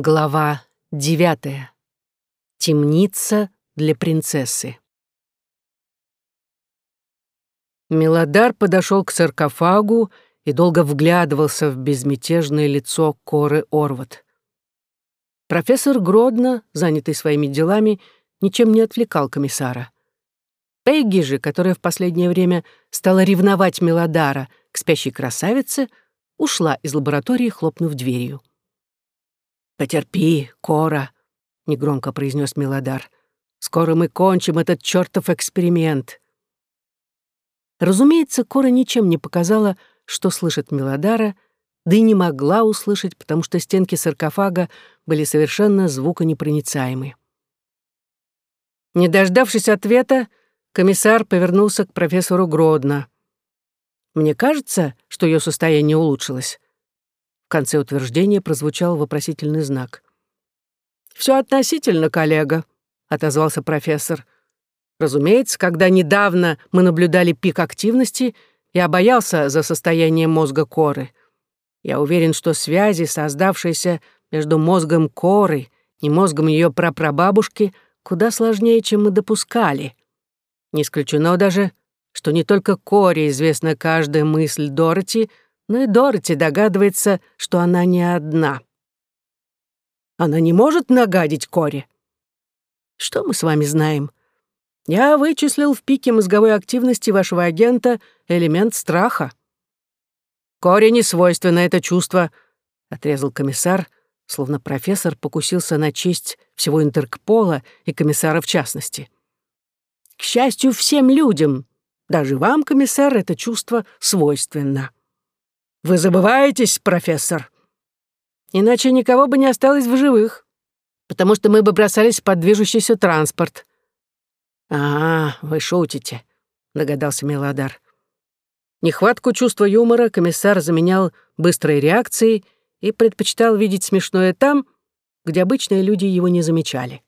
Глава девятая. Темница для принцессы. Мелодар подошел к саркофагу и долго вглядывался в безмятежное лицо Коры Орват. Профессор Гродно, занятый своими делами, ничем не отвлекал комиссара. Пегги же, которая в последнее время стала ревновать Мелодара к спящей красавице, ушла из лаборатории, хлопнув дверью. «Потерпи, Кора», — негромко произнес Мелодар. «Скоро мы кончим этот чертов эксперимент». Разумеется, Кора ничем не показала, что слышит Мелодара, да и не могла услышать, потому что стенки саркофага были совершенно звуконепроницаемы. Не дождавшись ответа, комиссар повернулся к профессору Гродно. «Мне кажется, что ее состояние улучшилось. В конце утверждения прозвучал вопросительный знак. «Все относительно, коллега», — отозвался профессор. «Разумеется, когда недавно мы наблюдали пик активности, я боялся за состояние мозга коры. Я уверен, что связи, создавшиеся между мозгом коры и мозгом ее прапрабабушки, куда сложнее, чем мы допускали. Не исключено даже, что не только Коре известна каждая мысль Дороти, но и Дороти догадывается, что она не одна. Она не может нагадить Коре. Что мы с вами знаем? Я вычислил в пике мозговой активности вашего агента элемент страха. Коре не свойственно это чувство, отрезал комиссар, словно профессор покусился на честь всего Интеркпола и комиссара в частности. К счастью, всем людям, даже вам, комиссар, это чувство свойственно. Вы забываетесь, профессор. Иначе никого бы не осталось в живых, потому что мы бы бросались под движущийся транспорт. А, вы шутите, догадался Мелодар. Нехватку чувства юмора комиссар заменял быстрой реакцией и предпочитал видеть смешное там, где обычные люди его не замечали.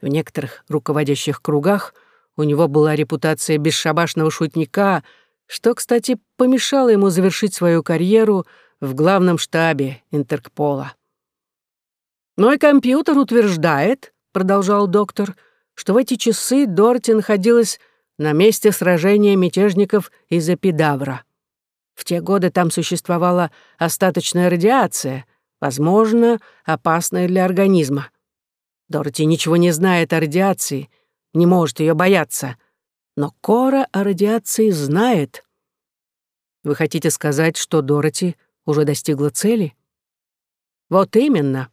В некоторых руководящих кругах у него была репутация бесшабашного шутника — что, кстати, помешало ему завершить свою карьеру в главном штабе Интеркпола. «Мой компьютер утверждает», — продолжал доктор, «что в эти часы Дорти находилась на месте сражения мятежников из Эпидавра. В те годы там существовала остаточная радиация, возможно, опасная для организма. Дороти ничего не знает о радиации, не может ее бояться, но Кора о радиации знает. Вы хотите сказать, что Дороти уже достигла цели? Вот именно.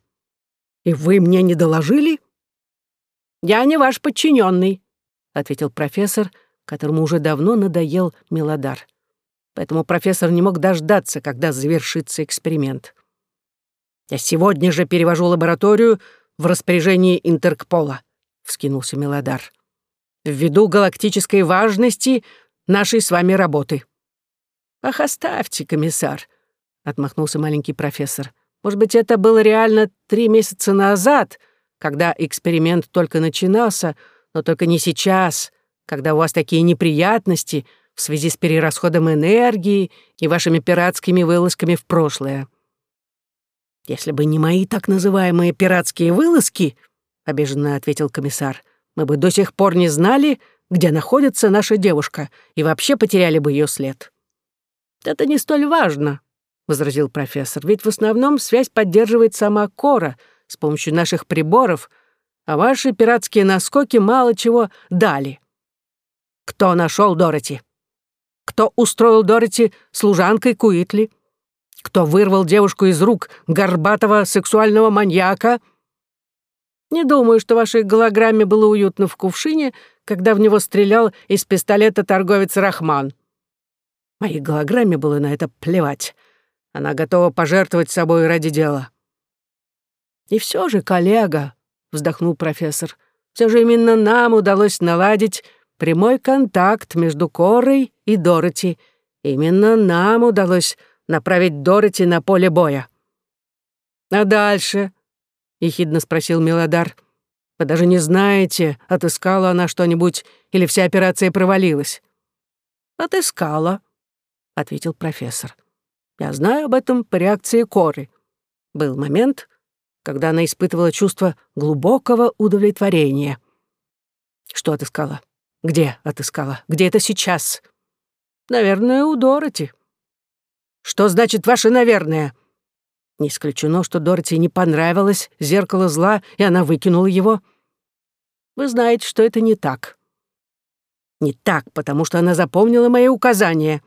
И вы мне не доложили? Я не ваш подчиненный, ответил профессор, которому уже давно надоел Мелодар. Поэтому профессор не мог дождаться, когда завершится эксперимент. Я сегодня же перевожу лабораторию в распоряжение Интеркпола, вскинулся Мелодар ввиду галактической важности нашей с вами работы». «Ах, оставьте, комиссар», — отмахнулся маленький профессор. «Может быть, это было реально три месяца назад, когда эксперимент только начинался, но только не сейчас, когда у вас такие неприятности в связи с перерасходом энергии и вашими пиратскими вылазками в прошлое». «Если бы не мои так называемые пиратские вылазки», — обиженно ответил комиссар, мы бы до сих пор не знали, где находится наша девушка, и вообще потеряли бы ее след». «Это не столь важно», — возразил профессор, «ведь в основном связь поддерживает сама Кора с помощью наших приборов, а ваши пиратские наскоки мало чего дали. Кто нашел Дороти? Кто устроил Дороти служанкой Куитли? Кто вырвал девушку из рук горбатого сексуального маньяка — не думаю, что вашей голограмме было уютно в кувшине, когда в него стрелял из пистолета торговец Рахман. Моей голограмме было на это плевать. Она готова пожертвовать собой ради дела. «И все же, коллега», — вздохнул профессор, «все же именно нам удалось наладить прямой контакт между Корой и Дороти. Именно нам удалось направить Дороти на поле боя. А дальше — ехидно спросил Мелодар. «Вы даже не знаете, отыскала она что-нибудь или вся операция провалилась?» «Отыскала», — ответил профессор. «Я знаю об этом по реакции Коры. Был момент, когда она испытывала чувство глубокого удовлетворения. Что отыскала? Где отыскала? Где это сейчас? Наверное, у Дороти. Что значит ваше «наверное»? Не исключено, что Дороти не понравилось зеркало зла, и она выкинула его. Вы знаете, что это не так. Не так, потому что она запомнила мои указания.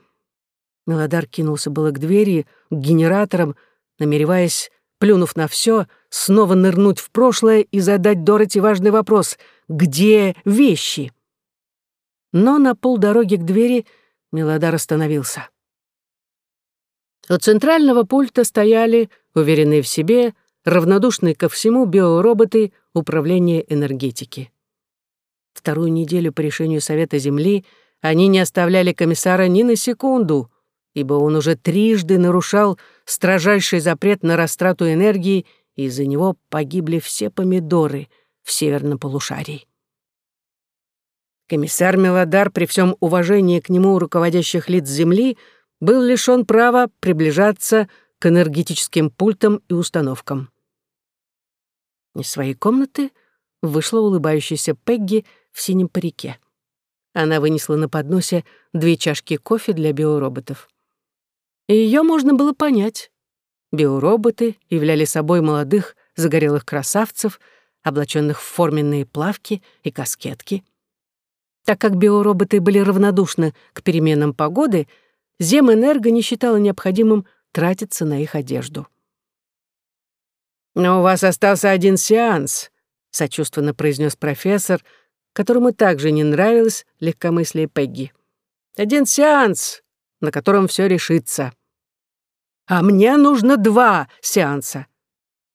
Мелодар кинулся было к двери, к генераторам, намереваясь, плюнув на все, снова нырнуть в прошлое и задать Дороти важный вопрос «Где вещи?». Но на полдороги к двери Мелодар остановился. У центрального пульта стояли, уверенные в себе, равнодушные ко всему биороботы управления энергетики. Вторую неделю по решению Совета Земли они не оставляли комиссара ни на секунду, ибо он уже трижды нарушал строжайший запрет на растрату энергии, и из-за него погибли все помидоры в северном полушарии. Комиссар Мелодар при всем уважении к нему руководящих лиц Земли был лишён права приближаться к энергетическим пультам и установкам. Из своей комнаты вышла улыбающаяся Пегги в синем парике. Она вынесла на подносе две чашки кофе для биороботов. И её можно было понять. Биороботы являли собой молодых загорелых красавцев, облаченных в форменные плавки и каскетки. Так как биороботы были равнодушны к переменам погоды, Земэнерго не считала необходимым тратиться на их одежду. «Но у вас остался один сеанс», — сочувственно произнес профессор, которому также не нравилось легкомыслие Пегги. «Один сеанс, на котором все решится. А мне нужно два сеанса».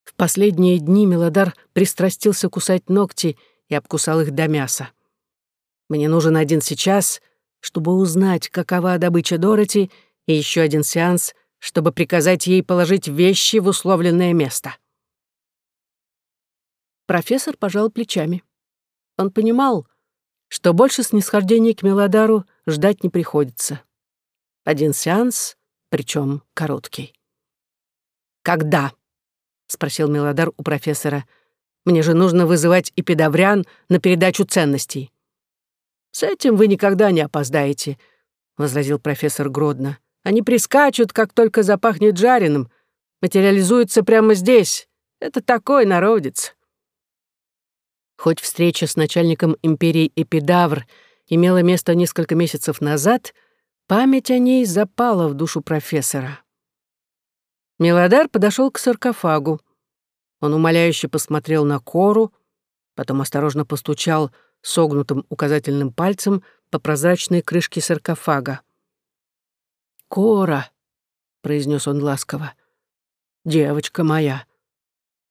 В последние дни Мелодар пристрастился кусать ногти и обкусал их до мяса. «Мне нужен один сейчас, чтобы узнать, какова добыча Дороти, и еще один сеанс, чтобы приказать ей положить вещи в условленное место». Профессор пожал плечами. Он понимал, что больше снисхождения к Мелодару ждать не приходится. Один сеанс, причем короткий. «Когда?» — спросил Мелодар у профессора. «Мне же нужно вызывать эпидаврян на передачу ценностей». «С этим вы никогда не опоздаете», — возразил профессор Гродно. «Они прискачут, как только запахнет жареным, материализуются прямо здесь. Это такой народец». Хоть встреча с начальником империи Эпидавр имела место несколько месяцев назад, память о ней запала в душу профессора. Мелодар подошел к саркофагу. Он умоляюще посмотрел на кору, потом осторожно постучал согнутым указательным пальцем по прозрачной крышке саркофага. «Кора», — произнес он ласково, — «девочка моя,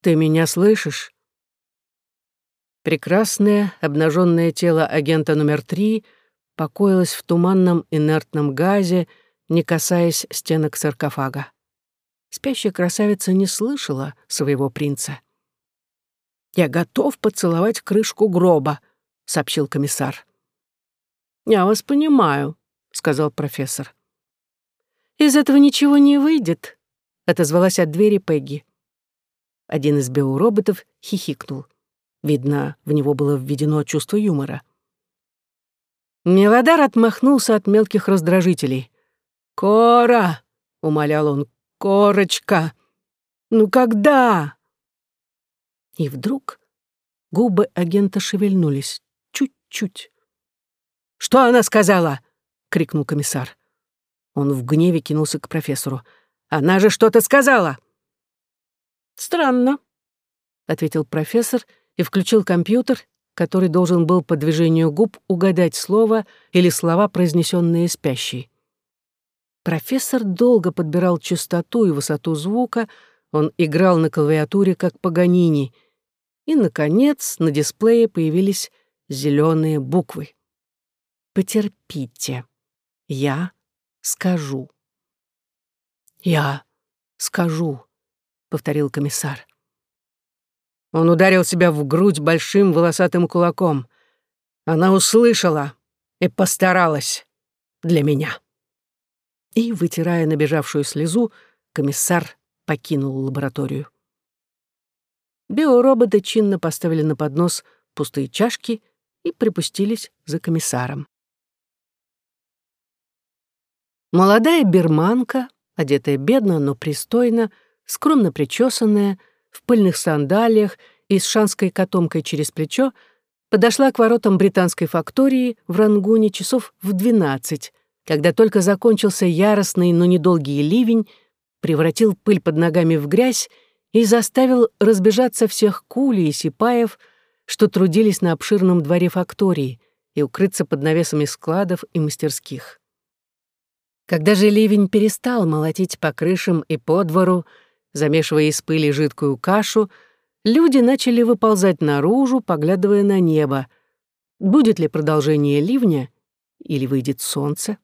ты меня слышишь?» Прекрасное обнаженное тело агента номер три покоилось в туманном инертном газе, не касаясь стенок саркофага. Спящая красавица не слышала своего принца. «Я готов поцеловать крышку гроба», — сообщил комиссар. «Я вас понимаю», — сказал профессор. «Из этого ничего не выйдет», — отозвалась от двери Пегги. Один из биороботов хихикнул. Видно, в него было введено чувство юмора. Мелодар отмахнулся от мелких раздражителей. «Кора!» — умолял он. «Корочка! Ну когда?» И вдруг губы агента шевельнулись. Чуть-чуть. «Что она сказала?» — крикнул комиссар. Он в гневе кинулся к профессору. «Она же что-то сказала!» «Странно», — ответил профессор и включил компьютер, который должен был по движению губ угадать слово или слова, произнесенные спящей. Профессор долго подбирал частоту и высоту звука, он играл на клавиатуре, как Паганини — и, наконец, на дисплее появились зеленые буквы. «Потерпите. Я скажу». «Я скажу», — повторил комиссар. Он ударил себя в грудь большим волосатым кулаком. Она услышала и постаралась для меня. И, вытирая набежавшую слезу, комиссар покинул лабораторию. биороботы чинно поставили на поднос пустые чашки и припустились за комиссаром. Молодая берманка, одетая бедно, но пристойно, скромно причесанная, в пыльных сандалиях и с шанской котомкой через плечо, подошла к воротам британской фактории в Рангуне часов в двенадцать, когда только закончился яростный, но недолгий ливень, превратил пыль под ногами в грязь и заставил разбежаться всех кули и сипаев, что трудились на обширном дворе фактории, и укрыться под навесами складов и мастерских. Когда же ливень перестал молотить по крышам и по двору, замешивая из пыли жидкую кашу, люди начали выползать наружу, поглядывая на небо. Будет ли продолжение ливня или выйдет солнце?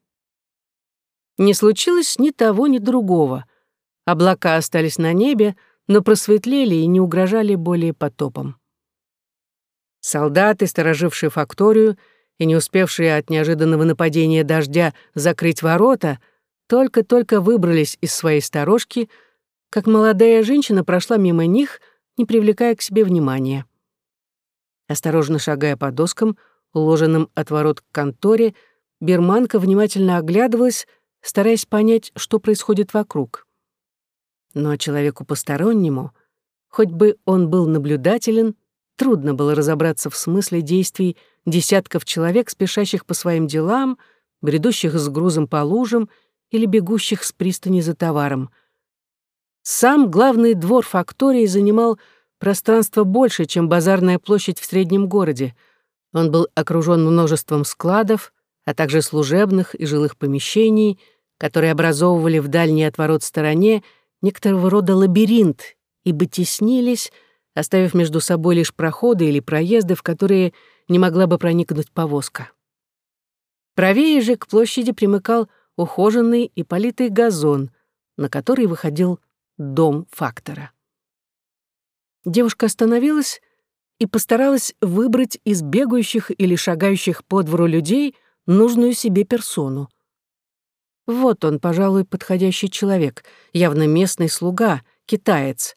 Не случилось ни того, ни другого. Облака остались на небе, но просветлели и не угрожали более потопом. Солдаты, сторожившие факторию и не успевшие от неожиданного нападения дождя закрыть ворота, только-только выбрались из своей сторожки, как молодая женщина прошла мимо них, не привлекая к себе внимания. Осторожно шагая по доскам, уложенным от ворот к конторе, Берманка внимательно оглядывалась, стараясь понять, что происходит вокруг. Но человеку постороннему, хоть бы он был наблюдателен, трудно было разобраться в смысле действий десятков человек, спешащих по своим делам, бредущих с грузом по лужам или бегущих с пристани за товаром. Сам главный двор фактории занимал пространство больше, чем базарная площадь в среднем городе. Он был окружен множеством складов, а также служебных и жилых помещений, которые образовывали в дальней от ворот стороне некоторого рода лабиринт, ибо теснились, оставив между собой лишь проходы или проезды, в которые не могла бы проникнуть повозка. Правее же к площади примыкал ухоженный и политый газон, на который выходил дом фактора. Девушка остановилась и постаралась выбрать из бегающих или шагающих по двору людей нужную себе персону. Вот он, пожалуй, подходящий человек, явно местный слуга, китаец.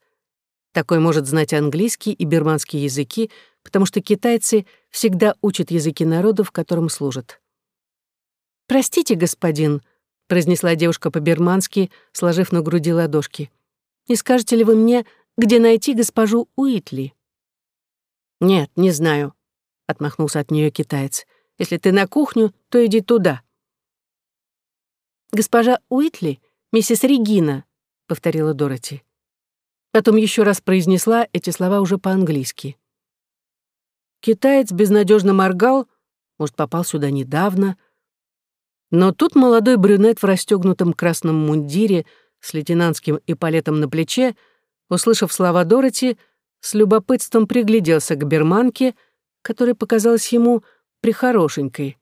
Такой может знать английский и бирманский языки, потому что китайцы всегда учат языки народов, которым служат. «Простите, господин», — произнесла девушка по-бирмански, сложив на груди ладошки. «Не скажете ли вы мне, где найти госпожу Уитли?» «Нет, не знаю», — отмахнулся от нее китаец. «Если ты на кухню, то иди туда». «Госпожа Уитли, миссис Регина», — повторила Дороти. Потом еще раз произнесла эти слова уже по-английски. Китаец безнадежно моргал, может, попал сюда недавно. Но тут молодой брюнет в расстегнутом красном мундире с лейтенантским эполетом на плече, услышав слова Дороти, с любопытством пригляделся к берманке, которая показалась ему прихорошенькой.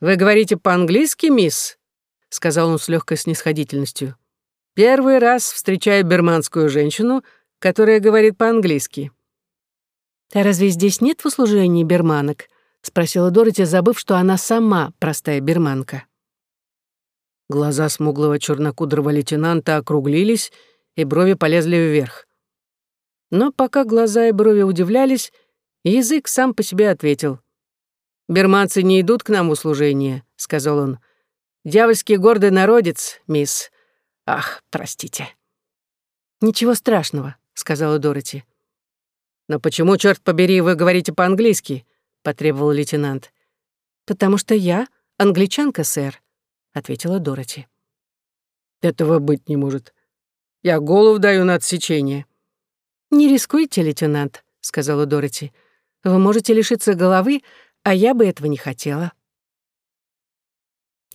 «Вы говорите по-английски, мисс?» — сказал он с легкой снисходительностью. «Первый раз встречаю берманскую женщину, которая говорит по-английски». «А разве здесь нет в услужении берманок?» — спросила Дороти, забыв, что она сама простая берманка. Глаза смуглого чернокудрого лейтенанта округлились, и брови полезли вверх. Но пока глаза и брови удивлялись, язык сам по себе ответил. «Берманцы не идут к нам в услужение», — сказал он. Дьявольский гордый народец, мисс. Ах, простите». «Ничего страшного», — сказала Дороти. «Но почему, черт побери, вы говорите по-английски?» — потребовал лейтенант. «Потому что я англичанка, сэр», — ответила Дороти. «Этого быть не может. Я голову даю на отсечение». «Не рискуйте, лейтенант», — сказала Дороти. «Вы можете лишиться головы, а я бы этого не хотела».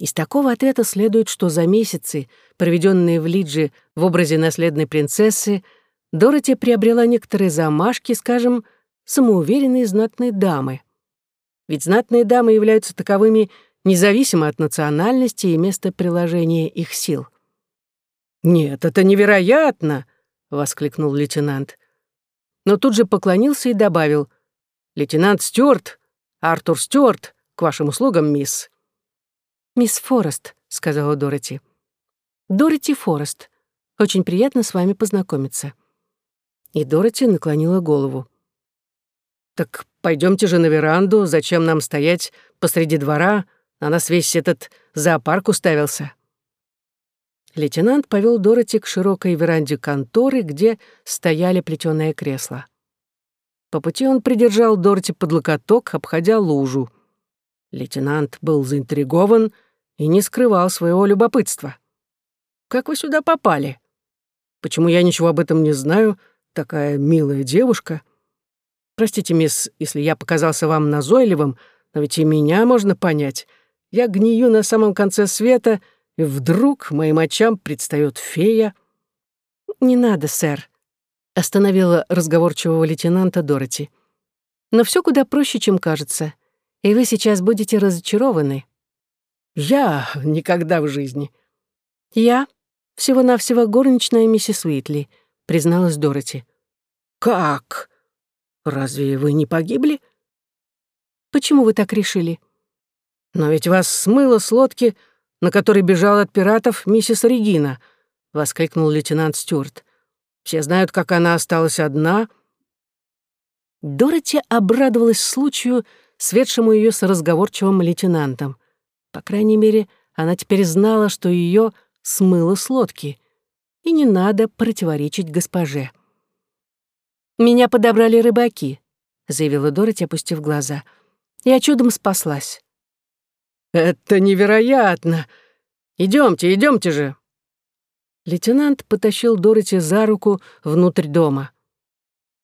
Из такого ответа следует, что за месяцы, проведенные в Лидже в образе наследной принцессы, Дороти приобрела некоторые замашки, скажем, самоуверенной знатной дамы. Ведь знатные дамы являются таковыми независимо от национальности и места приложения их сил. «Нет, это невероятно!» — воскликнул лейтенант. Но тут же поклонился и добавил. «Лейтенант Стюарт, Артур Стюарт, к вашим услугам, мисс». «Мисс Форест», — сказала Дороти. «Дороти Форест. Очень приятно с вами познакомиться». И Дороти наклонила голову. «Так пойдемте же на веранду, зачем нам стоять посреди двора? На нас весь этот зоопарк уставился». Лейтенант повел Дороти к широкой веранде конторы, где стояли плетёное кресла. По пути он придержал Дороти под локоток, обходя лужу. Лейтенант был заинтригован и не скрывал своего любопытства. «Как вы сюда попали? Почему я ничего об этом не знаю? Такая милая девушка. Простите, мисс, если я показался вам назойливым, но ведь и меня можно понять. Я гнию на самом конце света — и вдруг моим очам предстает фея. «Не надо, сэр», — остановила разговорчивого лейтенанта Дороти. «Но все куда проще, чем кажется, и вы сейчас будете разочарованы». «Я никогда в жизни». «Я всего-навсего горничная миссис Уитли», — призналась Дороти. «Как? Разве вы не погибли?» «Почему вы так решили?» «Но ведь вас смыло с лодки на которой бежала от пиратов миссис Регина», — воскликнул лейтенант Стюарт. «Все знают, как она осталась одна». Дороти обрадовалась случаю, светшему ее с разговорчивым лейтенантом. По крайней мере, она теперь знала, что ее смыло с лодки, и не надо противоречить госпоже. «Меня подобрали рыбаки», — заявила Дороти, опустив глаза. «Я чудом спаслась. «Это невероятно! Идемте, идемте же!» Лейтенант потащил Дороти за руку внутрь дома.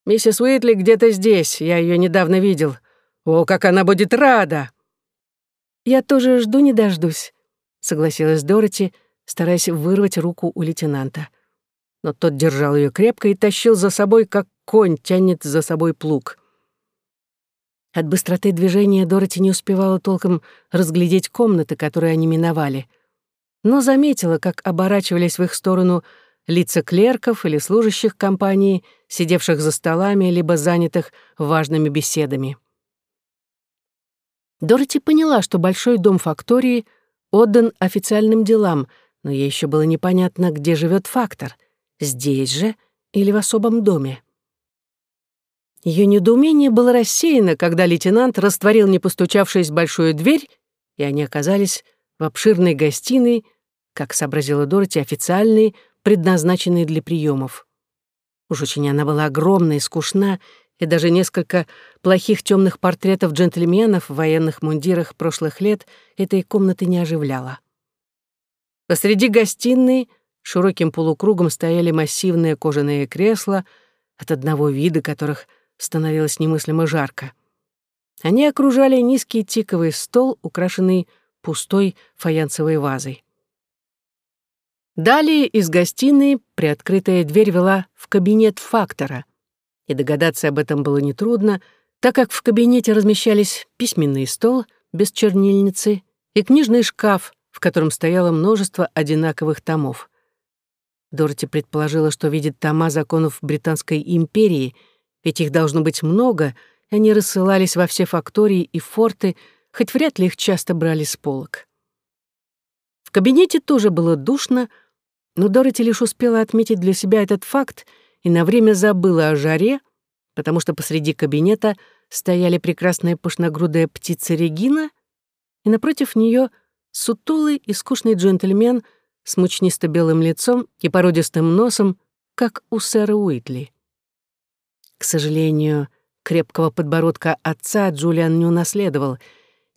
«Миссис Уитли где-то здесь, я ее недавно видел. О, как она будет рада!» «Я тоже жду не дождусь», — согласилась Дороти, стараясь вырвать руку у лейтенанта. Но тот держал ее крепко и тащил за собой, как конь тянет за собой плуг. От быстроты движения Дороти не успевала толком разглядеть комнаты, которые они миновали. Но заметила, как оборачивались в их сторону лица клерков или служащих компании, сидевших за столами либо занятых важными беседами. Дороти поняла, что большой дом фактории отдан официальным делам, но ей еще было непонятно, где живет фактор — здесь же или в особом доме. Ее недоумение было рассеяно, когда лейтенант растворил, не постучавшись, большую дверь, и они оказались в обширной гостиной, как сообразила Дороти, официальной, предназначенной для приемов. Уж очень она была огромна и скучна, и даже несколько плохих темных портретов джентльменов в военных мундирах прошлых лет этой комнаты не оживляло. Посреди гостиной широким полукругом стояли массивные кожаные кресла, от одного вида которых становилось немыслимо жарко. Они окружали низкий тиковый стол, украшенный пустой фаянсовой вазой. Далее из гостиной приоткрытая дверь вела в кабинет фактора, и догадаться об этом было нетрудно, так как в кабинете размещались письменный стол без чернильницы и книжный шкаф, в котором стояло множество одинаковых томов. Дороти предположила, что видит тома законов Британской империи — ведь их должно быть много, и они рассылались во все фактории и форты, хоть вряд ли их часто брали с полок. В кабинете тоже было душно, но Дороти лишь успела отметить для себя этот факт и на время забыла о жаре, потому что посреди кабинета стояли прекрасная пышногрудая птица Регина, и напротив нее сутулый и скучный джентльмен с мучнисто-белым лицом и породистым носом, как у сэра Уитли. К сожалению, крепкого подбородка отца Джулиан не унаследовал.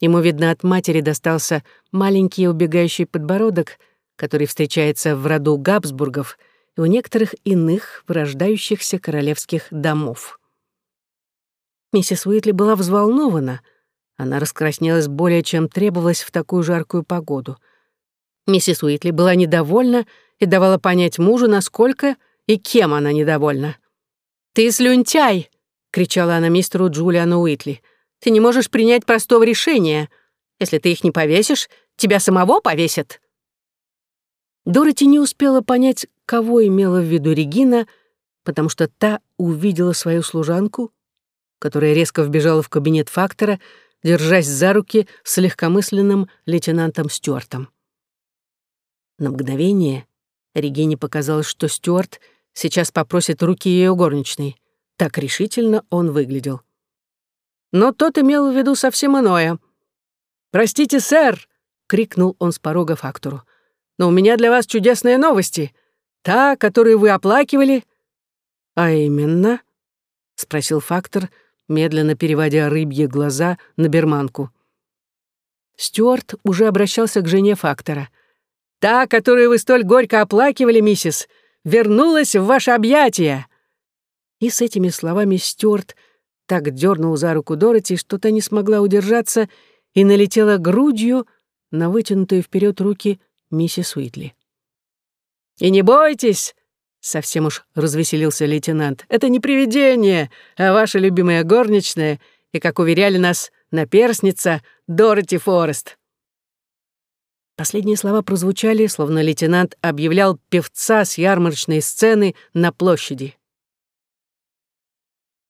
Ему, видно, от матери достался маленький убегающий подбородок, который встречается в роду Габсбургов и у некоторых иных вырождающихся королевских домов. Миссис Уитли была взволнована. Она раскраснелась более, чем требовалось в такую жаркую погоду. Миссис Уитли была недовольна и давала понять мужу, насколько и кем она недовольна. «Ты слюнтяй!» — кричала она мистеру Джулиану Уитли. «Ты не можешь принять простого решения. Если ты их не повесишь, тебя самого повесят». Дороти не успела понять, кого имела в виду Регина, потому что та увидела свою служанку, которая резко вбежала в кабинет фактора, держась за руки с легкомысленным лейтенантом Стюартом. На мгновение Регине показалось, что Стюарт сейчас попросит руки ее горничной. Так решительно он выглядел. Но тот имел в виду совсем иное. «Простите, сэр!» — крикнул он с порога фактору. «Но у меня для вас чудесные новости. Та, которую вы оплакивали...» «А именно?» — спросил фактор, медленно переводя рыбьи глаза на берманку. Стюарт уже обращался к жене фактора. «Та, которую вы столь горько оплакивали, миссис, вернулась в ваше объятие!» И с этими словами Стюарт так дернул за руку Дороти, что та не смогла удержаться и налетела грудью на вытянутые вперед руки миссис Уитли. «И не бойтесь!» — совсем уж развеселился лейтенант. «Это не привидение, а ваша любимая горничная и, как уверяли нас, наперсница Дороти Форест». Последние слова прозвучали, словно лейтенант объявлял певца с ярмарочной сцены на площади.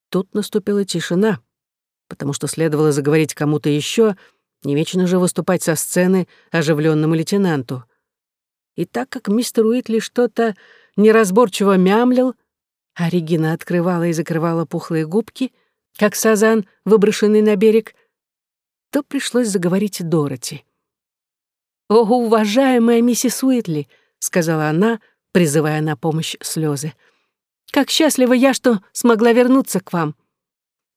Тут наступила тишина, потому что следовало заговорить кому-то еще, не вечно же выступать со сцены оживленному лейтенанту. И так как мистер Уитли что-то неразборчиво мямлил, а Регина открывала и закрывала пухлые губки, как сазан, выброшенный на берег, то пришлось заговорить Дороти. «О, уважаемая миссис Уитли!» — сказала она, призывая на помощь слезы. Как счастлива я, что смогла вернуться к вам.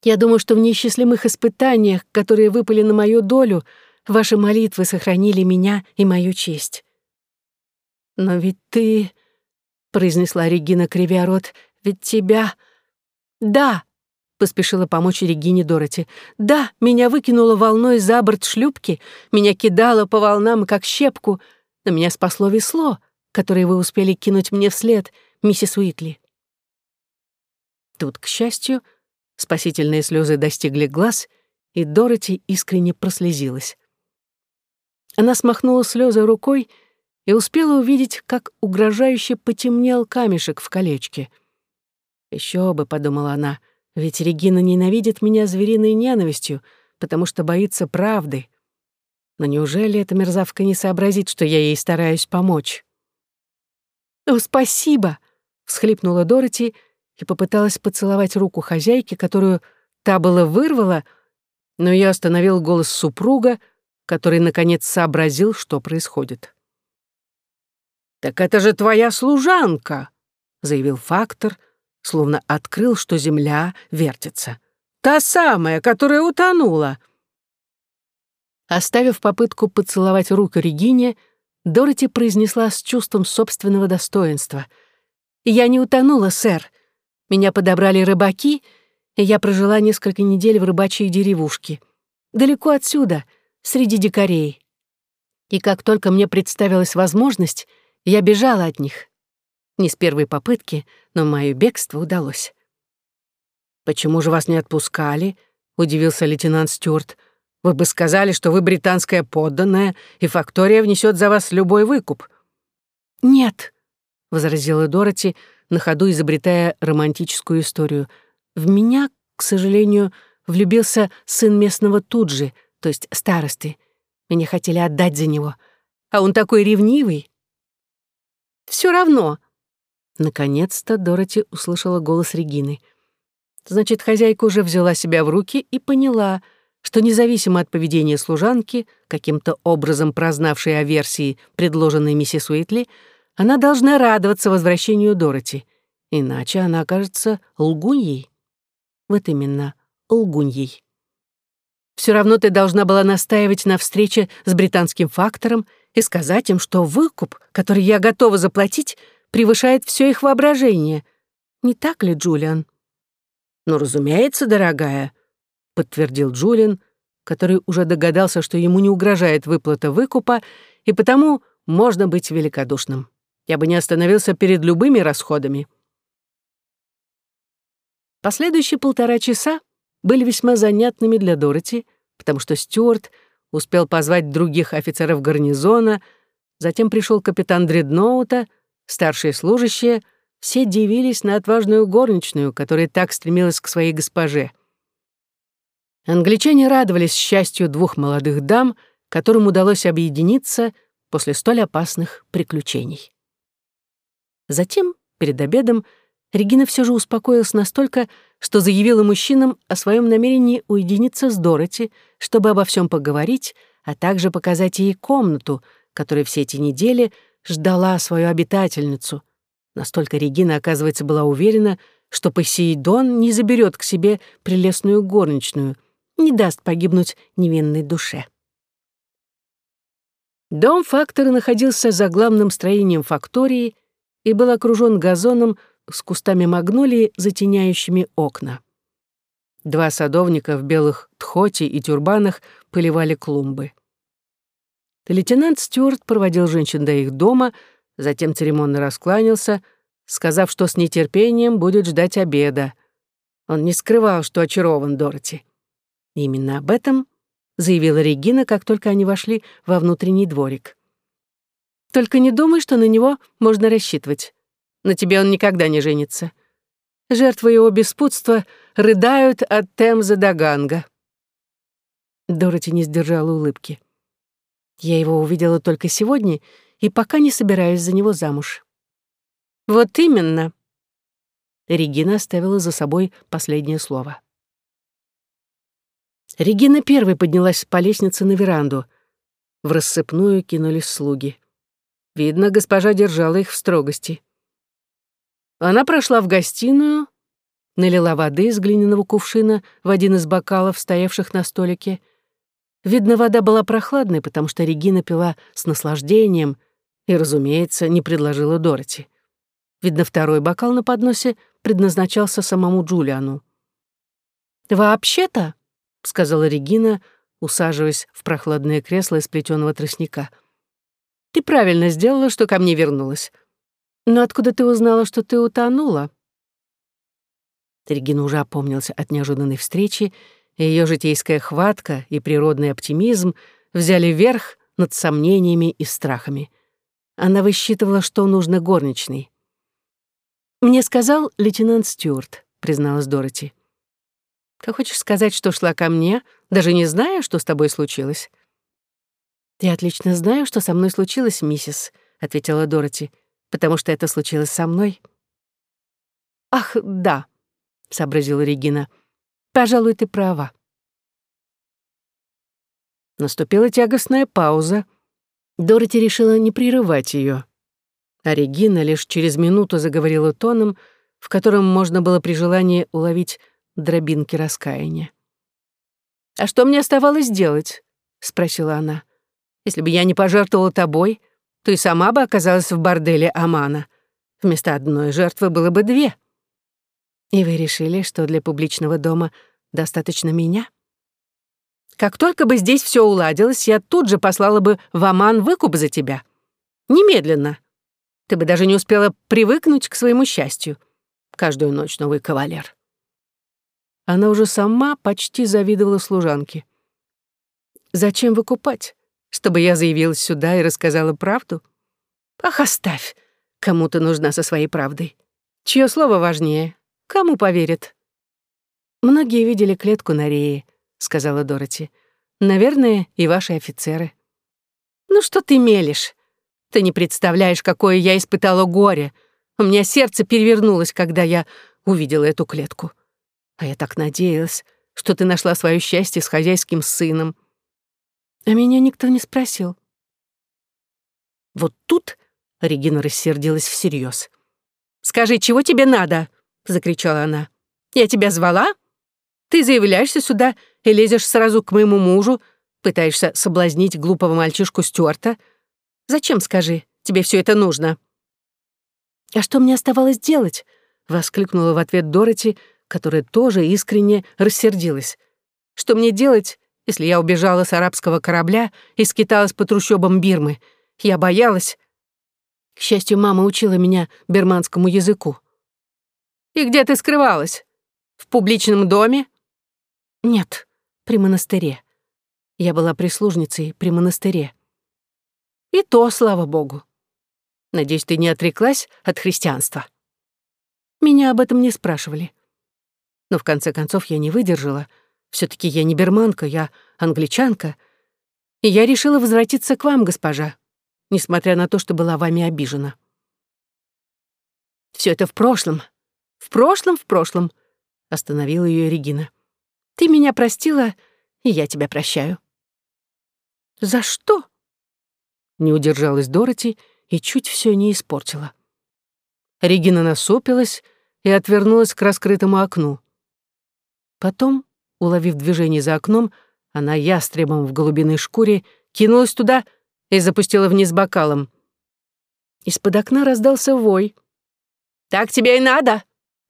Я думаю, что в неисчислимых испытаниях, которые выпали на мою долю, ваши молитвы сохранили меня и мою честь. Но ведь ты, — произнесла Регина, кривя рот, — ведь тебя... Да, — поспешила помочь Регине Дороти. Да, меня выкинуло волной за борт шлюпки, меня кидало по волнам, как щепку, но меня спасло весло, которое вы успели кинуть мне вслед, миссис Уитли. Тут, к счастью, спасительные слезы достигли глаз, и Дороти искренне прослезилась. Она смахнула слезы рукой и успела увидеть, как угрожающе потемнел камешек в колечке. Еще бы», — подумала она, — «ведь Регина ненавидит меня звериной ненавистью, потому что боится правды. Но неужели эта мерзавка не сообразит, что я ей стараюсь помочь?» «О, спасибо!» — всхлипнула Дороти — и попыталась поцеловать руку хозяйки, которую та была вырвала, но я остановил голос супруга, который, наконец, сообразил, что происходит. «Так это же твоя служанка!» — заявил фактор, словно открыл, что земля вертится. «Та самая, которая утонула!» Оставив попытку поцеловать руку Регине, Дороти произнесла с чувством собственного достоинства. «Я не утонула, сэр. Меня подобрали рыбаки, и я прожила несколько недель в рыбачьей деревушке. Далеко отсюда, среди дикарей. И как только мне представилась возможность, я бежала от них. Не с первой попытки, но мое бегство удалось. «Почему же вас не отпускали?» — удивился лейтенант Стюарт. «Вы бы сказали, что вы британская подданная, и фактория внесет за вас любой выкуп». «Нет», — возразила Дороти, на ходу изобретая романтическую историю. В меня, к сожалению, влюбился сын местного тут же, то есть старосты. Меня хотели отдать за него. А он такой ревнивый. Все равно. Наконец-то Дороти услышала голос Регины. Значит, хозяйка уже взяла себя в руки и поняла, что независимо от поведения служанки, каким-то образом прознавшей о версии, предложенной миссис Уитли, она должна радоваться возвращению Дороти, иначе она окажется лгуньей. Вот именно, лгуньей. Все равно ты должна была настаивать на встрече с британским фактором и сказать им, что выкуп, который я готова заплатить, превышает все их воображение. Не так ли, Джулиан? «Ну, разумеется, дорогая», — подтвердил Джулиан, который уже догадался, что ему не угрожает выплата выкупа, и потому можно быть великодушным. Я бы не остановился перед любыми расходами. Последующие полтора часа были весьма занятными для Дороти, потому что Стюарт успел позвать других офицеров гарнизона, затем пришел капитан Дредноута, старшие служащие, все дивились на отважную горничную, которая так стремилась к своей госпоже. Англичане радовались счастью двух молодых дам, которым удалось объединиться после столь опасных приключений. Затем Перед обедом Регина все же успокоилась настолько, что заявила мужчинам о своем намерении уединиться с Дороти, чтобы обо всем поговорить, а также показать ей комнату, которая все эти недели ждала свою обитательницу. Настолько Регина, оказывается, была уверена, что Посейдон не заберет к себе прелестную горничную, не даст погибнуть невинной душе. Дом фактора находился за главным строением фактории и был окружен газоном с кустами магнолии, затеняющими окна. Два садовника в белых тхоте и тюрбанах поливали клумбы. Лейтенант Стюарт проводил женщин до их дома, затем церемонно раскланялся, сказав, что с нетерпением будет ждать обеда. Он не скрывал, что очарован Дороти. именно об этом заявила Регина, как только они вошли во внутренний дворик. «Только не думай, что на него можно рассчитывать. На тебе он никогда не женится. Жертвы его беспутства рыдают от Темза до Ганга». Дороти не сдержала улыбки. «Я его увидела только сегодня и пока не собираюсь за него замуж». «Вот именно». Регина оставила за собой последнее слово. Регина первой поднялась по лестнице на веранду. В рассыпную кинулись слуги. Видно, госпожа держала их в строгости. Она прошла в гостиную, налила воды из глиняного кувшина в один из бокалов, стоявших на столике. Видно, вода была прохладной, потому что Регина пила с наслаждением и, разумеется, не предложила Дороти. Видно, второй бокал на подносе предназначался самому Джулиану. «Вообще-то», — сказала Регина, усаживаясь в прохладное кресло из плетеного тростника. «Ты правильно сделала, что ко мне вернулась. Но откуда ты узнала, что ты утонула?» Регина уже опомнился от неожиданной встречи, и ее житейская хватка и природный оптимизм взяли верх над сомнениями и страхами. Она высчитывала, что нужно горничной. «Мне сказал лейтенант Стюарт», — призналась Дороти. «Ты хочешь сказать, что шла ко мне, даже не зная, что с тобой случилось?» «Я отлично знаю, что со мной случилось, миссис», — ответила Дороти, «потому что это случилось со мной». «Ах, да», — сообразила Регина. «Пожалуй, ты права». Наступила тягостная пауза. Дороти решила не прерывать ее. А Регина лишь через минуту заговорила тоном, в котором можно было при желании уловить дробинки раскаяния. «А что мне оставалось делать?» — спросила она. «Если бы я не пожертвовала тобой, то и сама бы оказалась в борделе Амана. Вместо одной жертвы было бы две». «И вы решили, что для публичного дома достаточно меня?» «Как только бы здесь все уладилось, я тут же послала бы в Аман выкуп за тебя. Немедленно. Ты бы даже не успела привыкнуть к своему счастью. Каждую ночь новый кавалер». Она уже сама почти завидовала служанке. «Зачем выкупать? Чтобы я заявилась сюда и рассказала правду? Ах, оставь! Кому ты нужна со своей правдой? Чье слово важнее? Кому поверят?» «Многие видели клетку на рее», — сказала Дороти. «Наверное, и ваши офицеры». «Ну что ты мелешь? Ты не представляешь, какое я испытала горе. У меня сердце перевернулось, когда я увидела эту клетку. А я так надеялась, что ты нашла свое счастье с хозяйским сыном. А меня никто не спросил. Вот тут Регина рассердилась всерьез. «Скажи, чего тебе надо?» — закричала она. «Я тебя звала? Ты заявляешься сюда и лезешь сразу к моему мужу, пытаешься соблазнить глупого мальчишку Стюарта. Зачем, скажи, тебе все это нужно?» «А что мне оставалось делать?» — воскликнула в ответ Дороти, которая тоже искренне рассердилась. «Что мне делать, если я убежала с арабского корабля и скиталась по трущобам Бирмы? Я боялась. К счастью, мама учила меня бирманскому языку. «И где ты скрывалась? В публичном доме?» «Нет, при монастыре. Я была прислужницей при монастыре». И то, слава богу. Надеюсь, ты не отреклась от христианства. Меня об этом не спрашивали. Но в конце концов я не выдержала. Все таки я не берманка, я англичанка. И я решила возвратиться к вам, госпожа, несмотря на то, что была вами обижена. Все это в прошлом. В прошлом, в прошлом, остановила ее Регина. Ты меня простила, и я тебя прощаю. За что? Не удержалась Дороти и чуть все не испортила. Регина насупилась и отвернулась к раскрытому окну. Потом, уловив движение за окном, она ястребом в голубиной шкуре кинулась туда и запустила вниз бокалом. Из-под окна раздался вой. «Так тебе и надо!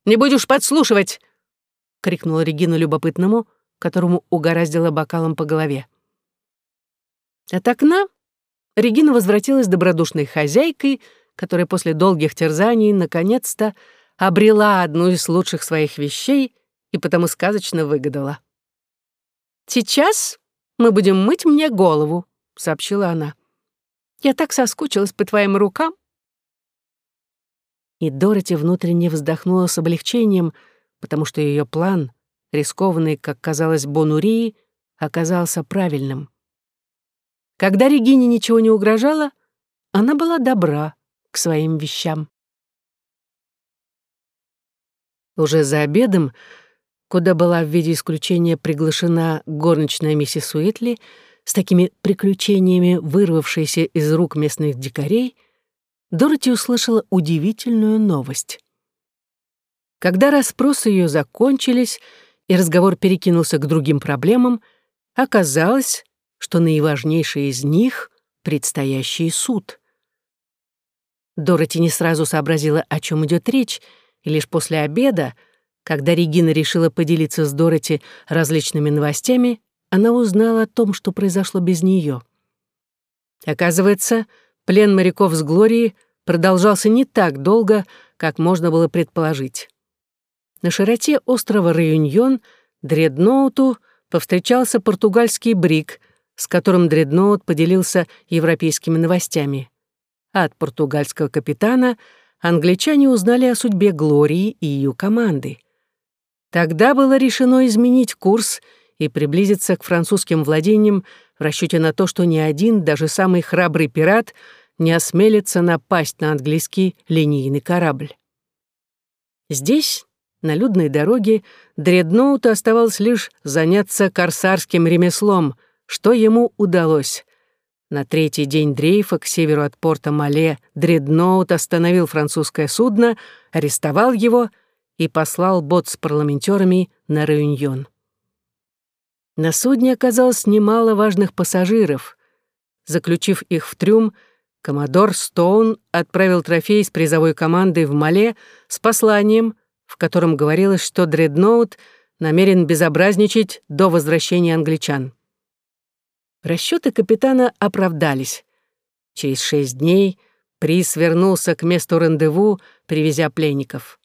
Не будешь подслушивать!» — крикнула Регина любопытному, которому угораздило бокалом по голове. От окна Регина возвратилась добродушной хозяйкой, которая после долгих терзаний наконец-то обрела одну из лучших своих вещей и потому сказочно выгадала. «Сейчас мы будем мыть мне голову», — сообщила она. «Я так соскучилась по твоим рукам». И Дороти внутренне вздохнула с облегчением, потому что ее план, рискованный, как казалось, Бонурии, оказался правильным. Когда Регине ничего не угрожало, она была добра к своим вещам. Уже за обедом, куда была в виде исключения приглашена горничная миссис Уитли, с такими приключениями, вырвавшейся из рук местных дикарей, Дороти услышала удивительную новость. Когда расспросы ее закончились и разговор перекинулся к другим проблемам, оказалось, что наиважнейший из них — предстоящий суд. Дороти не сразу сообразила, о чем идет речь, и лишь после обеда, когда Регина решила поделиться с Дороти различными новостями, она узнала о том, что произошло без нее. Оказывается, плен моряков с Глорией продолжался не так долго, как можно было предположить. На широте острова Реюньон Дредноуту повстречался португальский брик, с которым Дредноут поделился европейскими новостями. А от португальского капитана — англичане узнали о судьбе Глории и ее команды. Тогда было решено изменить курс и приблизиться к французским владениям в расчете на то, что ни один, даже самый храбрый пират, не осмелится напасть на английский линейный корабль. Здесь, на людной дороге, Дредноуту оставалось лишь заняться корсарским ремеслом, что ему удалось. На третий день дрейфа к северу от порта Мале Дредноут остановил французское судно, арестовал его и послал бот с парламентерами на Реюньон. На судне оказалось немало важных пассажиров. Заключив их в трюм, коммодор Стоун отправил трофей с призовой командой в Мале с посланием, в котором говорилось, что Дредноут намерен безобразничать до возвращения англичан. Расчеты капитана оправдались. Через шесть дней приз вернулся к месту рандеву, привезя пленников.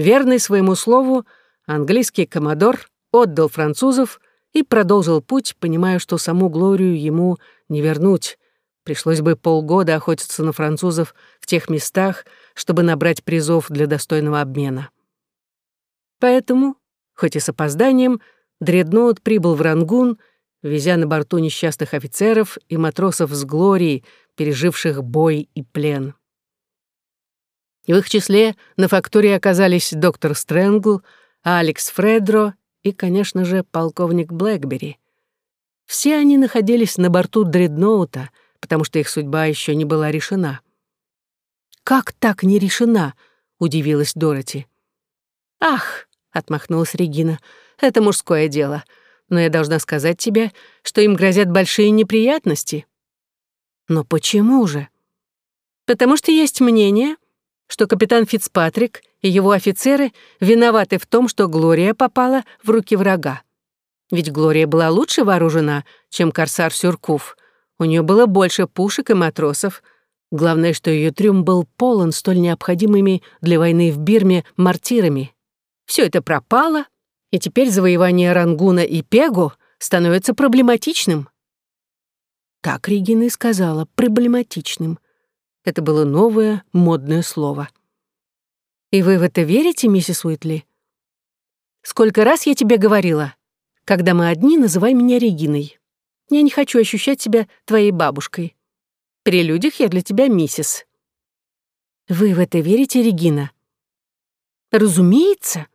Верный своему слову, английский коммодор отдал французов и продолжил путь, понимая, что саму Глорию ему не вернуть. Пришлось бы полгода охотиться на французов в тех местах, чтобы набрать призов для достойного обмена. Поэтому, хоть и с опозданием, Дредноут прибыл в Рангун — везя на борту несчастных офицеров и матросов с Глорией, переживших бой и плен. В их числе на фактории оказались доктор Стрэнгл, Алекс Фредро и, конечно же, полковник Блэкбери. Все они находились на борту Дредноута, потому что их судьба еще не была решена. «Как так не решена?» — удивилась Дороти. «Ах!» — отмахнулась Регина. «Это мужское дело но я должна сказать тебе, что им грозят большие неприятности». «Но почему же?» «Потому что есть мнение, что капитан Фицпатрик и его офицеры виноваты в том, что Глория попала в руки врага. Ведь Глория была лучше вооружена, чем корсар Сюркуф. У нее было больше пушек и матросов. Главное, что ее трюм был полон столь необходимыми для войны в Бирме мортирами. Все это пропало, и теперь завоевание Рангуна и Пегу становится проблематичным. Так Регина и сказала, проблематичным. Это было новое модное слово. И вы в это верите, миссис Уитли? Сколько раз я тебе говорила, когда мы одни, называй меня Региной. Я не хочу ощущать себя твоей бабушкой. При людях я для тебя миссис. Вы в это верите, Регина? Разумеется.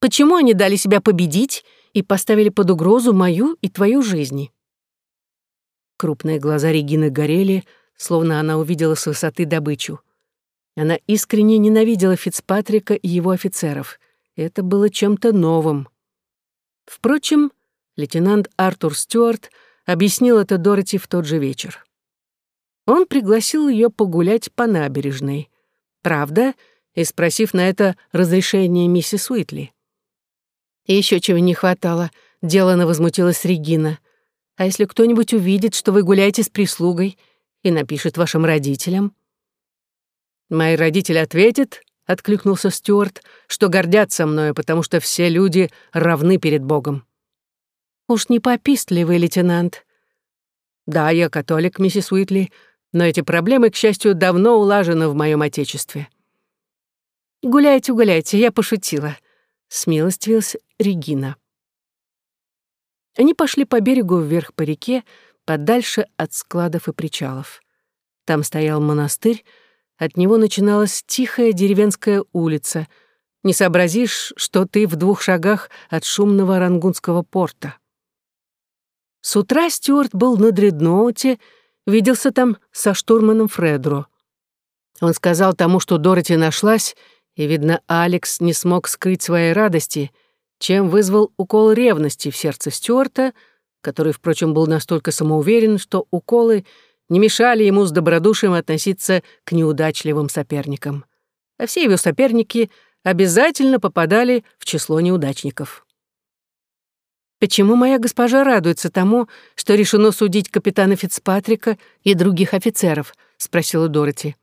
Почему они дали себя победить и поставили под угрозу мою и твою жизни? Крупные глаза Регины горели, словно она увидела с высоты добычу. Она искренне ненавидела Фицпатрика и его офицеров. Это было чем-то новым. Впрочем, лейтенант Артур Стюарт объяснил это Дороти в тот же вечер. Он пригласил ее погулять по набережной. Правда, и спросив на это разрешение миссис Уитли. Еще чего не хватало, делано возмутилась Регина. А если кто-нибудь увидит, что вы гуляете с прислугой, и напишет вашим родителям? Мои родители ответят, откликнулся Стюарт, что гордятся мною, потому что все люди равны перед Богом. Уж не попист лейтенант? Да, я католик, миссис Уитли, но эти проблемы, к счастью, давно улажены в моем отечестве. Гуляйте, гуляйте, я пошутила, смилостивилась Регина. Они пошли по берегу вверх по реке, подальше от складов и причалов. Там стоял монастырь, от него начиналась тихая деревенская улица. Не сообразишь, что ты в двух шагах от шумного рангунского порта. С утра Стюарт был на дредноуте, виделся там со штурманом Фредро. Он сказал тому, что Дороти нашлась, и, видно, Алекс не смог скрыть своей радости, чем вызвал укол ревности в сердце Стюарта, который, впрочем, был настолько самоуверен, что уколы не мешали ему с добродушием относиться к неудачливым соперникам. А все его соперники обязательно попадали в число неудачников. «Почему моя госпожа радуется тому, что решено судить капитана Фицпатрика и других офицеров?» — спросила Дороти.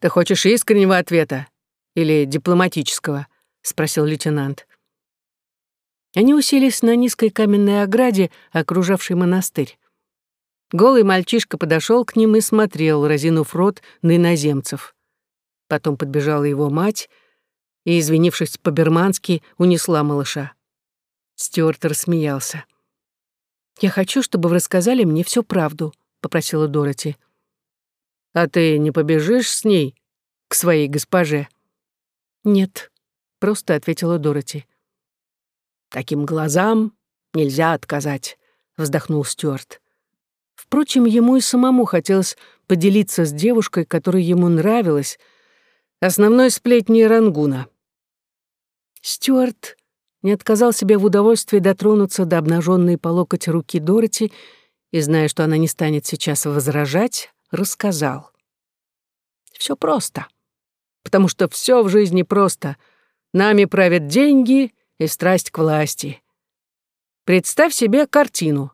«Ты хочешь искреннего ответа или дипломатического?» — спросил лейтенант. Они уселись на низкой каменной ограде, окружавшей монастырь. Голый мальчишка подошел к ним и смотрел, разинув рот на иноземцев. Потом подбежала его мать и, извинившись по-бермански, унесла малыша. Стюарт рассмеялся. «Я хочу, чтобы вы рассказали мне всю правду», — попросила Дороти. «А ты не побежишь с ней к своей госпоже?» «Нет», — просто ответила Дороти. «Таким глазам нельзя отказать», — вздохнул Стюарт. Впрочем, ему и самому хотелось поделиться с девушкой, которая ему нравилась, основной сплетней Рангуна. Стюарт не отказал себе в удовольствии дотронуться до обнаженной по локоть руки Дороти и, зная, что она не станет сейчас возражать, рассказал. Все просто. Потому что все в жизни просто. Нами правят деньги и страсть к власти. Представь себе картину.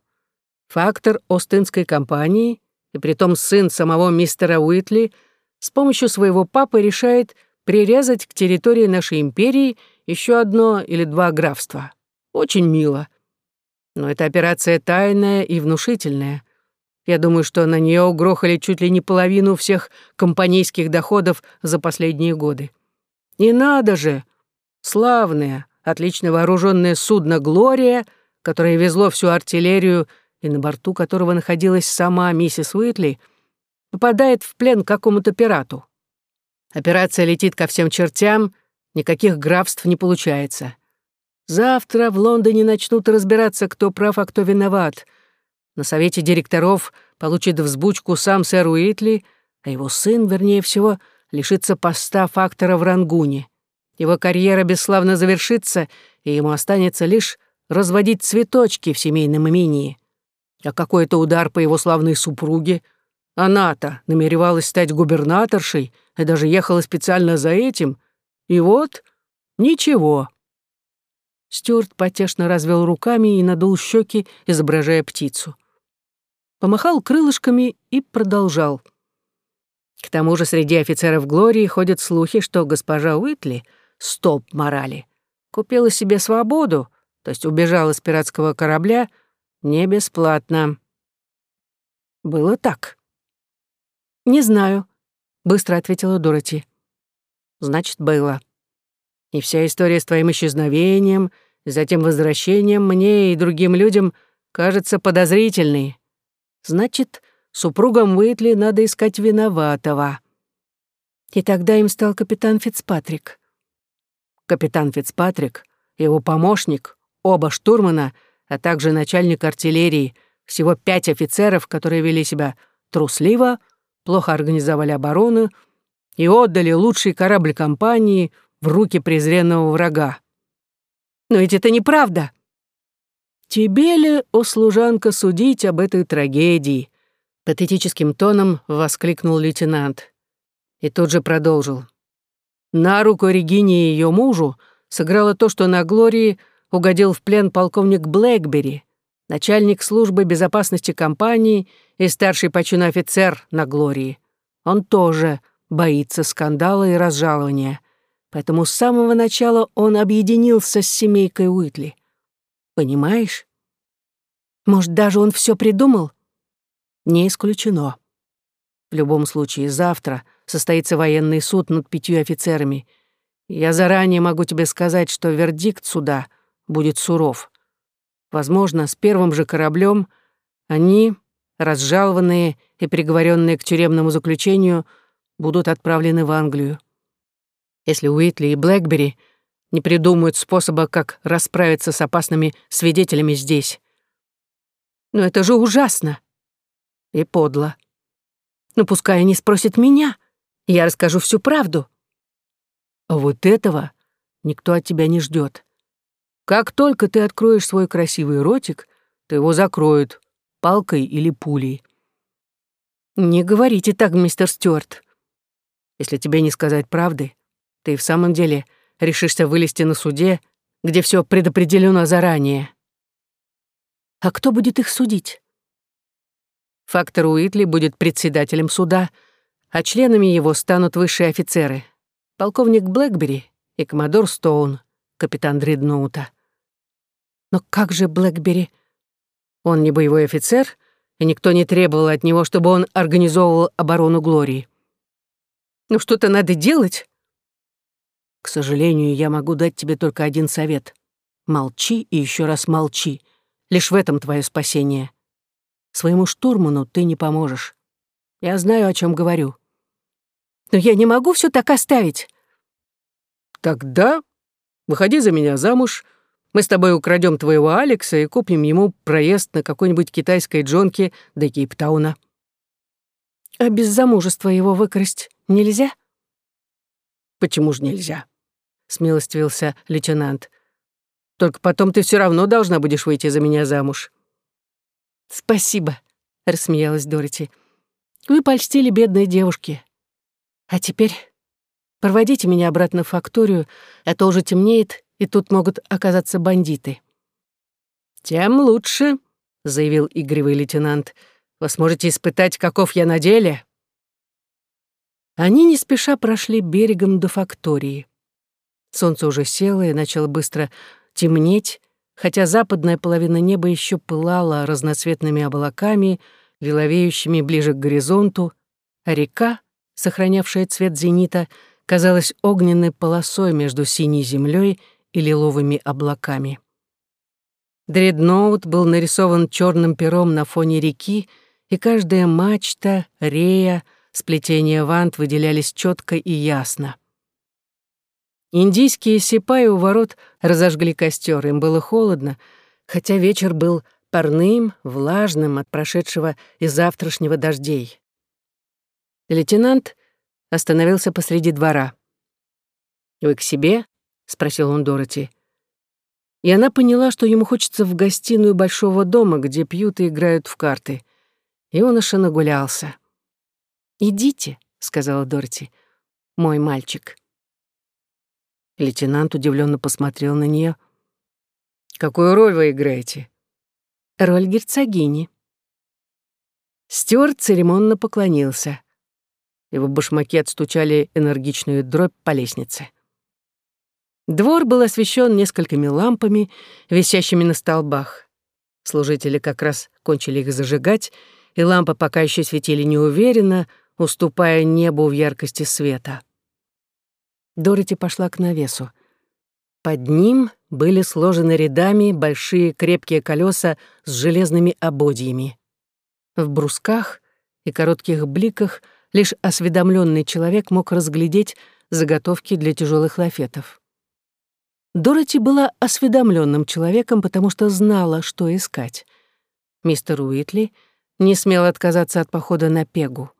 Фактор Остинской компании, и притом сын самого мистера Уитли, с помощью своего папы решает прирезать к территории нашей империи еще одно или два графства. Очень мило. Но эта операция тайная и внушительная. Я думаю, что на нее угрохали чуть ли не половину всех компанейских доходов за последние годы. И надо же! Славное, отлично вооруженное судно «Глория», которое везло всю артиллерию и на борту которого находилась сама миссис Уитли, попадает в плен какому-то пирату. Операция летит ко всем чертям, никаких графств не получается. Завтра в Лондоне начнут разбираться, кто прав, а кто виноват. На совете директоров получит взбучку сам сэр Уитли, а его сын, вернее всего, лишится поста фактора в Рангуне. Его карьера бесславно завершится, и ему останется лишь разводить цветочки в семейном имении. А какой-то удар по его славной супруге — она-то намеревалась стать губернаторшей и даже ехала специально за этим. И вот ничего. Стюарт потешно развел руками и надул щеки, изображая птицу. Помахал крылышками и продолжал. К тому же среди офицеров Глории ходят слухи, что госпожа Уитли, стоп морали, купила себе свободу, то есть убежала с пиратского корабля, не бесплатно. Было так. «Не знаю», — быстро ответила Дороти. «Значит, было. И вся история с твоим исчезновением, затем возвращением мне и другим людям кажется подозрительной. Значит, супругам Уитли надо искать виноватого». И тогда им стал капитан Фицпатрик. Капитан Фицпатрик, его помощник, оба штурмана, а также начальник артиллерии, всего пять офицеров, которые вели себя трусливо, плохо организовали оборону и отдали лучший корабль компании в руки презренного врага. «Но ведь это неправда!» «Тебе ли, о служанка, судить об этой трагедии?» Патетическим тоном воскликнул лейтенант. И тут же продолжил. На руку Регине и ее мужу сыграло то, что на Глории угодил в плен полковник Блэкбери, начальник службы безопасности компании и старший по офицер на Глории. Он тоже боится скандала и разжалования, поэтому с самого начала он объединился с семейкой Уитли. Понимаешь? Может, даже он все придумал? Не исключено. В любом случае, завтра состоится военный суд над пятью офицерами. Я заранее могу тебе сказать, что вердикт суда будет суров. Возможно, с первым же кораблем они, разжалованные и приговоренные к тюремному заключению, будут отправлены в Англию. Если Уитли и Блэкбери не придумают способа, как расправиться с опасными свидетелями здесь. Но это же ужасно и подло. Но пускай они спросят меня, я расскажу всю правду. А вот этого никто от тебя не ждет. Как только ты откроешь свой красивый ротик, то его закроют палкой или пулей. Не говорите так, мистер Стюарт. Если тебе не сказать правды, ты в самом деле решишься вылезти на суде, где все предопределено заранее. А кто будет их судить? Фактор Уитли будет председателем суда, а членами его станут высшие офицеры. Полковник Блэкбери и коммодор Стоун, капитан Дредноута. Но как же Блэкбери? Он не боевой офицер, и никто не требовал от него, чтобы он организовывал оборону Глории. Ну что-то надо делать. К сожалению, я могу дать тебе только один совет. Молчи и еще раз молчи. Лишь в этом твое спасение. Своему штурману ты не поможешь. Я знаю, о чем говорю. Но я не могу все так оставить. Тогда выходи за меня замуж. Мы с тобой украдем твоего Алекса и купим ему проезд на какой-нибудь китайской джонке до Кейптауна. А без замужества его выкрасть нельзя? Почему же нельзя? Смилостивился лейтенант. Только потом ты все равно должна будешь выйти за меня замуж. «Спасибо», — рассмеялась Дороти. «Вы польстили бедной девушке. А теперь проводите меня обратно в факторию, а то уже темнеет, и тут могут оказаться бандиты». «Тем лучше», — заявил игривый лейтенант. «Вы сможете испытать, каков я на деле». Они не спеша прошли берегом до фактории. Солнце уже село и начало быстро темнеть, хотя западная половина неба еще пылала разноцветными облаками, лиловеющими ближе к горизонту, а река, сохранявшая цвет зенита, казалась огненной полосой между синей землей и лиловыми облаками. Дредноут был нарисован черным пером на фоне реки, и каждая мачта, рея, сплетение вант выделялись четко и ясно. Индийские сипаи у ворот разожгли костер, им было холодно, хотя вечер был парным, влажным от прошедшего и завтрашнего дождей. Лейтенант остановился посреди двора. «Вы к себе?» — спросил он Дороти. И она поняла, что ему хочется в гостиную большого дома, где пьют и играют в карты. И он аж нагулялся. «Идите», — сказала Дороти, — «мой мальчик». Лейтенант удивленно посмотрел на нее. «Какую роль вы играете?» «Роль герцогини». Стюарт церемонно поклонился. Его башмаки отстучали энергичную дробь по лестнице. Двор был освещен несколькими лампами, висящими на столбах. Служители как раз кончили их зажигать, и лампы пока еще светили неуверенно, уступая небу в яркости света. Дороти пошла к навесу. Под ним были сложены рядами большие крепкие колеса с железными ободьями. В брусках и коротких бликах лишь осведомленный человек мог разглядеть заготовки для тяжелых лафетов. Дороти была осведомленным человеком, потому что знала, что искать. Мистер Уитли не смел отказаться от похода на Пегу.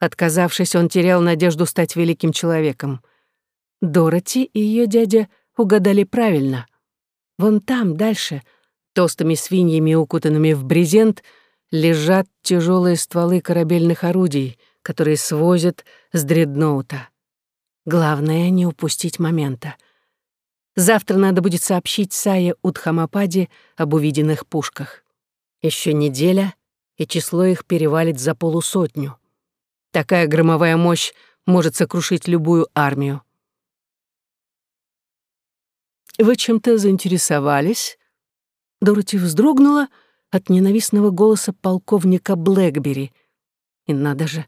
Отказавшись, он терял надежду стать великим человеком. Дороти и ее дядя угадали правильно. Вон там, дальше, толстыми свиньями, укутанными в брезент, лежат тяжелые стволы корабельных орудий, которые свозят с дредноута. Главное — не упустить момента. Завтра надо будет сообщить Сае Удхамападе об увиденных пушках. Еще неделя, и число их перевалит за полусотню. Такая громовая мощь может сокрушить любую армию. «Вы чем-то заинтересовались?» Дороти вздрогнула от ненавистного голоса полковника Блэкбери. И надо же,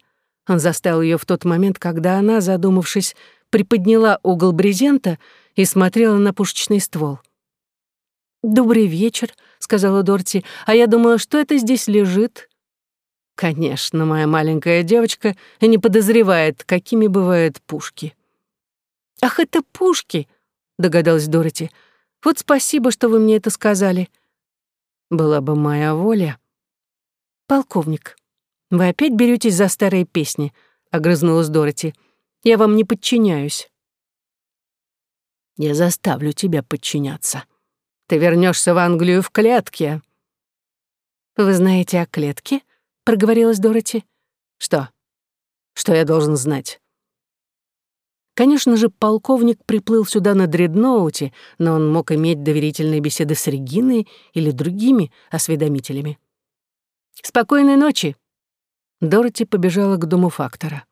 он застал ее в тот момент, когда она, задумавшись, приподняла угол брезента и смотрела на пушечный ствол. «Добрый вечер», — сказала Дорти, «а я думала, что это здесь лежит». Конечно, моя маленькая девочка не подозревает, какими бывают пушки. «Ах, это пушки!» — догадалась Дороти. «Вот спасибо, что вы мне это сказали». «Была бы моя воля». «Полковник, «Вы опять беретесь за старые песни», — огрызнулась Дороти. «Я вам не подчиняюсь». «Я заставлю тебя подчиняться. Ты вернешься в Англию в клетке». «Вы знаете о клетке?» — проговорилась Дороти. «Что? Что я должен знать?» Конечно же, полковник приплыл сюда на дредноуте, но он мог иметь доверительные беседы с Региной или другими осведомителями. «Спокойной ночи!» Дороти побежала к дому фактора.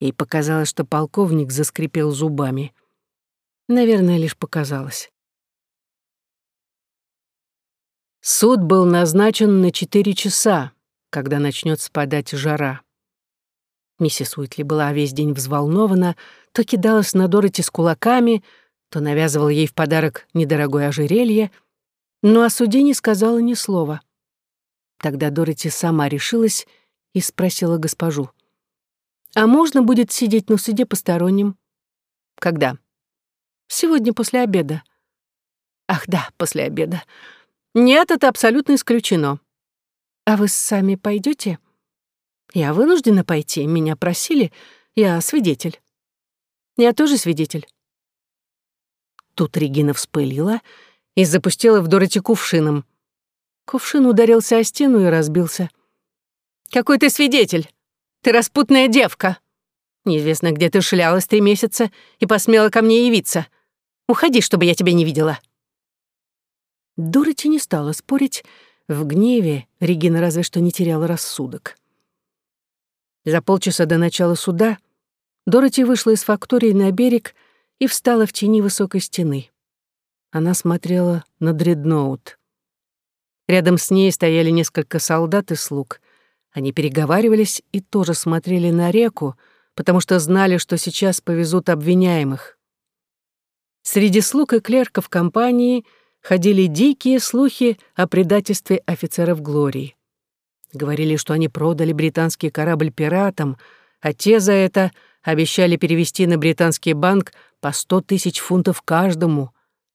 Ей показалось, что полковник заскрипел зубами. Наверное, лишь показалось. Суд был назначен на четыре часа, когда начнет спадать жара. Миссис Уитли была весь день взволнована, то кидалась на Дороти с кулаками, то навязывала ей в подарок недорогое ожерелье, но о суде не сказала ни слова. Тогда Дороти сама решилась и спросила госпожу. «А можно будет сидеть на суде посторонним?» «Когда?» «Сегодня после обеда». «Ах да, после обеда. Нет, это абсолютно исключено». «А вы сами пойдете? «Я вынуждена пойти, меня просили. Я свидетель». «Я тоже свидетель». Тут Регина вспылила и запустила в Дороти кувшином. Кувшин ударился о стену и разбился. Какой ты свидетель? Ты распутная девка. Неизвестно, где ты шлялась три месяца и посмела ко мне явиться. Уходи, чтобы я тебя не видела». Дороти не стала спорить. В гневе Регина разве что не теряла рассудок. За полчаса до начала суда Дороти вышла из фактории на берег и встала в тени высокой стены. Она смотрела на дредноут. Рядом с ней стояли несколько солдат и слуг. Они переговаривались и тоже смотрели на реку, потому что знали, что сейчас повезут обвиняемых. Среди слуг и клерков компании ходили дикие слухи о предательстве офицеров Глории. Говорили, что они продали британский корабль пиратам, а те за это обещали перевести на британский банк по сто тысяч фунтов каждому.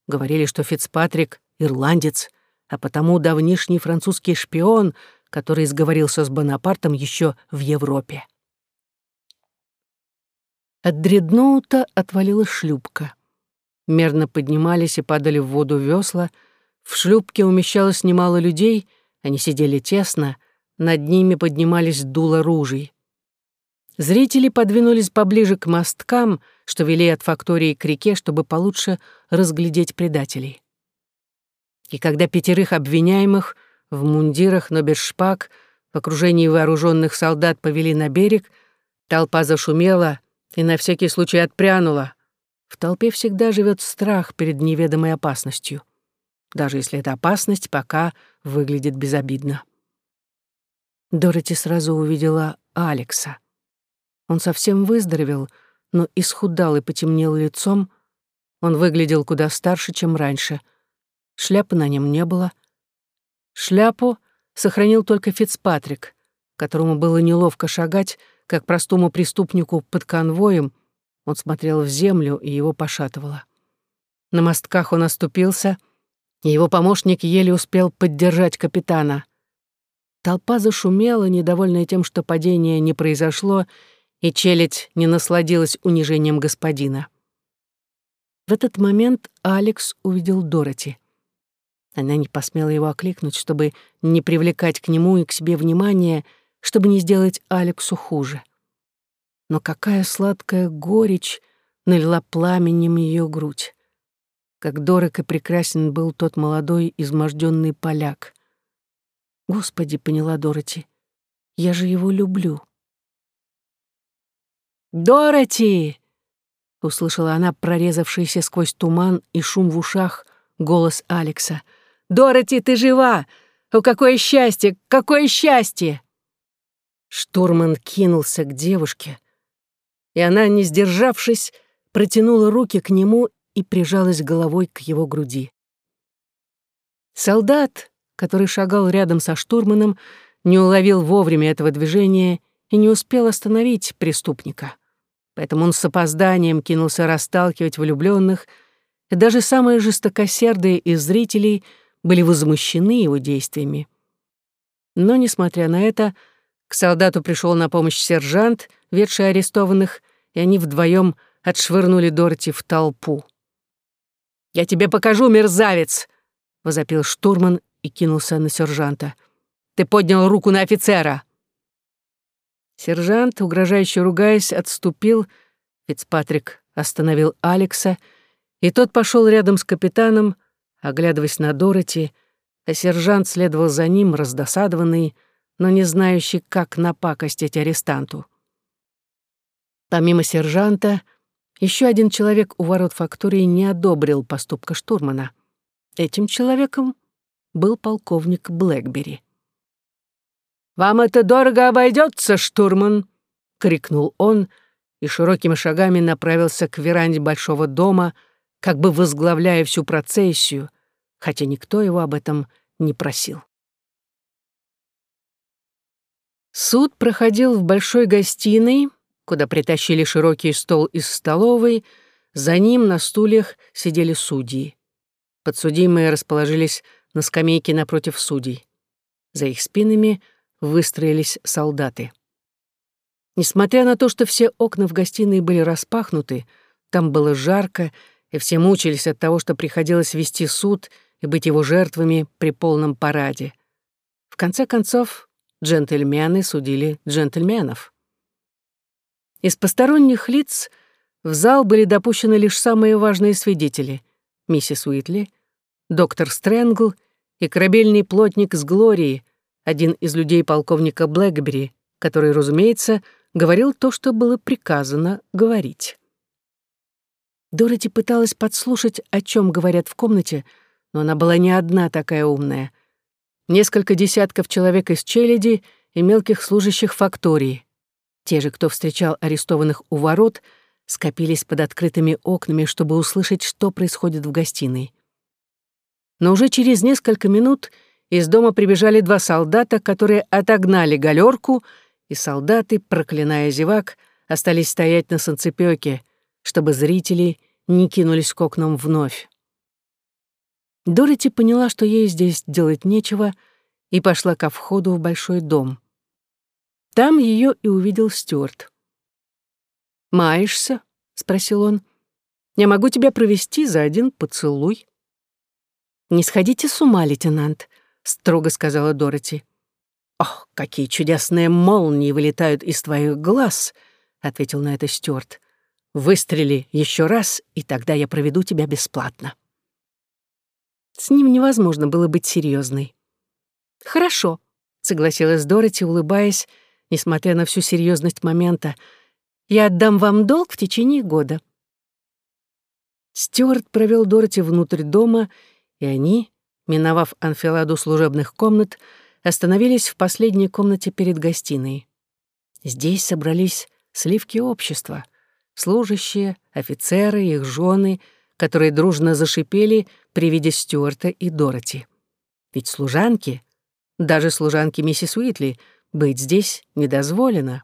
Говорили, что Фицпатрик — ирландец, а потому давнишний французский шпион — который сговорился с Бонапартом еще в Европе. От дредноута отвалилась шлюпка. Мерно поднимались и падали в воду весла. В шлюпке умещалось немало людей, они сидели тесно, над ними поднимались дула ружей. Зрители подвинулись поближе к мосткам, что вели от фактории к реке, чтобы получше разглядеть предателей. И когда пятерых обвиняемых — в мундирах, но без шпаг, в окружении вооруженных солдат повели на берег, толпа зашумела и на всякий случай отпрянула. В толпе всегда живет страх перед неведомой опасностью, даже если эта опасность пока выглядит безобидно. Дороти сразу увидела Алекса. Он совсем выздоровел, но исхудал и потемнел лицом. Он выглядел куда старше, чем раньше. Шляпы на нем не было, Шляпу сохранил только Фицпатрик, которому было неловко шагать, как простому преступнику под конвоем, он смотрел в землю, и его пошатывало. На мостках он оступился, и его помощник еле успел поддержать капитана. Толпа зашумела, недовольная тем, что падение не произошло, и челядь не насладилась унижением господина. В этот момент Алекс увидел Дороти. Она не посмела его окликнуть, чтобы не привлекать к нему и к себе внимания, чтобы не сделать Алексу хуже. Но какая сладкая горечь налила пламенем ее грудь. Как дорог и прекрасен был тот молодой изможденный поляк. Господи, поняла Дороти, я же его люблю. «Дороти!» — услышала она прорезавшийся сквозь туман и шум в ушах голос Алекса. «Дороти, ты жива! О, какое счастье! Какое счастье!» Штурман кинулся к девушке, и она, не сдержавшись, протянула руки к нему и прижалась головой к его груди. Солдат, который шагал рядом со штурманом, не уловил вовремя этого движения и не успел остановить преступника поэтому он с опозданием кинулся расталкивать влюбленных, и даже самые жестокосердые из зрителей были возмущены его действиями. Но, несмотря на это, к солдату пришел на помощь сержант, ведший арестованных, и они вдвоем отшвырнули Дороти в толпу. «Я тебе покажу, мерзавец!» — возопил штурман и кинулся на сержанта. «Ты поднял руку на офицера!» Сержант, угрожающе ругаясь, отступил. Фицпатрик остановил Алекса, и тот пошел рядом с капитаном, оглядываясь на Дороти, а сержант следовал за ним, раздосадованный, но не знающий, как напакостить арестанту. Помимо сержанта, еще один человек у ворот фактории не одобрил поступка штурмана. Этим человеком был полковник Блэкбери. «Вам это дорого обойдется, штурман!» — крикнул он и широкими шагами направился к веранде большого дома, как бы возглавляя всю процессию, хотя никто его об этом не просил. Суд проходил в большой гостиной, куда притащили широкий стол из столовой, за ним на стульях сидели судьи. Подсудимые расположились на скамейке напротив судей. За их спинами выстроились солдаты. Несмотря на то, что все окна в гостиной были распахнуты, там было жарко, и все мучились от того, что приходилось вести суд и быть его жертвами при полном параде. В конце концов, джентльмены судили джентльменов. Из посторонних лиц в зал были допущены лишь самые важные свидетели — миссис Уитли, доктор Стрэнгл и корабельный плотник с Глории, один из людей полковника Блэкбери, который, разумеется, говорил то, что было приказано говорить. Дороти пыталась подслушать, о чем говорят в комнате, но она была не одна такая умная. Несколько десятков человек из челяди и мелких служащих фактории. Те же, кто встречал арестованных у ворот, скопились под открытыми окнами, чтобы услышать, что происходит в гостиной. Но уже через несколько минут из дома прибежали два солдата, которые отогнали галерку, и солдаты, проклиная зевак, остались стоять на санцепёке, чтобы зрители не кинулись к окнам вновь. Дороти поняла, что ей здесь делать нечего, и пошла ко входу в большой дом. Там ее и увидел Стюарт. «Маешься?» — спросил он. «Я могу тебя провести за один поцелуй». «Не сходите с ума, лейтенант», — строго сказала Дороти. «Ох, какие чудесные молнии вылетают из твоих глаз!» — ответил на это Стюарт. «Выстрели еще раз, и тогда я проведу тебя бесплатно». С ним невозможно было быть серьезной. «Хорошо», — согласилась Дороти, улыбаясь, несмотря на всю серьезность момента. «Я отдам вам долг в течение года». Стюарт провел Дороти внутрь дома, и они, миновав анфиладу служебных комнат, остановились в последней комнате перед гостиной. Здесь собрались сливки общества, служащие, офицеры, их жены, которые дружно зашипели при виде Стюарта и Дороти. Ведь служанки, даже служанки миссис Уитли, быть здесь не дозволено.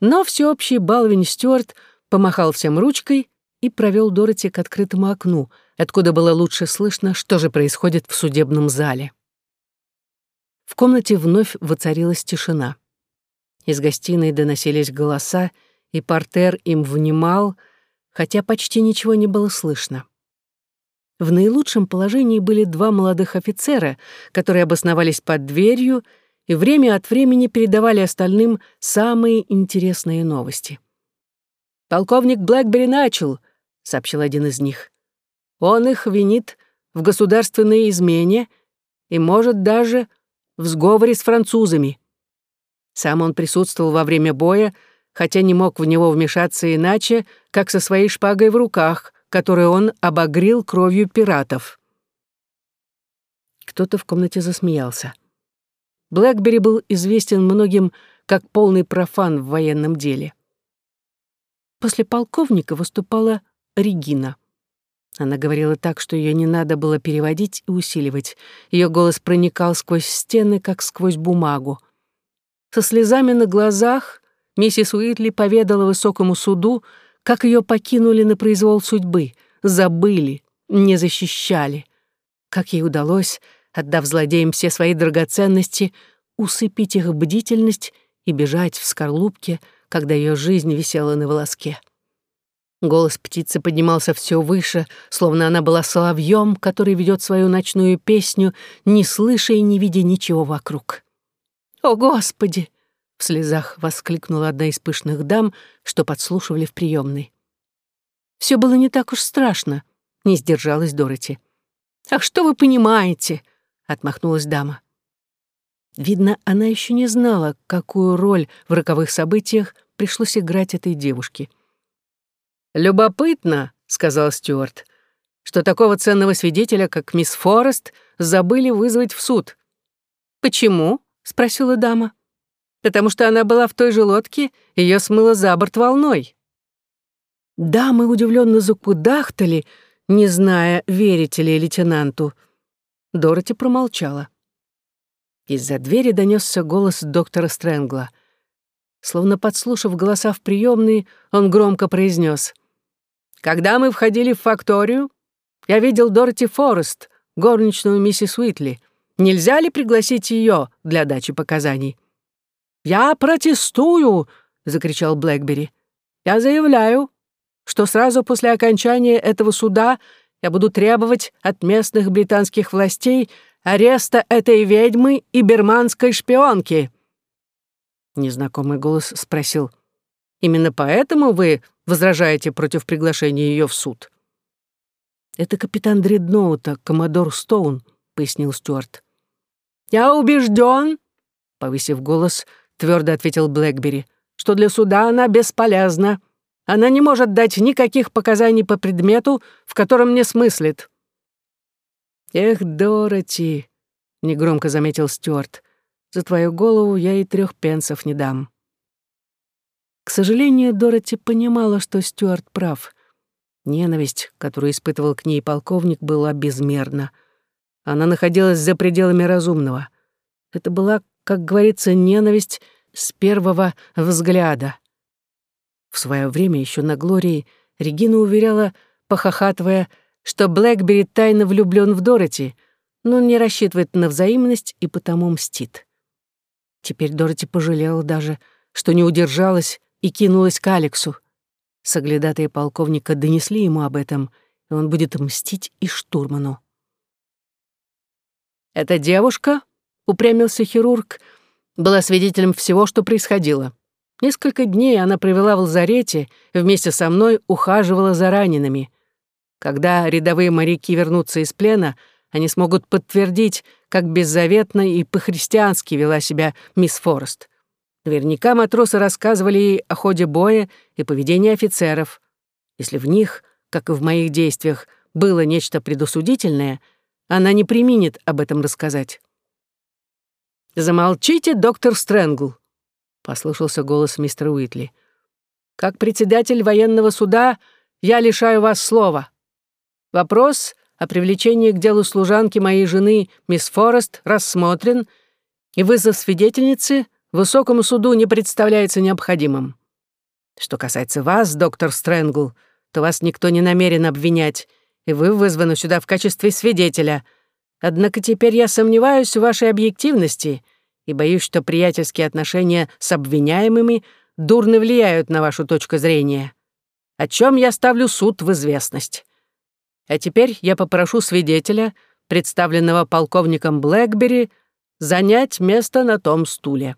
Но всеобщий Балвин Стюарт помахал всем ручкой и провел Дороти к открытому окну, откуда было лучше слышно, что же происходит в судебном зале. В комнате вновь воцарилась тишина. Из гостиной доносились голоса, и портер им внимал, хотя почти ничего не было слышно. В наилучшем положении были два молодых офицера, которые обосновались под дверью и время от времени передавали остальным самые интересные новости. «Полковник Блэкбери начал», — сообщил один из них. «Он их винит в государственной измене и, может, даже в сговоре с французами. Сам он присутствовал во время боя, хотя не мог в него вмешаться иначе, как со своей шпагой в руках, которую он обогрел кровью пиратов. Кто-то в комнате засмеялся. Блэкбери был известен многим как полный профан в военном деле. После полковника выступала Регина. Она говорила так, что ее не надо было переводить и усиливать. Ее голос проникал сквозь стены, как сквозь бумагу. Со слезами на глазах миссис Уитли поведала высокому суду, как ее покинули на произвол судьбы, забыли, не защищали. Как ей удалось, отдав злодеям все свои драгоценности, усыпить их бдительность и бежать в скорлупке, когда ее жизнь висела на волоске. Голос птицы поднимался все выше, словно она была соловьем, который ведет свою ночную песню, не слыша и не видя ничего вокруг. «О, Господи!» — в слезах воскликнула одна из пышных дам, что подслушивали в приемной. Все было не так уж страшно, не сдержалась Дороти. «Ах, что вы понимаете?» — отмахнулась дама. Видно, она еще не знала, какую роль в роковых событиях пришлось играть этой девушке. «Любопытно», — сказал Стюарт, «что такого ценного свидетеля, как мисс Форест, забыли вызвать в суд». «Почему?» — спросила дама. «Потому что она была в той же лодке, ее смыло за борт волной». Дамы удивленно закудахтали, не зная, верите ли лейтенанту. Дороти промолчала. Из-за двери донесся голос доктора Стрэнгла. Словно подслушав голоса в приемной, он громко произнес: «Когда мы входили в факторию, я видел Дороти Форест, горничную миссис Уитли. Нельзя ли пригласить ее для дачи показаний?» «Я протестую!» — закричал Блэкбери. «Я заявляю, что сразу после окончания этого суда я буду требовать от местных британских властей ареста этой ведьмы и берманской шпионки». Незнакомый голос спросил, «Именно поэтому вы возражаете против приглашения ее в суд?» «Это капитан Дредноута, коммодор Стоун», — пояснил Стюарт. «Я убежден», — повысив голос, твердо ответил Блэкбери, «что для суда она бесполезна. Она не может дать никаких показаний по предмету, в котором не смыслит». «Эх, Дороти», — негромко заметил Стюарт, «за твою голову я и трех пенсов не дам». К сожалению, Дороти понимала, что Стюарт прав. Ненависть, которую испытывал к ней полковник, была безмерна. Она находилась за пределами разумного. Это была, как говорится, ненависть с первого взгляда. В свое время еще на Глории Регина уверяла, похохатывая, что Блэкбери тайно влюблен в Дороти, но не рассчитывает на взаимность и потому мстит. Теперь Дороти пожалела даже, что не удержалась и кинулась к Алексу. Соглядатые полковника донесли ему об этом, и он будет мстить и штурману. «Эта девушка», — упрямился хирург, — была свидетелем всего, что происходило. Несколько дней она провела в лазарете, вместе со мной ухаживала за ранеными. Когда рядовые моряки вернутся из плена, они смогут подтвердить, как беззаветно и по-христиански вела себя мисс Форест. Наверняка матросы рассказывали ей о ходе боя и поведении офицеров. Если в них, как и в моих действиях, было нечто предусудительное, она не применит об этом рассказать. «Замолчите, доктор Стрэнгл!» послышался голос мистера Уитли. Как председатель военного суда я лишаю вас слова. Вопрос о привлечении к делу служанки моей жены, мисс Форест, рассмотрен, и вызов свидетельницы высокому суду не представляется необходимым. Что касается вас, доктор Стрэнгл, то вас никто не намерен обвинять, и вы вызваны сюда в качестве свидетеля. Однако теперь я сомневаюсь в вашей объективности и боюсь, что приятельские отношения с обвиняемыми дурно влияют на вашу точку зрения, о чем я ставлю суд в известность. А теперь я попрошу свидетеля, представленного полковником Блэкбери, занять место на том стуле.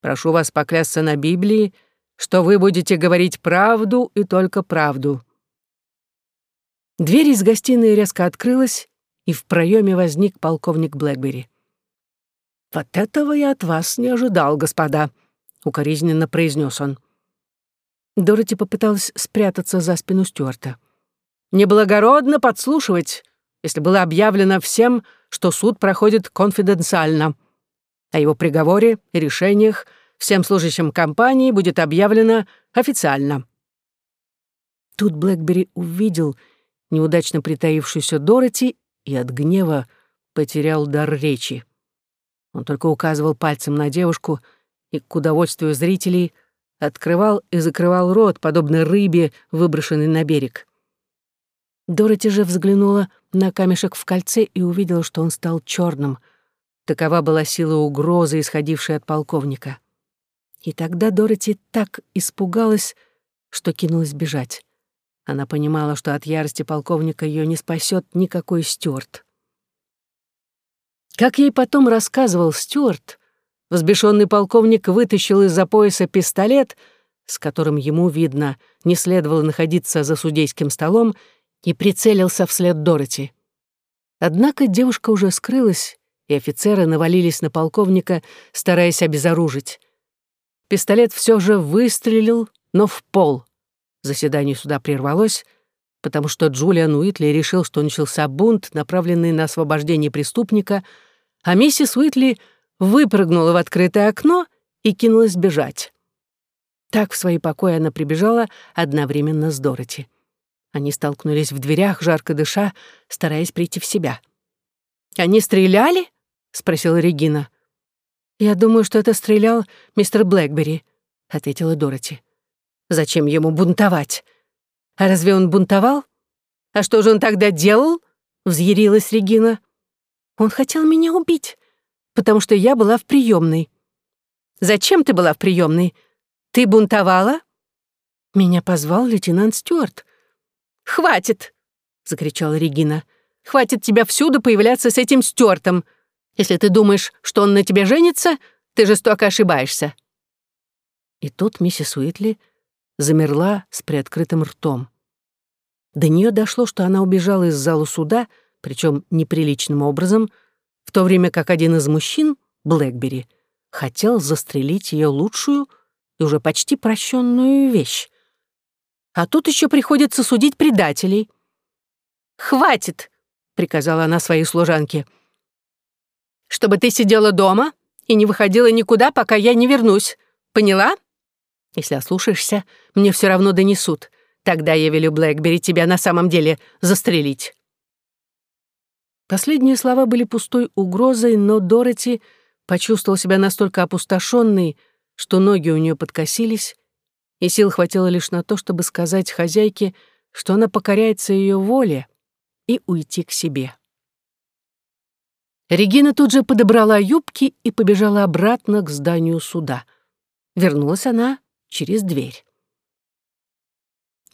Прошу вас поклясться на Библии, что вы будете говорить правду и только правду». Дверь из гостиной резко открылась, и в проеме возник полковник Блэкбери. «Вот этого я от вас не ожидал, господа», — укоризненно произнес он. Дороти попыталась спрятаться за спину Стюарта. «Неблагородно подслушивать, если было объявлено всем, что суд проходит конфиденциально. О его приговоре и решениях всем служащим компании будет объявлено официально». Тут Блэкбери увидел неудачно притаившуюся Дороти и от гнева потерял дар речи. Он только указывал пальцем на девушку и, к удовольствию зрителей, открывал и закрывал рот, подобно рыбе, выброшенной на берег. Дороти же взглянула на камешек в кольце и увидела, что он стал черным. Такова была сила угрозы, исходившая от полковника. И тогда Дороти так испугалась, что кинулась бежать. Она понимала, что от ярости полковника ее не спасет никакой Стюарт. Как ей потом рассказывал Стюарт, взбешенный полковник вытащил из-за пояса пистолет, с которым ему, видно, не следовало находиться за судейским столом, и прицелился вслед Дороти. Однако девушка уже скрылась, и офицеры навалились на полковника, стараясь обезоружить. Пистолет все же выстрелил, но в пол. Заседание суда прервалось, потому что Джулиан Уитли решил, что начался бунт, направленный на освобождение преступника, а миссис Уитли выпрыгнула в открытое окно и кинулась бежать. Так в свои покои она прибежала одновременно с Дороти. Они столкнулись в дверях, жарко дыша, стараясь прийти в себя. «Они стреляли?» — спросила Регина. «Я думаю, что это стрелял мистер Блэкбери», — ответила Дороти. «Зачем ему бунтовать? А разве он бунтовал? А что же он тогда делал?» — взъярилась Регина. «Он хотел меня убить, потому что я была в приемной». «Зачем ты была в приемной? Ты бунтовала?» Меня позвал лейтенант Стюарт. «Хватит!» — закричала Регина. «Хватит тебя всюду появляться с этим Стюартом. Если ты думаешь, что он на тебе женится, ты жестоко ошибаешься». И тут миссис Уитли замерла с приоткрытым ртом. До нее дошло, что она убежала из зала суда, причем неприличным образом, в то время как один из мужчин, Блэкбери, хотел застрелить ее лучшую и уже почти прощенную вещь. А тут еще приходится судить предателей. «Хватит!» — приказала она своей служанке. «Чтобы ты сидела дома и не выходила никуда, пока я не вернусь. Поняла? Если ослушаешься, мне все равно донесут. Тогда я велю Блэкбери тебя на самом деле застрелить». Последние слова были пустой угрозой, но Дороти почувствовал себя настолько опустошенной, что ноги у нее подкосились, и сил хватило лишь на то, чтобы сказать хозяйке, что она покоряется ее воле, и уйти к себе. Регина тут же подобрала юбки и побежала обратно к зданию суда. Вернулась она через дверь.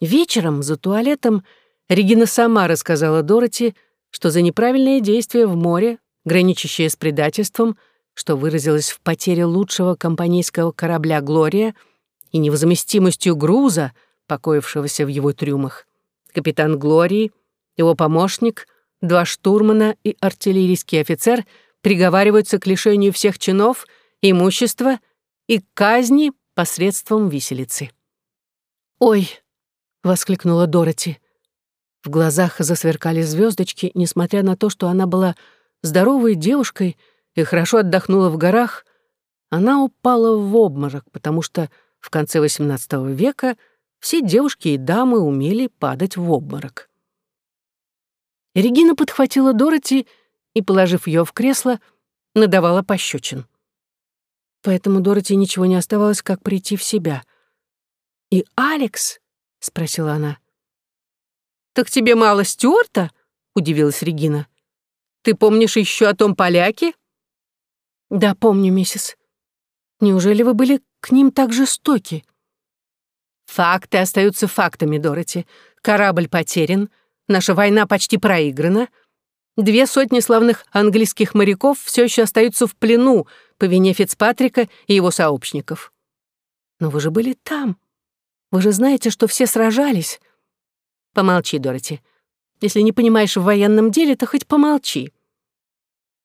Вечером за туалетом Регина сама рассказала Дороти, что за неправильные действия в море, граничащие с предательством, что выразилось в потере лучшего компанейского корабля «Глория», и невозместимостью груза, покоившегося в его трюмах. Капитан Глории, его помощник, два штурмана и артиллерийский офицер приговариваются к лишению всех чинов, имущества и казни посредством виселицы. «Ой!» — воскликнула Дороти. В глазах засверкали звездочки, несмотря на то, что она была здоровой девушкой и хорошо отдохнула в горах, она упала в обморок, потому что в конце XVIII века все девушки и дамы умели падать в обморок. Регина подхватила Дороти и, положив ее в кресло, надавала пощечин. Поэтому Дороти ничего не оставалось, как прийти в себя. «И Алекс?» — спросила она. «Так тебе мало Стюарта?» — удивилась Регина. «Ты помнишь еще о том поляке?» «Да, помню, миссис. Неужели вы были к ним так жестоки?» «Факты остаются фактами, Дороти. Корабль потерян, наша война почти проиграна. Две сотни славных английских моряков все еще остаются в плену по вине Фицпатрика и его сообщников». «Но вы же были там. Вы же знаете, что все сражались». «Помолчи, Дороти. Если не понимаешь в военном деле, то хоть помолчи».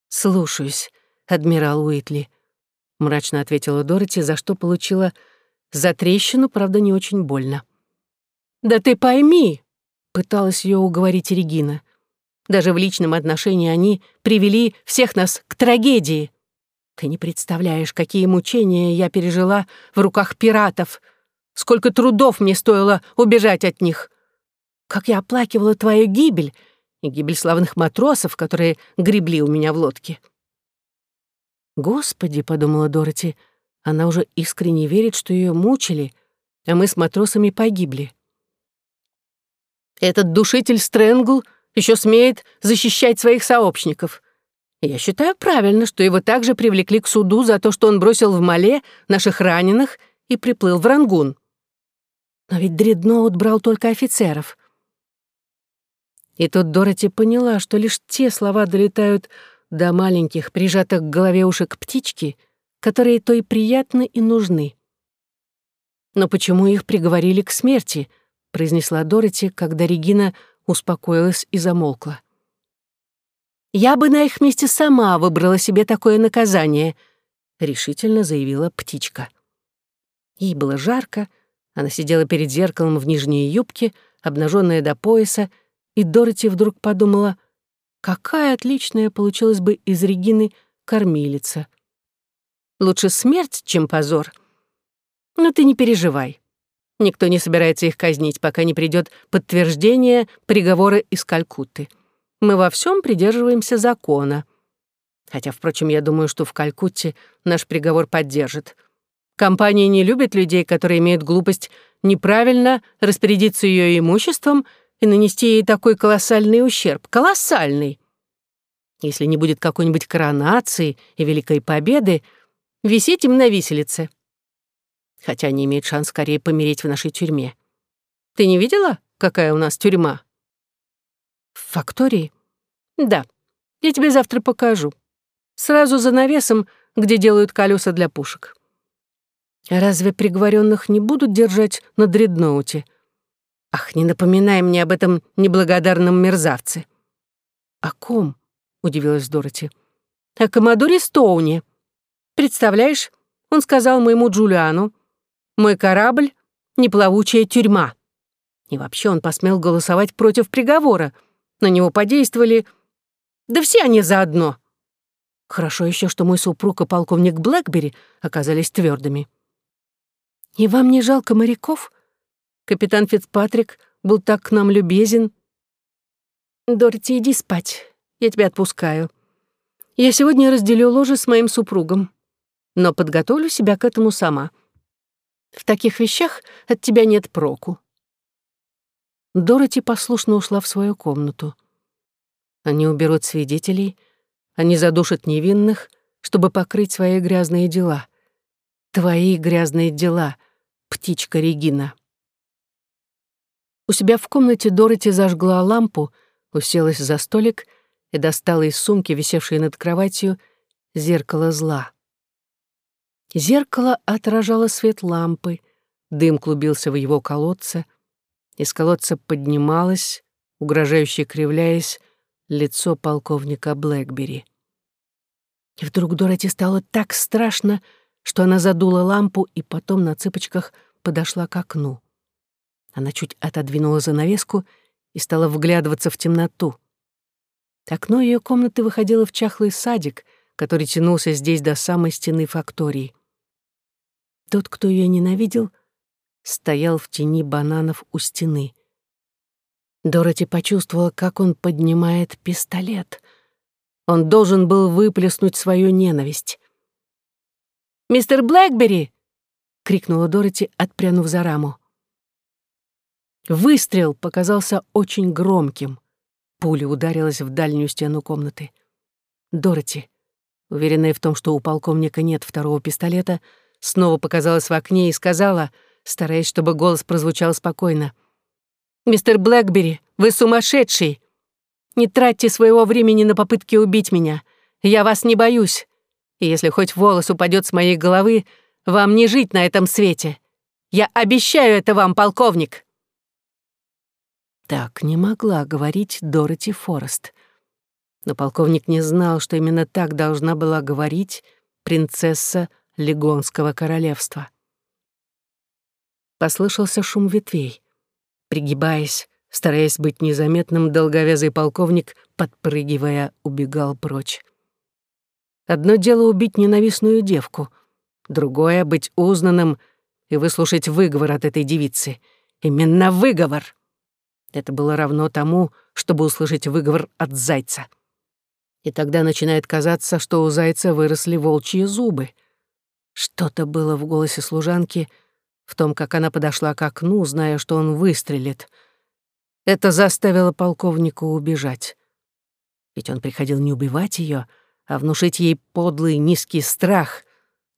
«Слушаюсь, адмирал Уитли», — мрачно ответила Дороти, за что получила за трещину, правда, не очень больно. «Да ты пойми», — пыталась ее уговорить Регина. «Даже в личном отношении они привели всех нас к трагедии. Ты не представляешь, какие мучения я пережила в руках пиратов, сколько трудов мне стоило убежать от них. Как я оплакивала твою гибель и гибель славных матросов, которые гребли у меня в лодке». «Господи», — подумала Дороти, — она уже искренне верит, что ее мучили, а мы с матросами погибли. Этот душитель Стрэнгл еще смеет защищать своих сообщников. Я считаю правильно, что его также привлекли к суду за то, что он бросил в Мале наших раненых и приплыл в Рангун. Но ведь Дредноут брал только офицеров. И тут Дороти поняла, что лишь те слова долетают до маленьких, прижатых к голове ушек птички, которые то и приятны и нужны. «Но почему их приговорили к смерти?» — произнесла Дороти, когда Регина успокоилась и замолкла. «Я бы на их месте сама выбрала себе такое наказание», — решительно заявила птичка. Ей было жарко, она сидела перед зеркалом в нижней юбке, обнаженная до пояса, и Дороти вдруг подумала, Какая отличная получилась бы из Регины кормилица. Лучше смерть, чем позор. Но ты не переживай. Никто не собирается их казнить, пока не придет подтверждение приговора из Калькутты. Мы во всем придерживаемся закона. Хотя, впрочем, я думаю, что в Калькутте наш приговор поддержит. Компания не любит людей, которые имеют глупость неправильно распорядиться ее имуществом и нанести ей такой колоссальный ущерб. Колоссальный! Если не будет какой-нибудь коронации и великой победы, висеть им на виселице. Хотя они имеют шанс скорее помереть в нашей тюрьме. Ты не видела, какая у нас тюрьма? В фактории? Да. Я тебе завтра покажу. Сразу за навесом, где делают колеса для пушек. Разве приговоренных не будут держать на дредноуте? Ах, не напоминай мне об этом неблагодарном мерзавце. О ком? удивилась Дороти. О Коммодоре Стоуне. Представляешь, он сказал моему Джулиану, мой корабль — неплавучая тюрьма. И вообще он посмел голосовать против приговора. На него подействовали... Да все они заодно. Хорошо еще, что мой супруг и полковник Блэкбери оказались твердыми. «И вам не жалко моряков?» Капитан Фицпатрик был так к нам любезен. Дороти, иди спать. Я тебя отпускаю. Я сегодня разделю ложе с моим супругом, но подготовлю себя к этому сама. В таких вещах от тебя нет проку. Дороти послушно ушла в свою комнату. Они уберут свидетелей, они задушат невинных, чтобы покрыть свои грязные дела. Твои грязные дела, птичка Регина. У себя в комнате Дороти зажгла лампу, уселась за столик и достала из сумки, висевшей над кроватью, зеркало зла. Зеркало отражало свет лампы, дым клубился в его колодце, из колодца поднималось, угрожающе кривляясь, лицо полковника Блэкбери. И вдруг Дороти стало так страшно, что она задула лампу и потом на цыпочках подошла к окну. Она чуть отодвинула занавеску и стала вглядываться в темноту. Окно ее комнаты выходило в чахлый садик, который тянулся здесь до самой стены фактории. Тот, кто ее ненавидел, стоял в тени бананов у стены. Дороти почувствовала, как он поднимает пистолет. Он должен был выплеснуть свою ненависть. «Мистер Блэкбери!» — крикнула Дороти, отпрянув за раму. Выстрел показался очень громким. Пуля ударилась в дальнюю стену комнаты. Дороти, уверенная в том, что у полковника нет второго пистолета, снова показалась в окне и сказала, стараясь, чтобы голос прозвучал спокойно. «Мистер Блэкбери, вы сумасшедший! Не тратьте своего времени на попытки убить меня. Я вас не боюсь. И если хоть волос упадет с моей головы, вам не жить на этом свете. Я обещаю это вам, полковник!» Так не могла говорить Дороти Форест. Но полковник не знал, что именно так должна была говорить принцесса Легонского королевства. Послышался шум ветвей. Пригибаясь, стараясь быть незаметным, долговязый полковник, подпрыгивая, убегал прочь. Одно дело убить ненавистную девку, другое — быть узнанным и выслушать выговор от этой девицы. Именно выговор! Это было равно тому, чтобы услышать выговор от зайца. И тогда начинает казаться, что у зайца выросли волчьи зубы. Что-то было в голосе служанки, в том, как она подошла к окну, зная, что он выстрелит. Это заставило полковника убежать. Ведь он приходил не убивать ее, а внушить ей подлый низкий страх,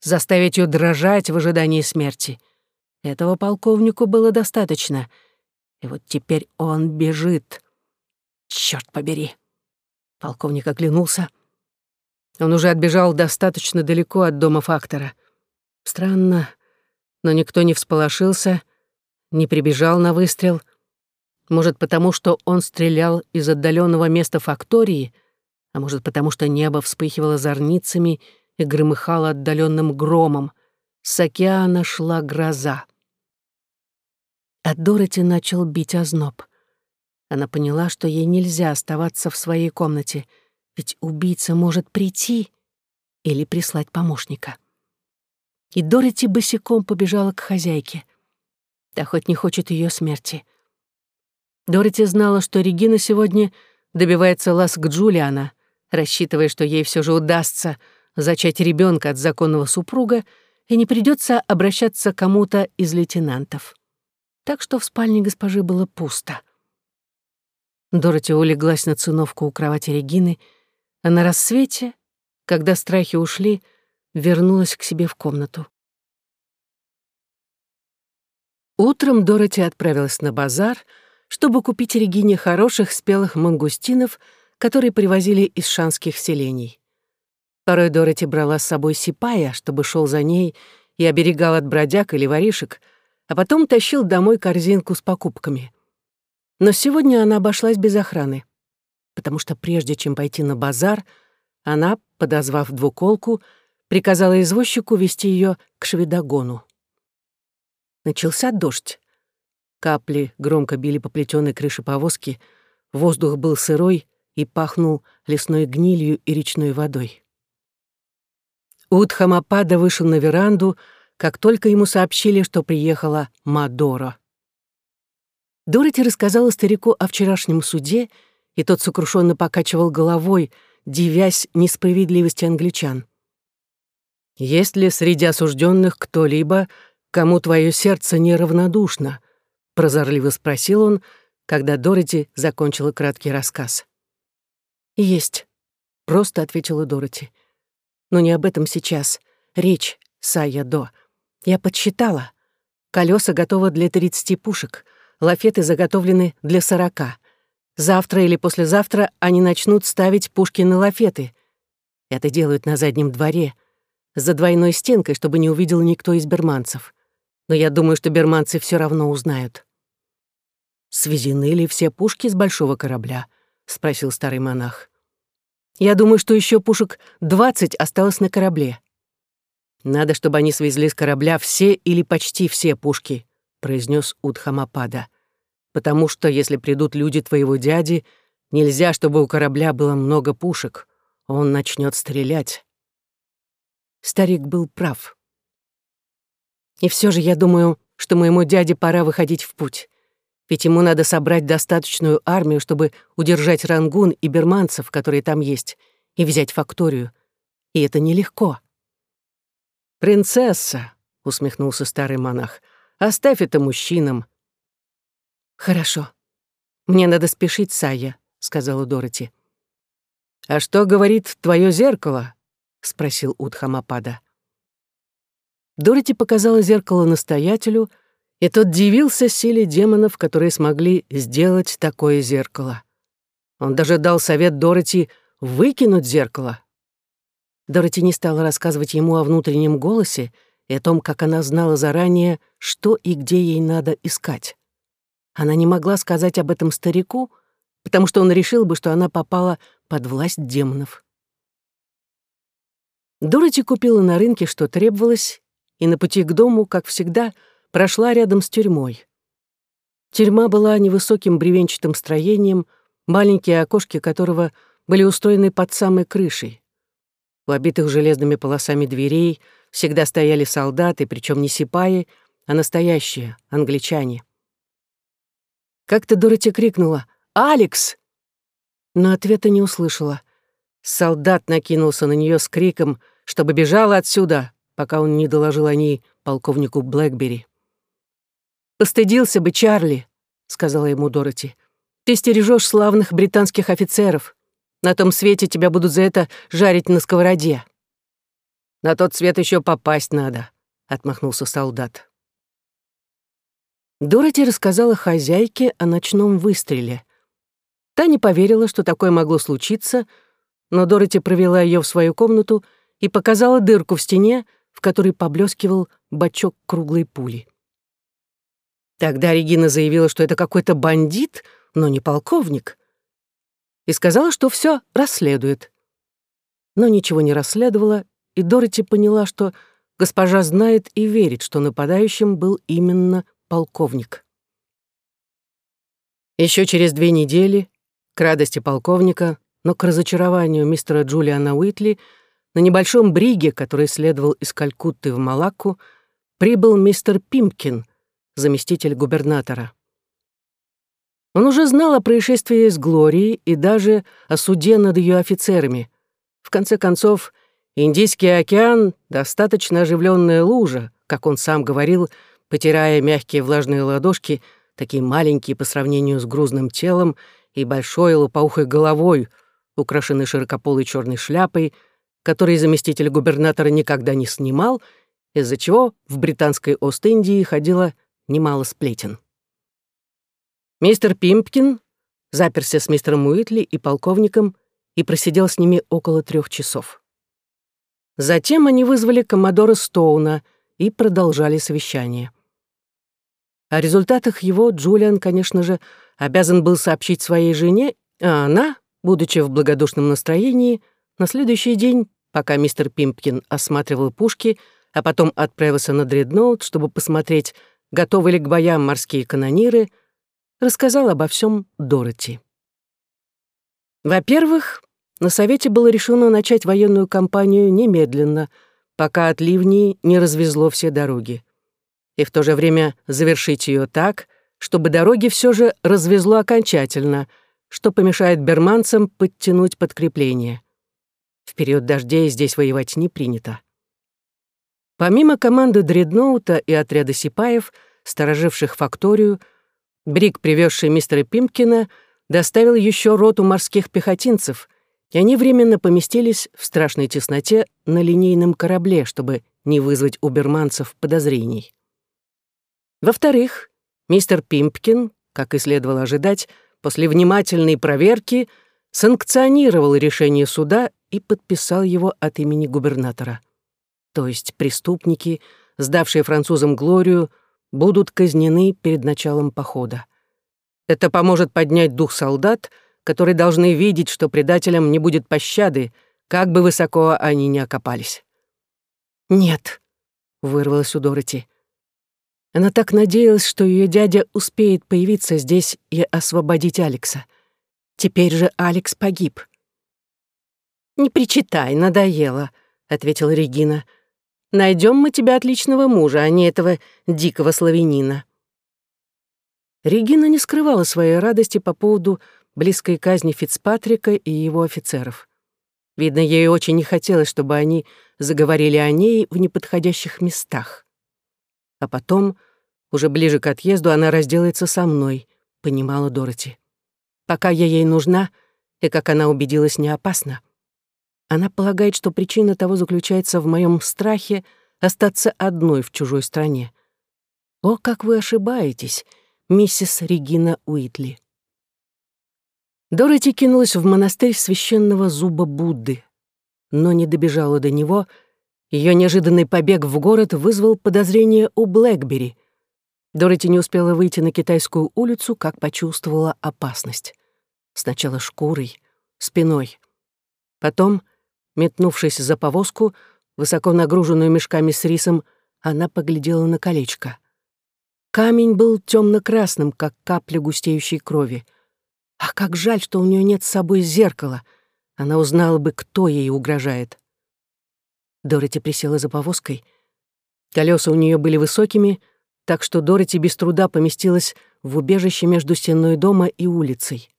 заставить ее дрожать в ожидании смерти. Этого полковнику было достаточно. И вот теперь он бежит. Черт побери! Полковник оглянулся. Он уже отбежал достаточно далеко от дома фактора. Странно, но никто не всполошился, не прибежал на выстрел. Может, потому что он стрелял из отдаленного места фактории — а может, потому что небо вспыхивало зорницами и громыхало отдаленным громом. С океана шла гроза. А Дороти начал бить озноб. Она поняла, что ей нельзя оставаться в своей комнате, ведь убийца может прийти или прислать помощника. И Дороти босиком побежала к хозяйке. Та хоть не хочет ее смерти. Дороти знала, что Регина сегодня добивается ласк Джулиана, рассчитывая, что ей все же удастся зачать ребенка от законного супруга и не придется обращаться к кому-то из лейтенантов. Так что в спальне госпожи было пусто. Дороти улеглась на циновку у кровати Регины, а на рассвете, когда страхи ушли, вернулась к себе в комнату. Утром Дороти отправилась на базар, чтобы купить Регине хороших спелых мангустинов — которые привозили из шанских селений. Порой Дороти брала с собой сипая, чтобы шел за ней и оберегал от бродяг или воришек, а потом тащил домой корзинку с покупками. Но сегодня она обошлась без охраны, потому что прежде чем пойти на базар, она, подозвав двуколку, приказала извозчику вести ее к шведогону. Начался дождь. Капли громко били по плетеной крыше повозки, воздух был сырой, и пахнул лесной гнилью и речной водой. Утхамапада вышел на веранду, как только ему сообщили, что приехала Мадора. Дороти рассказала старику о вчерашнем суде, и тот сокрушенно покачивал головой, дивясь несправедливости англичан. «Есть ли среди осужденных кто-либо, кому твое сердце неравнодушно?» — прозорливо спросил он, когда Дороти закончила краткий рассказ. «Есть», — просто ответила Дороти. «Но не об этом сейчас. Речь, Сая До. Я подсчитала. Колеса готовы для 30 пушек, лафеты заготовлены для 40. Завтра или послезавтра они начнут ставить пушки на лафеты. Это делают на заднем дворе, за двойной стенкой, чтобы не увидел никто из берманцев. Но я думаю, что берманцы все равно узнают. «Свезены ли все пушки с большого корабля?» — спросил старый монах. «Я думаю, что еще пушек двадцать осталось на корабле». «Надо, чтобы они свезли с корабля все или почти все пушки», — произнес Удхамапада. «Потому что, если придут люди твоего дяди, нельзя, чтобы у корабля было много пушек. Он начнет стрелять». Старик был прав. «И все же я думаю, что моему дяде пора выходить в путь ведь ему надо собрать достаточную армию, чтобы удержать Рангун и берманцев, которые там есть, и взять факторию. И это нелегко. «Принцесса», — усмехнулся старый монах, — «оставь это мужчинам». «Хорошо. Мне надо спешить, Сая», — сказала Дороти. «А что говорит твое зеркало?» — спросил Удхамапада. Дороти показала зеркало настоятелю, и тот дивился силе демонов, которые смогли сделать такое зеркало. Он даже дал совет Дороти выкинуть зеркало. Дороти не стала рассказывать ему о внутреннем голосе и о том, как она знала заранее, что и где ей надо искать. Она не могла сказать об этом старику, потому что он решил бы, что она попала под власть демонов. Дороти купила на рынке, что требовалось, и на пути к дому, как всегда, прошла рядом с тюрьмой. Тюрьма была невысоким бревенчатым строением, маленькие окошки которого были устроены под самой крышей. У обитых железными полосами дверей всегда стояли солдаты, причем не сипаи, а настоящие, англичане. Как-то Дороти крикнула «Алекс!», но ответа не услышала. Солдат накинулся на нее с криком, чтобы бежала отсюда, пока он не доложил о ней полковнику Блэкбери. «Постыдился бы, Чарли», — сказала ему Дороти. «Ты стережешь славных британских офицеров. На том свете тебя будут за это жарить на сковороде». «На тот свет еще попасть надо», — отмахнулся солдат. Дороти рассказала хозяйке о ночном выстреле. Та не поверила, что такое могло случиться, но Дороти провела ее в свою комнату и показала дырку в стене, в которой поблескивал бачок круглой пули. Тогда Регина заявила, что это какой-то бандит, но не полковник, и сказала, что все расследует. Но ничего не расследовала, и Дороти поняла, что госпожа знает и верит, что нападающим был именно полковник. Еще через две недели, к радости полковника, но к разочарованию мистера Джулиана Уитли, на небольшом бриге, который следовал из Калькутты в Малакку, прибыл мистер Пимкин, заместитель губернатора. Он уже знал о происшествии с Глорией и даже о суде над ее офицерами. В конце концов, Индийский океан — достаточно оживленная лужа, как он сам говорил, потирая мягкие влажные ладошки, такие маленькие по сравнению с грузным телом и большой лопоухой головой, украшенной широкополой черной шляпой — который заместитель губернатора никогда не снимал, из-за чего в британской Ост-Индии ходило немало сплетен. Мистер Пимпкин заперся с мистером Уитли и полковником и просидел с ними около трех часов. Затем они вызвали коммодора Стоуна и продолжали совещание. О результатах его Джулиан, конечно же, обязан был сообщить своей жене, а она, будучи в благодушном настроении, на следующий день пока мистер Пимпкин осматривал пушки, а потом отправился на дредноут, чтобы посмотреть, готовы ли к боям морские канониры, рассказал обо всем Дороти. Во-первых, на Совете было решено начать военную кампанию немедленно, пока от ливней не развезло все дороги, и в то же время завершить ее так, чтобы дороги все же развезло окончательно, что помешает берманцам подтянуть подкрепление. В период дождей здесь воевать не принято. Помимо команды дредноута и отряда сипаев, стороживших факторию, Брик, привезший мистера Пимкина, доставил еще роту морских пехотинцев, и они временно поместились в страшной тесноте на линейном корабле, чтобы не вызвать у берманцев подозрений. Во-вторых, мистер Пимпкин, как и следовало ожидать, после внимательной проверки санкционировал решение суда и подписал его от имени губернатора. То есть преступники, сдавшие французам Глорию, будут казнены перед началом похода. Это поможет поднять дух солдат, которые должны видеть, что предателям не будет пощады, как бы высоко они ни окопались. «Нет», — вырвалась у Дороти. Она так надеялась, что ее дядя успеет появиться здесь и освободить Алекса. Теперь же Алекс погиб. «Не причитай, надоело», — ответила Регина. Найдем мы тебе отличного мужа, а не этого дикого славянина». Регина не скрывала своей радости по поводу близкой казни Фицпатрика и его офицеров. Видно, ей очень не хотелось, чтобы они заговорили о ней в неподходящих местах. А потом, уже ближе к отъезду, она разделается со мной, — понимала Дороти. «Пока я ей нужна, и, как она убедилась, не опасна. Она полагает, что причина того заключается в моем страхе остаться одной в чужой стране. О, как вы ошибаетесь, миссис Регина Уитли. Дороти кинулась в монастырь священного зуба Будды, но не добежала до него. Ее неожиданный побег в город вызвал подозрение у Блэкбери. Дороти не успела выйти на китайскую улицу, как почувствовала опасность. Сначала шкурой, спиной. Потом, метнувшись за повозку, высоко нагруженную мешками с рисом, она поглядела на колечко. Камень был темно-красным, как капля густеющей крови. А как жаль, что у нее нет с собой зеркала. Она узнала бы, кто ей угрожает. Дороти присела за повозкой. Колеса у нее были высокими, так что Дороти без труда поместилась в убежище между стеной дома и улицей.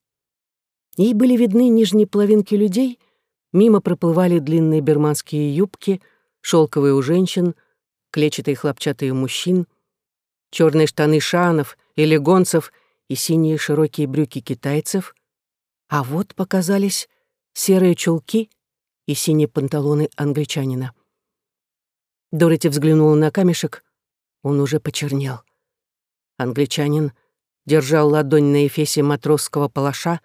Ей были видны нижние половинки людей, мимо проплывали длинные берманские юбки, шелковые у женщин, клетчатые хлопчатые у мужчин — черные штаны шанов или гонцев и синие широкие брюки китайцев, а вот показались серые чулки и синие панталоны англичанина. Дороти взглянула на камешек, он уже почернел. Англичанин держал ладонь на эфесе матросского палаша,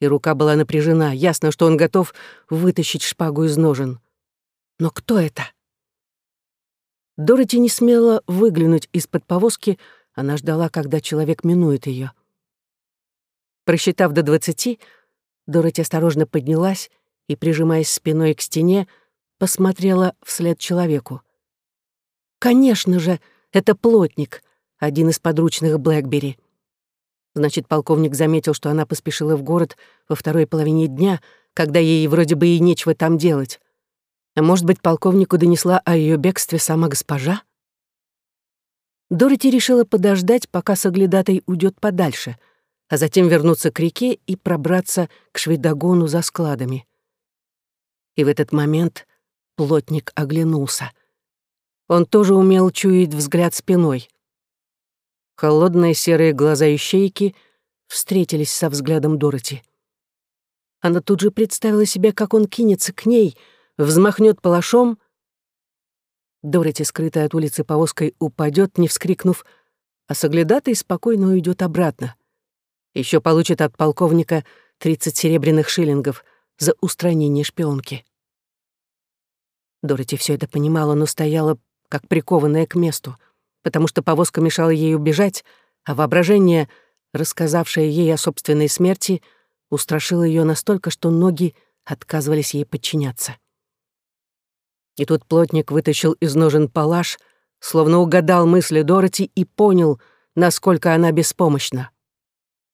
и рука была напряжена. Ясно, что он готов вытащить шпагу из ножен. Но кто это? Дороти не смела выглянуть из-под повозки, она ждала, когда человек минует ее. Просчитав до двадцати, Дороти осторожно поднялась и, прижимаясь спиной к стене, посмотрела вслед человеку. Конечно же, это плотник, один из подручных Блэкбери. Значит, полковник заметил, что она поспешила в город во второй половине дня, когда ей вроде бы и нечего там делать. А может быть, полковнику донесла о ее бегстве сама госпожа? Дороти решила подождать, пока соглядатай уйдет подальше, а затем вернуться к реке и пробраться к шведогону за складами. И в этот момент плотник оглянулся. Он тоже умел чуять взгляд спиной. Холодные серые глаза ищейки встретились со взглядом Дороти. Она тут же представила себе, как он кинется к ней — взмахнет палашом. Дороти, скрытая от улицы повозкой, упадет, не вскрикнув, а соглядатый спокойно уйдет обратно. Еще получит от полковника 30 серебряных шиллингов за устранение шпионки. Дороти все это понимала, но стояла как прикованная к месту, потому что повозка мешала ей убежать, а воображение, рассказавшее ей о собственной смерти, устрашило ее настолько, что ноги отказывались ей подчиняться. И тут плотник вытащил из ножен палаш, словно угадал мысли Дороти и понял, насколько она беспомощна.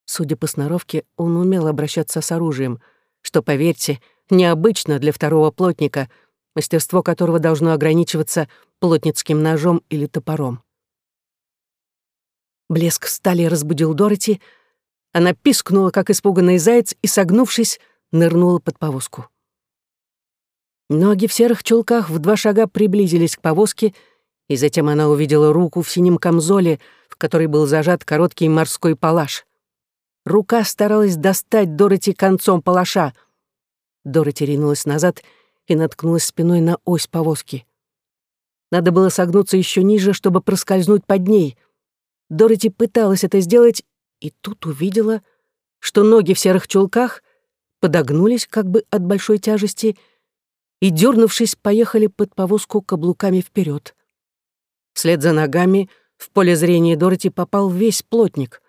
Судя по сноровке, он умел обращаться с оружием, что, поверьте, необычно для второго плотника, мастерство которого должно ограничиваться плотницким ножом или топором. Блеск стали разбудил Дороти. Она пискнула, как испуганный заяц, и, согнувшись, нырнула под повозку. Ноги в серых чулках в два шага приблизились к повозке, и затем она увидела руку в синем камзоле, в которой был зажат короткий морской палаш. Рука старалась достать Дороти концом палаша. Дороти ринулась назад и наткнулась спиной на ось повозки. Надо было согнуться еще ниже, чтобы проскользнуть под ней. Дороти пыталась это сделать, и тут увидела, что ноги в серых чулках подогнулись как бы от большой тяжести — и, дернувшись, поехали под повозку каблуками вперед. Вслед за ногами в поле зрения Дороти попал весь плотник.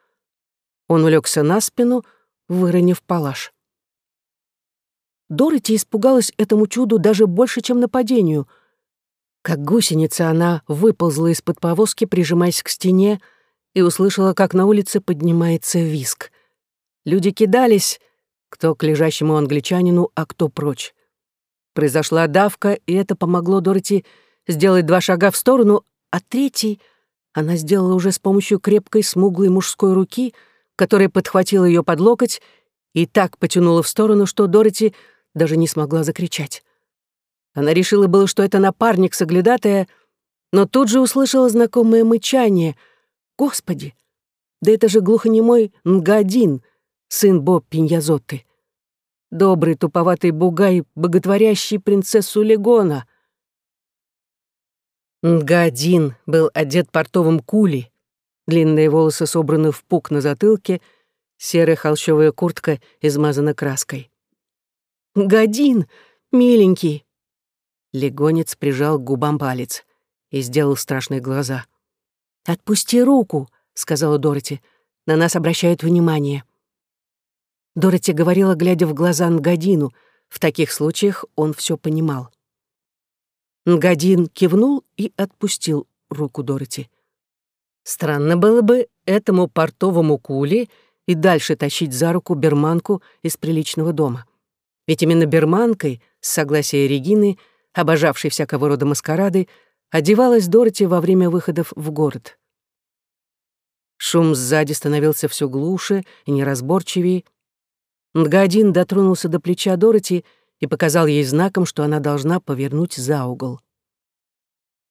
Он улегся на спину, выронив палаш. Дороти испугалась этому чуду даже больше, чем нападению. Как гусеница она выползла из-под повозки, прижимаясь к стене, и услышала, как на улице поднимается виск. Люди кидались, кто к лежащему англичанину, а кто прочь. Произошла давка, и это помогло Дороти сделать два шага в сторону, а третий она сделала уже с помощью крепкой смуглой мужской руки, которая подхватила ее под локоть и так потянула в сторону, что Дороти даже не смогла закричать. Она решила было, что это напарник соглядатая, но тут же услышала знакомое мычание. «Господи! Да это же глухонемой Нгадин, сын Боб Пиньязотты. Добрый туповатый бугай, боготворящий принцессу Легона. Нгадин был одет портовым кули, длинные волосы собраны в пук на затылке, серая холщовая куртка измазана краской. «Годин, миленький!» Легонец прижал к губам палец и сделал страшные глаза. «Отпусти руку!» — сказала Дороти. «На нас обращают внимание». Дороти говорила, глядя в глаза Нгадину. В таких случаях он все понимал. Нгадин кивнул и отпустил руку Дороти. Странно было бы этому портовому куле и дальше тащить за руку берманку из приличного дома. Ведь именно берманкой, с согласия Регины, обожавшей всякого рода маскарады, одевалась Дороти во время выходов в город. Шум сзади становился все глуше и неразборчивее. Нгадин дотронулся до плеча Дороти и показал ей знаком, что она должна повернуть за угол.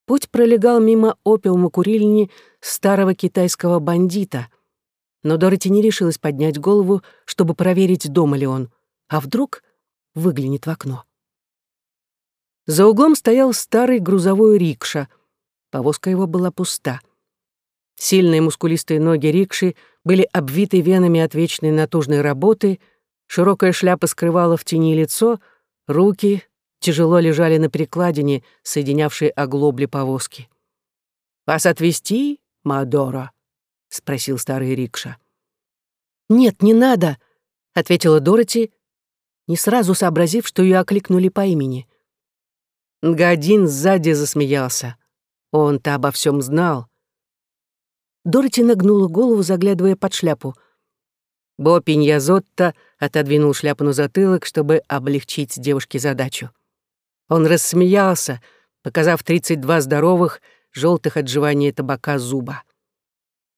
Путь пролегал мимо опиума курильни старого китайского бандита, но Дороти не решилась поднять голову, чтобы проверить, дома ли он, а вдруг выглянет в окно. За углом стоял старый грузовой рикша. Повозка его была пуста — Сильные мускулистые ноги рикши были обвиты венами от вечной натужной работы, широкая шляпа скрывала в тени лицо, руки тяжело лежали на перекладине, соединявшей оглобли повозки. «Вас отвезти, Мадора?» — спросил старый рикша. «Нет, не надо», — ответила Дороти, не сразу сообразив, что ее окликнули по имени. Нгадин сзади засмеялся. Он-то обо всем знал. Дороти нагнула голову, заглядывая под шляпу. Бо Пиньязотто отодвинул шляпу на затылок, чтобы облегчить девушке задачу. Он рассмеялся, показав 32 здоровых, желтых от жевания табака зуба.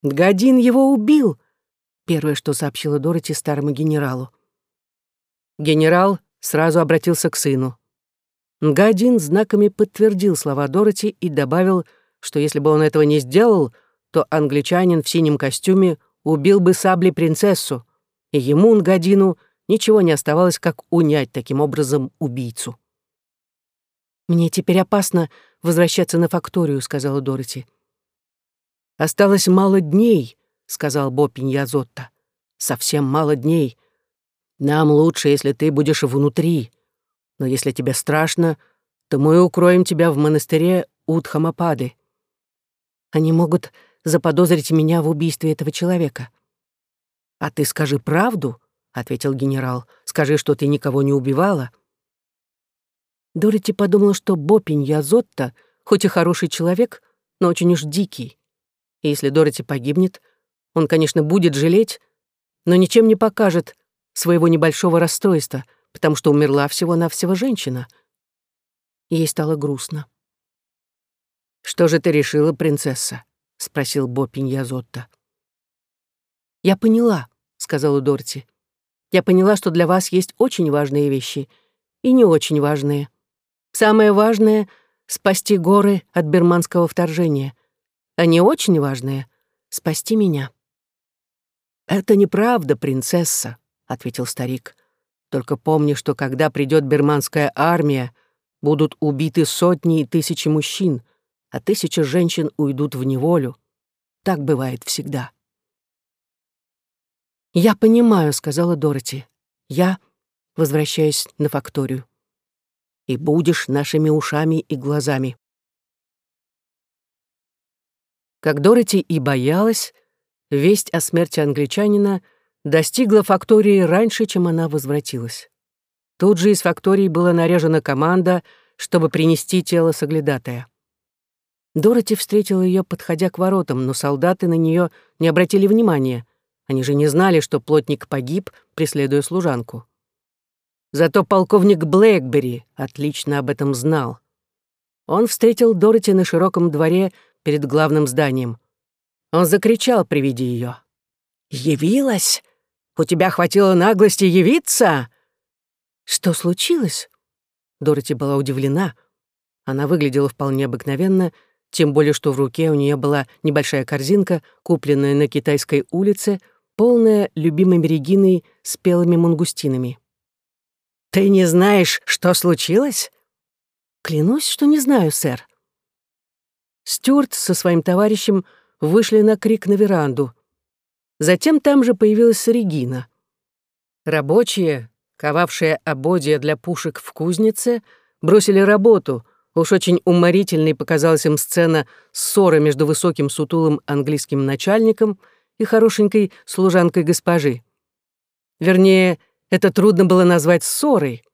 «Годин его убил!» — первое, что сообщила Дороти старому генералу. Генерал сразу обратился к сыну. Нгадин знаками подтвердил слова Дороти и добавил, что если бы он этого не сделал — то англичанин в синем костюме убил бы саблей принцессу, и ему, Нгадину, ничего не оставалось, как унять таким образом убийцу. «Мне теперь опасно возвращаться на факторию», — сказала Дороти. «Осталось мало дней», — сказал Бо Пиньязотто. «Совсем мало дней. Нам лучше, если ты будешь внутри. Но если тебе страшно, то мы укроем тебя в монастыре Удхамапады. Они могут заподозрить меня в убийстве этого человека. «А ты скажи правду», — ответил генерал. «Скажи, что ты никого не убивала». Дороти подумала, что Бопинь Язотта, хоть и хороший человек, но очень уж дикий. И если Дороти погибнет, он, конечно, будет жалеть, но ничем не покажет своего небольшого расстройства, потому что умерла всего-навсего женщина. Ей стало грустно. «Что же ты решила, принцесса?» — спросил Бо Пиньязотто. «Я поняла», — сказала Дорти. «Я поняла, что для вас есть очень важные вещи и не очень важные. Самое важное — спасти горы от берманского вторжения, а не очень важное — спасти меня». «Это неправда, принцесса», — ответил старик. «Только помни, что когда придет берманская армия, будут убиты сотни и тысячи мужчин, а тысячи женщин уйдут в неволю. Так бывает всегда. «Я понимаю», — сказала Дороти. «Я возвращаюсь на факторию. И будешь нашими ушами и глазами». Как Дороти и боялась, весть о смерти англичанина достигла фактории раньше, чем она возвратилась. Тут же из фактории была наряжена команда, чтобы принести тело соглядатая. Дороти встретила ее, подходя к воротам, но солдаты на нее не обратили внимания. Они же не знали, что плотник погиб, преследуя служанку. Зато полковник Блэкбери отлично об этом знал. Он встретил Дороти на широком дворе перед главным зданием. Он закричал при виде ее. «Явилась? У тебя хватило наглости явиться?» «Что случилось?» Дороти была удивлена. Она выглядела вполне обыкновенно, тем более что в руке у нее была небольшая корзинка, купленная на китайской улице, полная любимыми Региной спелыми мангустинами. «Ты не знаешь, что случилось?» «Клянусь, что не знаю, сэр». Стюарт со своим товарищем вышли на крик на веранду. Затем там же появилась Регина. Рабочие, ковавшие ободья для пушек в кузнице, бросили работу. Уж очень уморительной показалась им сцена ссоры между высоким сутулым английским начальником и хорошенькой служанкой госпожи. Вернее, это трудно было назвать ссорой.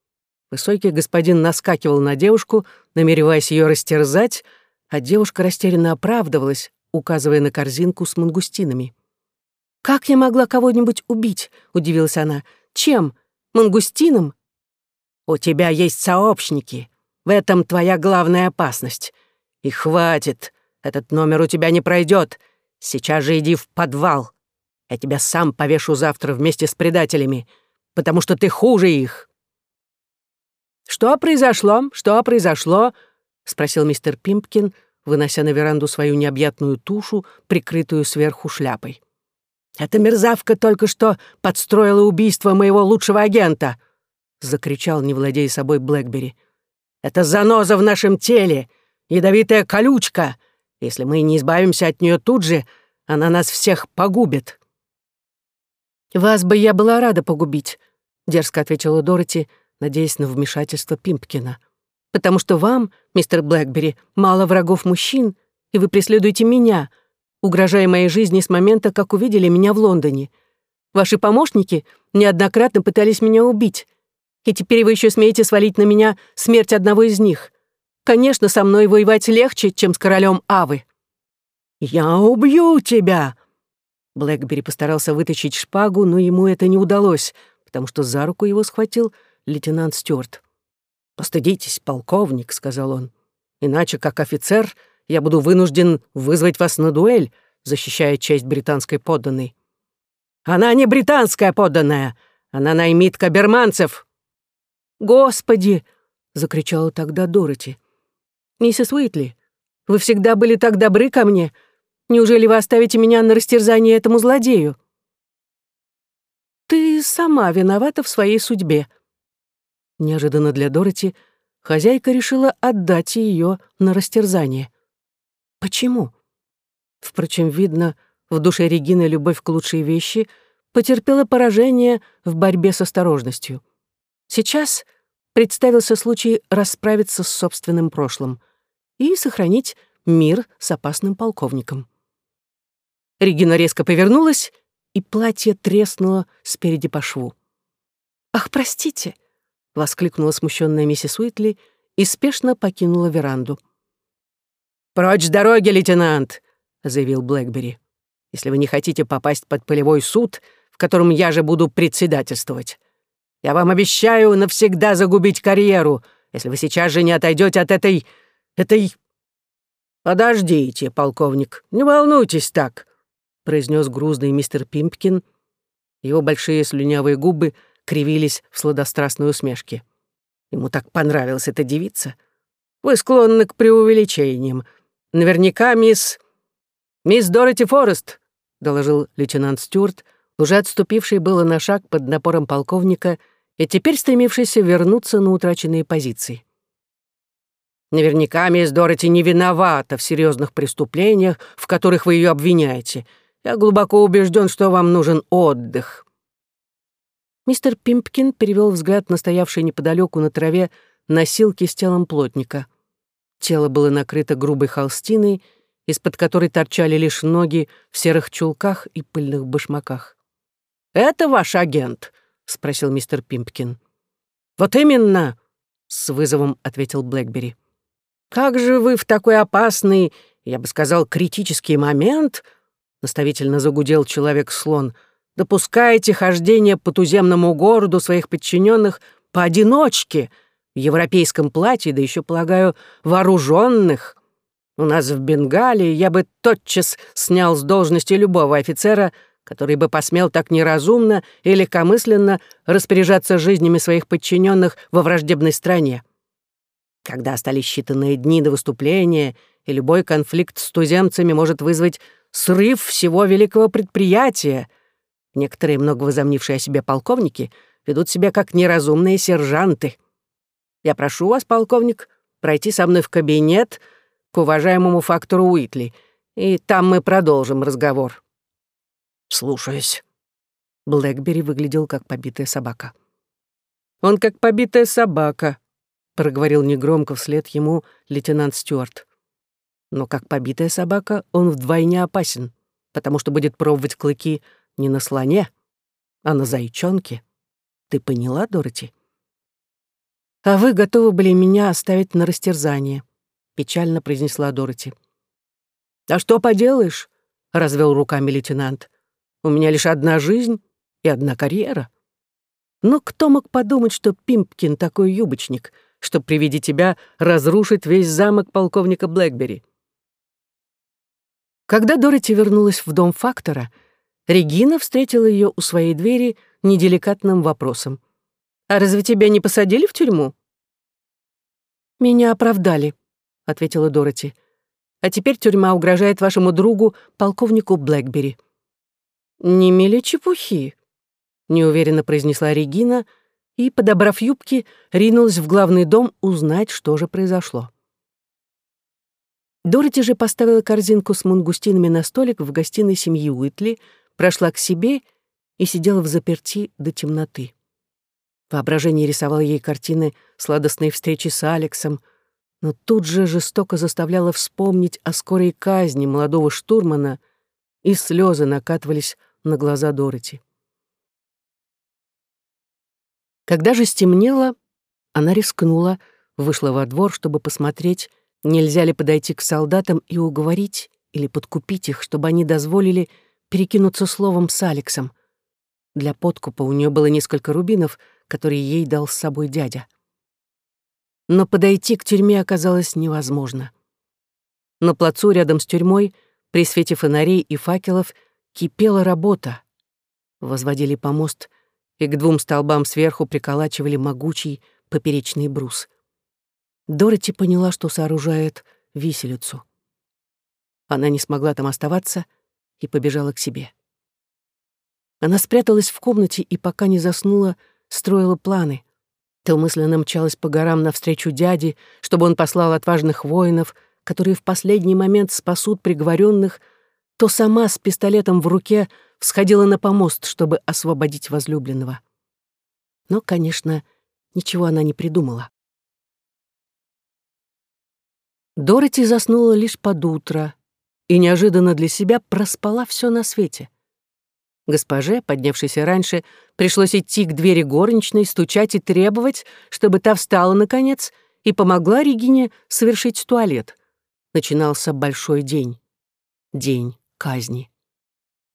Высокий господин наскакивал на девушку, намереваясь ее растерзать, а девушка растерянно оправдывалась, указывая на корзинку с мангустинами. «Как я могла кого-нибудь убить?» — удивилась она. «Чем? Мангустином?» «У тебя есть сообщники. В этом твоя главная опасность. И хватит. Этот номер у тебя не пройдет. Сейчас же иди в подвал. Я тебя сам повешу завтра вместе с предателями, потому что ты хуже их». «Что произошло? Что произошло?» — спросил мистер Пимпкин, вынося на веранду свою необъятную тушу, прикрытую сверху шляпой. «Эта мерзавка только что подстроила убийство моего лучшего агента!» — закричал, не владея собой Блэкбери. «Это заноза в нашем теле, ядовитая колючка. Если мы не избавимся от нее тут же, она нас всех погубит». «Вас бы я была рада погубить», — дерзко ответила Дороти, надеясь на вмешательство Пимпкина. «Потому что вам, мистер Блэкбери, мало врагов мужчин, и вы преследуете меня, угрожая моей жизни с момента, как увидели меня в Лондоне. Ваши помощники неоднократно пытались меня убить, и теперь вы еще смеете свалить на меня смерть одного из них. Конечно, со мной воевать легче, чем с королем Авы». «Я убью тебя!» Блэкбери постарался вытащить шпагу, но ему это не удалось, потому что за руку его схватил лейтенант Стюарт. «Постыдитесь, полковник», — сказал он. «Иначе, как офицер, я буду вынужден вызвать вас на дуэль, защищая честь британской подданной». «Она не британская подданная, она наймитка берманцев». «Господи!» — закричала тогда Дороти. «Миссис Уитли, вы всегда были так добры ко мне. Неужели вы оставите меня на растерзание этому злодею?» «Ты сама виновата в своей судьбе», Неожиданно для Дороти хозяйка решила отдать ее на растерзание. Почему? Впрочем, видно, в душе Регины любовь к лучшей вещи потерпела поражение в борьбе с осторожностью. Сейчас представился случай расправиться с собственным прошлым и сохранить мир с опасным полковником. Регина резко повернулась, и платье треснуло спереди по шву. «Ах, простите!» — воскликнула смущенная миссис Уитли и спешно покинула веранду. «Прочь с дороги, лейтенант!» — заявил Блэкбери. «Если вы не хотите попасть под полевой суд, в котором я же буду председательствовать. Я вам обещаю навсегда загубить карьеру, если вы сейчас же не отойдете от этой... этой...» «Подождите, полковник, не волнуйтесь так», — произнес грузный мистер Пимпкин. Его большие слюнявые губы — кривились в сладострастной усмешке. Ему так понравилась эта девица. Вы склонны к преувеличениям. Наверняка мисс... «Мисс Дороти Форест», — доложил лейтенант Стюарт, уже отступивший было на шаг под напором полковника и теперь стремившийся вернуться на утраченные позиции. «Наверняка мисс Дороти не виновата в серьезных преступлениях, в которых вы ее обвиняете. Я глубоко убежден, что вам нужен отдых». Мистер Пимпкин перевел взгляд на стоявший неподалеку на траве носилки с телом плотника. Тело было накрыто грубой холстиной, из-под которой торчали лишь ноги в серых чулках и пыльных башмаках. «Это ваш агент?» — спросил мистер Пимпкин. «Вот именно!» — с вызовом ответил Блэкбери. «Как же вы в такой опасный, я бы сказал, критический момент?» — наставительно загудел человек-слон — допускаете хождение по туземному городу своих подчиненных поодиночке, в европейском платье, да еще, полагаю, вооруженных. У нас в Бенгалии я бы тотчас снял с должности любого офицера, который бы посмел так неразумно и легкомысленно распоряжаться жизнями своих подчиненных во враждебной стране. Когда остались считанные дни до выступления, и любой конфликт с туземцами может вызвать срыв всего великого предприятия. Некоторые, много возомнившие о себе полковники, ведут себя как неразумные сержанты. Я прошу вас, полковник, пройти со мной в кабинет к уважаемому фактору Уитли, и там мы продолжим разговор. Слушаюсь. Блэкбери выглядел как побитая собака. «Он как побитая собака», — проговорил негромко вслед ему лейтенант Стюарт. «Но как побитая собака он вдвойне опасен, потому что будет пробовать клыки не на слоне, а на зайчонке. Ты поняла, Дороти?» «А вы готовы были меня оставить на растерзание», — печально произнесла Дороти. «А что поделаешь?» — развел руками лейтенант. «У меня лишь одна жизнь и одна карьера. Но кто мог подумать, что Пимпкин такой юбочник, что при виде тебя разрушит весь замок полковника Блэкбери? Когда Дороти вернулась в дом фактора, Регина встретила ее у своей двери неделикатным вопросом. «А разве тебя не посадили в тюрьму?» «Меня оправдали», — ответила Дороти. «А теперь тюрьма угрожает вашему другу, полковнику Блэкбери». «Не мели чепухи», неуверенно произнесла Регина и, подобрав юбки, ринулась в главный дом узнать, что же произошло. Дороти же поставила корзинку с мунгустинами на столик в гостиной семьи Уитли, прошла к себе и сидела в заперти до темноты. Воображение рисовало ей картины сладостной встречи с Алексом, но тут же жестоко заставляло вспомнить о скорой казни молодого штурмана, и слезы накатывались на глаза Дороти. Когда же стемнело, она рискнула, вышла во двор, чтобы посмотреть, нельзя ли подойти к солдатам и уговорить или подкупить их, чтобы они дозволили перекинуться словом с Алексом. Для подкупа у нее было несколько рубинов, которые ей дал с собой дядя. Но подойти к тюрьме оказалось невозможно. На плацу рядом с тюрьмой, при свете фонарей и факелов, кипела работа. Возводили помост — и к двум столбам сверху приколачивали могучий поперечный брус. Дороти поняла, что сооружает виселицу. Она не смогла там оставаться и побежала к себе. Она спряталась в комнате и, пока не заснула, строила планы. То мысленно мчалась по горам навстречу дяде, чтобы он послал отважных воинов, которые в последний момент спасут приговоренных, то сама с пистолетом в руке всходила на помост, чтобы освободить возлюбленного. Но, конечно, ничего она не придумала. Дороти заснула лишь под утро и неожиданно для себя проспала все на свете. Госпоже, поднявшейся раньше, пришлось идти к двери горничной, стучать и требовать, чтобы та встала, наконец, и помогла Регине совершить туалет. Начинался большой день. День казни.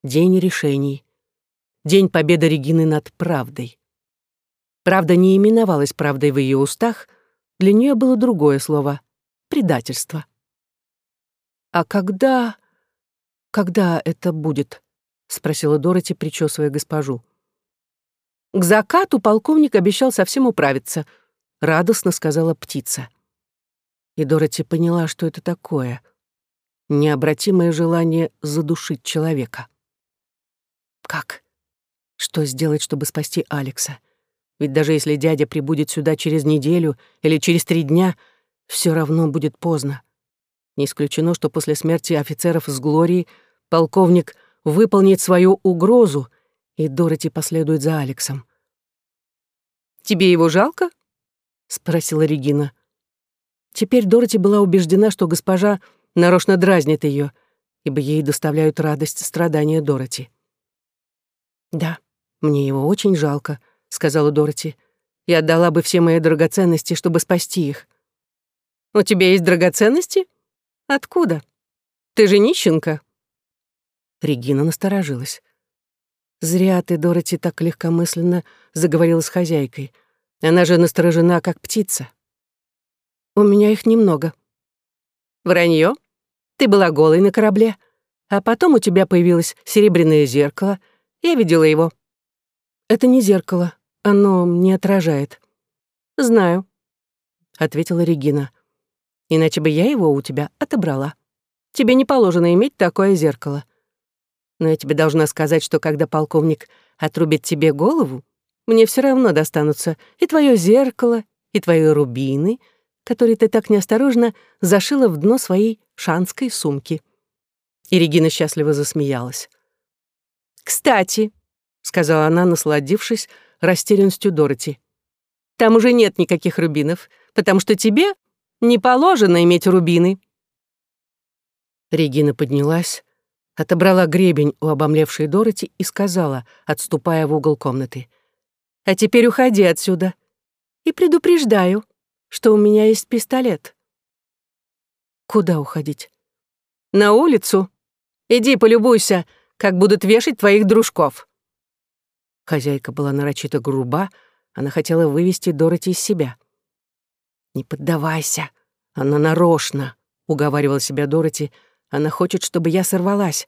День решений. День победы Регины над правдой. Правда не именовалась правдой в ее устах, для нее было другое слово — предательство. «А когда... когда это будет?» — спросила Дороти, причесывая госпожу. «К закату полковник обещал совсем управиться», — радостно сказала птица. И Дороти поняла, что это такое — необратимое желание задушить человека. Как? Что сделать, чтобы спасти Алекса? Ведь даже если дядя прибудет сюда через неделю или через три дня, все равно будет поздно. Не исключено, что после смерти офицеров с Глорией полковник выполнит свою угрозу, и Дороти последует за Алексом. «Тебе его жалко?» — спросила Регина. Теперь Дороти была убеждена, что госпожа нарочно дразнит ее, ибо ей доставляют радость страдания Дороти. «Да, мне его очень жалко», — сказала Дороти. «Я отдала бы все мои драгоценности, чтобы спасти их». «У тебя есть драгоценности? Откуда? Ты же нищенка». Регина насторожилась. «Зря ты, Дороти, так легкомысленно заговорила с хозяйкой. Она же насторожена, как птица». «У меня их немного». «Вранье? Ты была голой на корабле, а потом у тебя появилось серебряное зеркало — я видела его. Это не зеркало, оно не отражает. Знаю, ответила Регина. Иначе бы я его у тебя отобрала. Тебе не положено иметь такое зеркало. Но я тебе должна сказать, что когда полковник отрубит тебе голову, мне все равно достанутся и твое зеркало, и твои рубины, которые ты так неосторожно зашила в дно своей шанской сумки». И Регина счастливо засмеялась. «Кстати», — сказала она, насладившись растерянностью Дороти, «там уже нет никаких рубинов, потому что тебе не положено иметь рубины». Регина поднялась, отобрала гребень у обомлевшей Дороти и сказала, отступая в угол комнаты, «А теперь уходи отсюда. И предупреждаю, что у меня есть пистолет». «Куда уходить?» «На улицу. Иди полюбуйся, как будут вешать твоих дружков». Хозяйка была нарочито груба, она хотела вывести Дороти из себя. «Не поддавайся, она нарочно», — уговаривала себя Дороти, — она хочет, чтобы я сорвалась.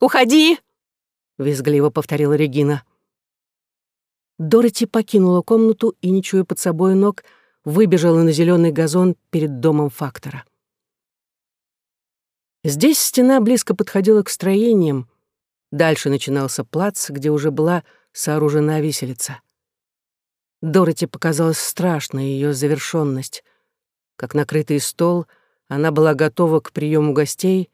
«Уходи!» — визгливо повторила Регина. Дороти покинула комнату и, не чуя под собой ног, выбежала на зеленый газон перед домом фактора. Здесь стена близко подходила к строениям. Дальше начинался плац, где уже была сооружена виселица. Дороти показалась страшной ее завершенность. Как накрытый стол — она была готова к приему гостей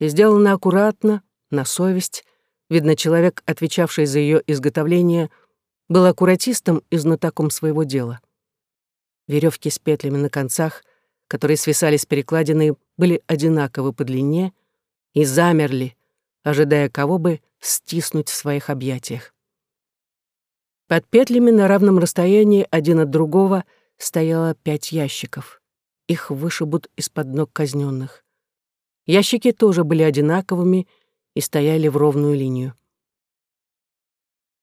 и сделана аккуратно, на совесть. Видно, человек, отвечавший за ее изготовление, был аккуратистом и знатоком своего дела. Веревки с петлями на концах, которые свисали с перекладины, были одинаковы по длине и замерли, ожидая кого бы стиснуть в своих объятиях. Под петлями на равном расстоянии один от другого стояло пять ящиков их вышибут из-под ног казненных. Ящики тоже были одинаковыми и стояли в ровную линию.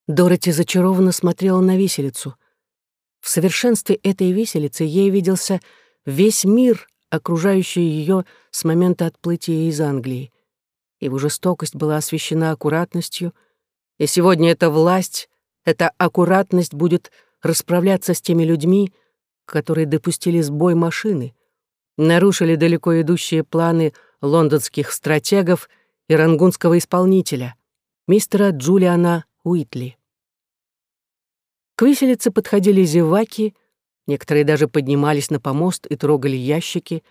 Дороти зачарованно смотрела на виселицу. В совершенстве этой виселицы ей виделся весь мир, окружающий ее с момента отплытия из Англии. Его жестокость была освещена аккуратностью, и сегодня эта власть, эта аккуратность будет расправляться с теми людьми, которые допустили сбой машины, нарушили далеко идущие планы лондонских стратегов и рангунского исполнителя, мистера Джулиана Уитли. К виселице подходили зеваки, некоторые даже поднимались на помост и трогали ящики.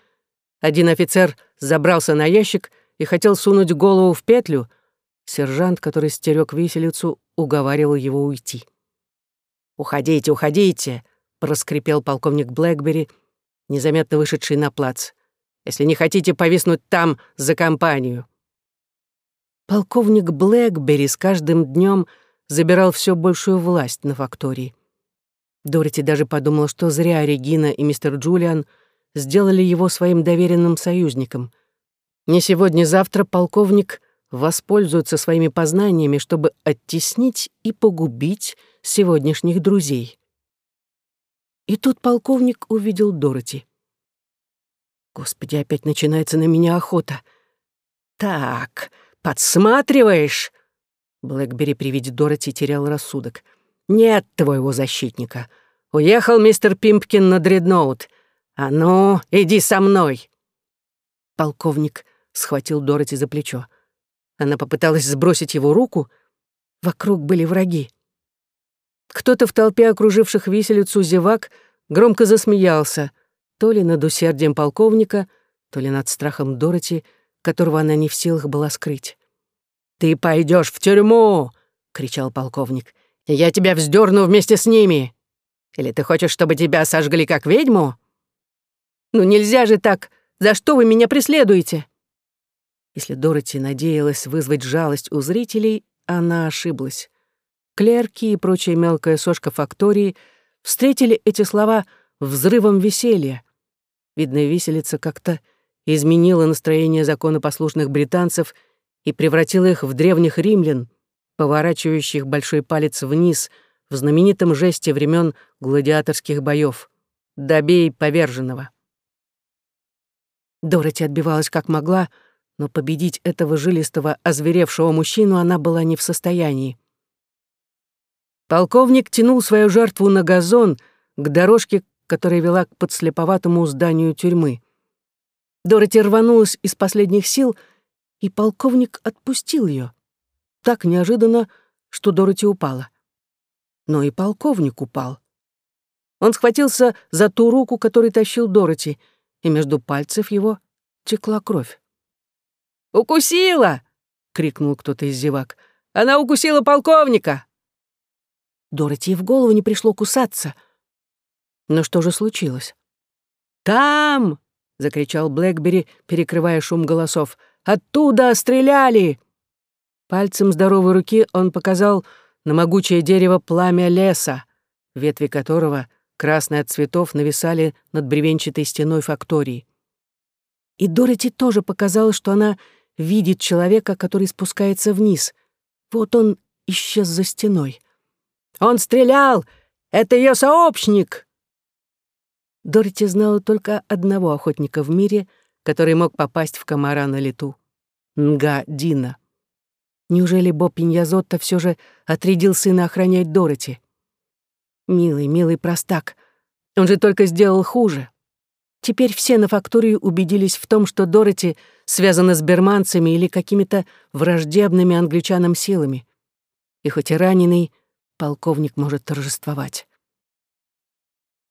Один офицер забрался на ящик и хотел сунуть голову в петлю. Сержант, который стерег виселицу, уговаривал его уйти. «Уходите, уходите!» — проскрипел полковник Блэкбери, незаметно вышедший на плац. «Если не хотите повиснуть там за компанию». Полковник Блэкбери с каждым днем забирал все большую власть на фактории. Дороти даже подумала, что зря Регина и мистер Джулиан сделали его своим доверенным союзником. Не сегодня-завтра полковник воспользуется своими познаниями, чтобы оттеснить и погубить сегодняшних друзей. И тут полковник увидел Дороти. Господи, опять начинается на меня охота. Так, подсматриваешь? Блэкбери при виде Дороти терял рассудок. Нет твоего защитника. Уехал мистер Пимпкин на дредноут. А ну, иди со мной. Полковник схватил Дороти за плечо. Она попыталась сбросить его руку. Вокруг были враги. Кто-то в толпе окруживших виселицу зевак громко засмеялся, то ли над усердием полковника, то ли над страхом Дороти, которого она не в силах была скрыть. «Ты пойдешь в тюрьму!» — кричал полковник. «Я тебя вздерну вместе с ними! Или ты хочешь, чтобы тебя сожгли как ведьму?» «Ну нельзя же так! За что вы меня преследуете?» Если Дороти надеялась вызвать жалость у зрителей, она ошиблась. Клерки и прочая мелкая сошка фактории встретили эти слова взрывом веселья. Видно, виселица как-то изменила настроение законопослушных британцев и превратила их в древних римлян, поворачивающих большой палец вниз в знаменитом жесте времен гладиаторских боев «Добей поверженного». Дороти отбивалась как могла, но победить этого жилистого, озверевшего мужчину она была не в состоянии. Полковник тянул свою жертву на газон, к дорожке, которая вела к подслеповатому зданию тюрьмы. Дороти рванулась из последних сил, и полковник отпустил ее. Так неожиданно, что Дороти упала. Но и полковник упал. Он схватился за ту руку, которой тащил Дороти, и между пальцев его текла кровь. «Укусила!» — крикнул кто-то из зевак. «Она укусила полковника!» Дороти в голову не пришло кусаться. Но что же случилось? «Там!» — закричал Блэкбери, перекрывая шум голосов. «Оттуда стреляли!» Пальцем здоровой руки он показал на могучее дерево пламя леса, ветви которого, красные от цветов, нависали над бревенчатой стеной фактории. И Дороти тоже показалось, что она видит человека, который спускается вниз. Вот он исчез за стеной. «Он стрелял! Это ее сообщник!» Дороти знала только одного охотника в мире, который мог попасть в комара на лету — Нга Дина. Неужели Боб Пиньязотто все же отрядил сына охранять Дороти? Милый, милый простак, он же только сделал хуже. Теперь все на фактории убедились в том, что Дороти связана с берманцами или какими-то враждебными англичанам силами. И хоть и раненый, полковник может торжествовать.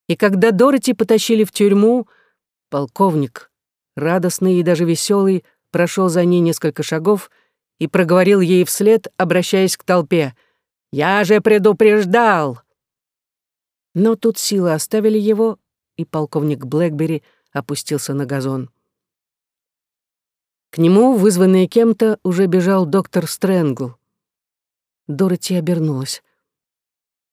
И когда Дороти потащили в тюрьму, полковник, радостный и даже веселый, прошел за ней несколько шагов и проговорил ей вслед, обращаясь к толпе. «Я же предупреждал!» Но тут силы оставили его, и полковник Блэкбери опустился на газон. К нему, вызванный кем-то, уже бежал доктор Стрэнгл. Дороти обернулась.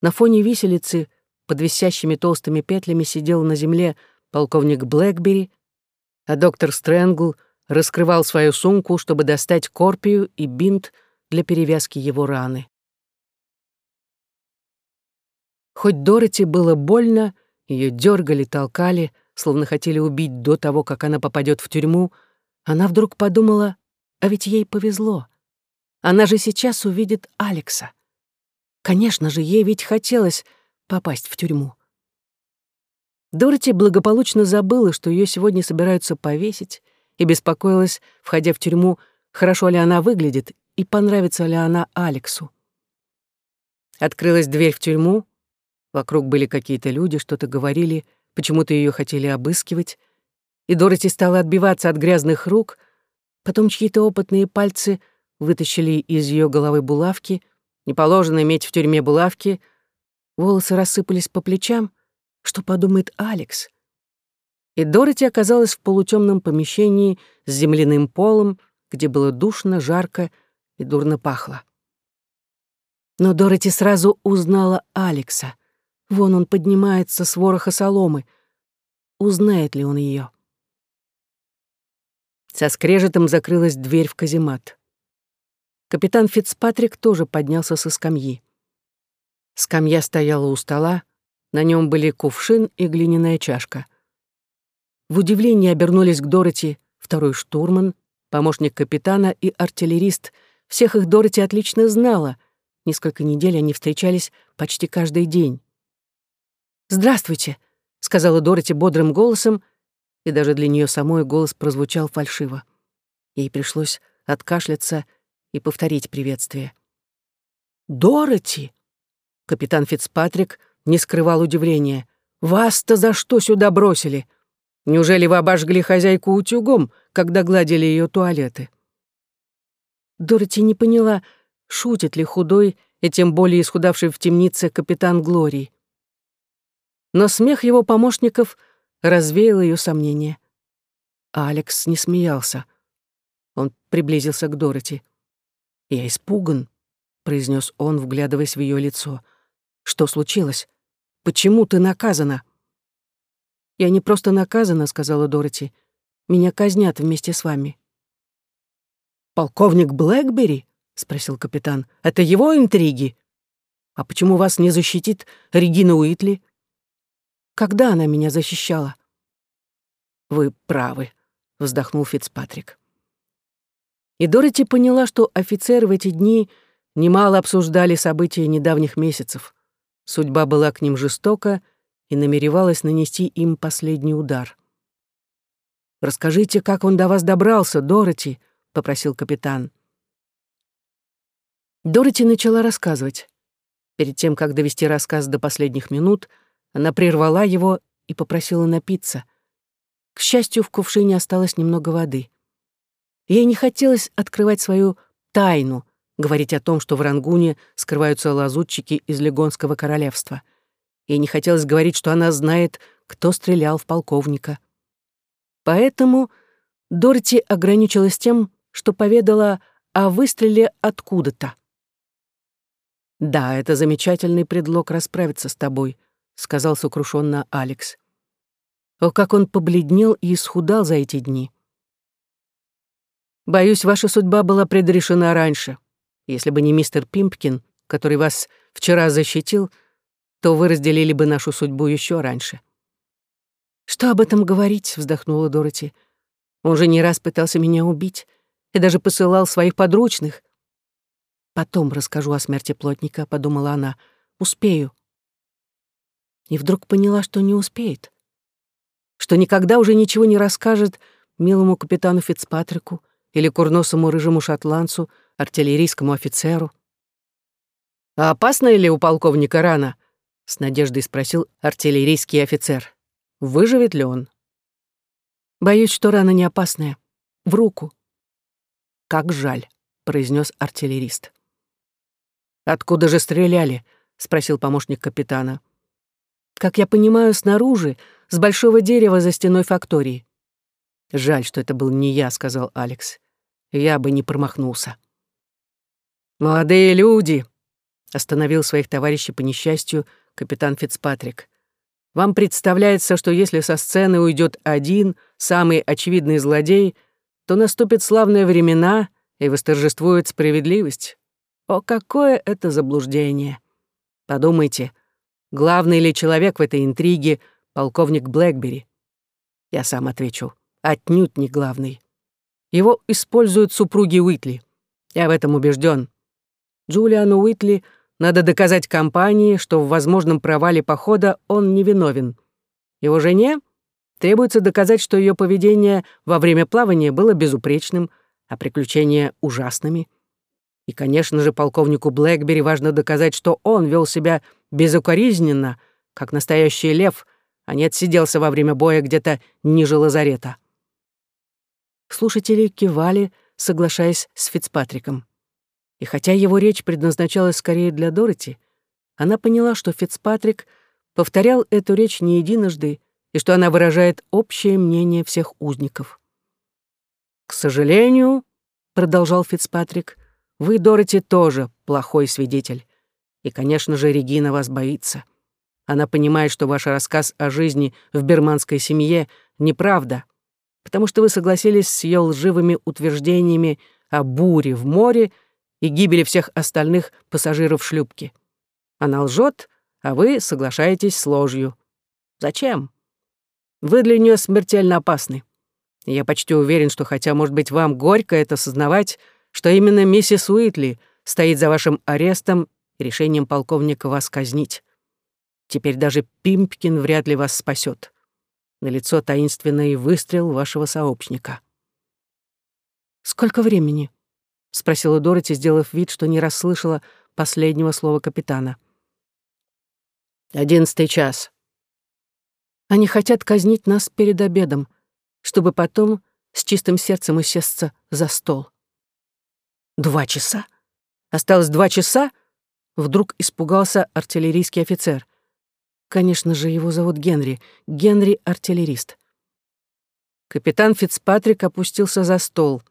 На фоне виселицы — под висящими толстыми петлями сидел на земле полковник Блэкбери, а доктор Стрэнгл раскрывал свою сумку, чтобы достать корпию и бинт для перевязки его раны. Хоть Дороти было больно, ее дергали, толкали, словно хотели убить до того, как она попадет в тюрьму, она вдруг подумала, а ведь ей повезло. Она же сейчас увидит Алекса. Конечно же, ей ведь хотелось попасть в тюрьму. Дороти благополучно забыла, что ее сегодня собираются повесить, и беспокоилась, входя в тюрьму, хорошо ли она выглядит и понравится ли она Алексу. Открылась дверь в тюрьму, вокруг были какие-то люди, что-то говорили, почему-то ее хотели обыскивать, и Дороти стала отбиваться от грязных рук, потом чьи-то опытные пальцы вытащили из ее головы булавки, не положено иметь в тюрьме булавки, Волосы рассыпались по плечам. Что подумает Алекс? И Дороти оказалась в полутемном помещении с земляным полом, где было душно, жарко и дурно пахло. Но Дороти сразу узнала Алекса. Вон он поднимается с вороха соломы. Узнает ли он ее? Со скрежетом закрылась дверь в каземат. Капитан Фицпатрик тоже поднялся со скамьи. Скамья стояла у стола, на нем были кувшин и глиняная чашка. В удивлении обернулись к Дороти второй штурман, помощник капитана и артиллерист. Всех их Дороти отлично знала. Несколько недель они встречались почти каждый день. «Здравствуйте», — сказала Дороти бодрым голосом, и даже для нее самой голос прозвучал фальшиво. Ей пришлось откашляться и повторить приветствие. «Дороти!» Капитан Фицпатрик не скрывал удивления. «Вас-то за что сюда бросили? Неужели вы обожгли хозяйку утюгом, когда гладили ее туалеты?» Дороти не поняла, шутит ли худой и тем более исхудавший в темнице капитан Глорий. Но смех его помощников развеял ее сомнения. Алекс не смеялся. Он приблизился к Дороти. «Я испуган», — произнес он, вглядываясь в ее лицо. Что случилось? Почему ты наказана?» «Я не просто наказана», — сказала Дороти. «Меня казнят вместе с вами». «Полковник Блэкбери?» — спросил капитан. «Это его интриги? А почему вас не защитит Регина Уитли?» «Когда она меня защищала?» «Вы правы», — вздохнул Фицпатрик. И Дороти поняла, что офицеры в эти дни немало обсуждали события недавних месяцев. Судьба была к ним жестока и намеревалась нанести им последний удар. «Расскажите, как он до вас добрался, Дороти», — попросил капитан. Дороти начала рассказывать. Перед тем, как довести рассказ до последних минут, она прервала его и попросила напиться. К счастью, в кувшине осталось немного воды. Ей не хотелось открывать свою тайну, говорить о том, что в Рангуне скрываются лазутчики из Легонского королевства. Ей не хотелось говорить, что она знает, кто стрелял в полковника. Поэтому Дороти ограничилась тем, что поведала о выстреле откуда-то. «Да, это замечательный предлог расправиться с тобой», — сказал сокрушенно Алекс. О, как он побледнел и исхудал за эти дни. Боюсь, ваша судьба была предрешена раньше. Если бы не мистер Пимпкин, который вас вчера защитил, то вы разделили бы нашу судьбу еще раньше. Что об этом говорить, вздохнула Дороти. Он же не раз пытался меня убить и даже посылал своих подручных. Потом расскажу о смерти плотника, подумала она. Успею. И вдруг поняла, что не успеет. Что никогда уже ничего не расскажет милому капитану Фицпатрику, или курносому рыжему шотландцу, артиллерийскому офицеру. «А опасно ли у полковника рана?» — с надеждой спросил артиллерийский офицер. «Выживет ли он?» «Боюсь, что рана не опасная. В руку». «Как жаль», — произнес артиллерист. «Откуда же стреляли?» — спросил помощник капитана. «Как я понимаю, снаружи, с большого дерева за стеной фактории». «Жаль, что это был не я», — сказал Алекс. «Я бы не промахнулся». «Молодые люди!» — остановил своих товарищей по несчастью капитан Фицпатрик. «Вам представляется, что если со сцены уйдет один, самый очевидный злодей, то наступят славные времена и восторжествует справедливость. О, какое это заблуждение! Подумайте, главный ли человек в этой интриге полковник Блэкбери? Я сам отвечу отнюдь не главный. Его используют супруги Уитли. Я в этом убежден. Джулиану Уитли надо доказать компании, что в возможном провале похода он невиновен. Его жене требуется доказать, что ее поведение во время плавания было безупречным, а приключения — ужасными. И, конечно же, полковнику Блэкбери важно доказать, что он вел себя безукоризненно, как настоящий лев, а не отсиделся во время боя где-то ниже лазарета. Слушатели кивали, соглашаясь с Фицпатриком. И хотя его речь предназначалась скорее для Дороти, она поняла, что Фицпатрик повторял эту речь не единожды и что она выражает общее мнение всех узников. «К сожалению», — продолжал Фицпатрик, — «вы, Дороти, тоже плохой свидетель. И, конечно же, Регина вас боится. Она понимает, что ваш рассказ о жизни в берманской семье — неправда, потому что вы согласились с ее лживыми утверждениями о буре в море и гибели всех остальных пассажиров шлюпки. Она лжет, а вы соглашаетесь с ложью. Зачем? Вы для нее смертельно опасны. я почти уверен, что хотя, может быть, вам горько это сознавать, что именно миссис Уитли стоит за вашим арестом и решением полковника вас казнить. Теперь даже Пимпкин вряд ли вас спасет на лицо таинственный выстрел вашего сообщника. «Сколько времени?» — спросила Дороти, сделав вид, что не расслышала последнего слова капитана. «Одиннадцатый час». «Они хотят казнить нас перед обедом, чтобы потом с чистым сердцем усесться за стол». «Два часа? Осталось два часа?» Вдруг испугался артиллерийский офицер. Конечно же, его зовут Генри. Генри — артиллерист. Капитан Фицпатрик опустился за стол.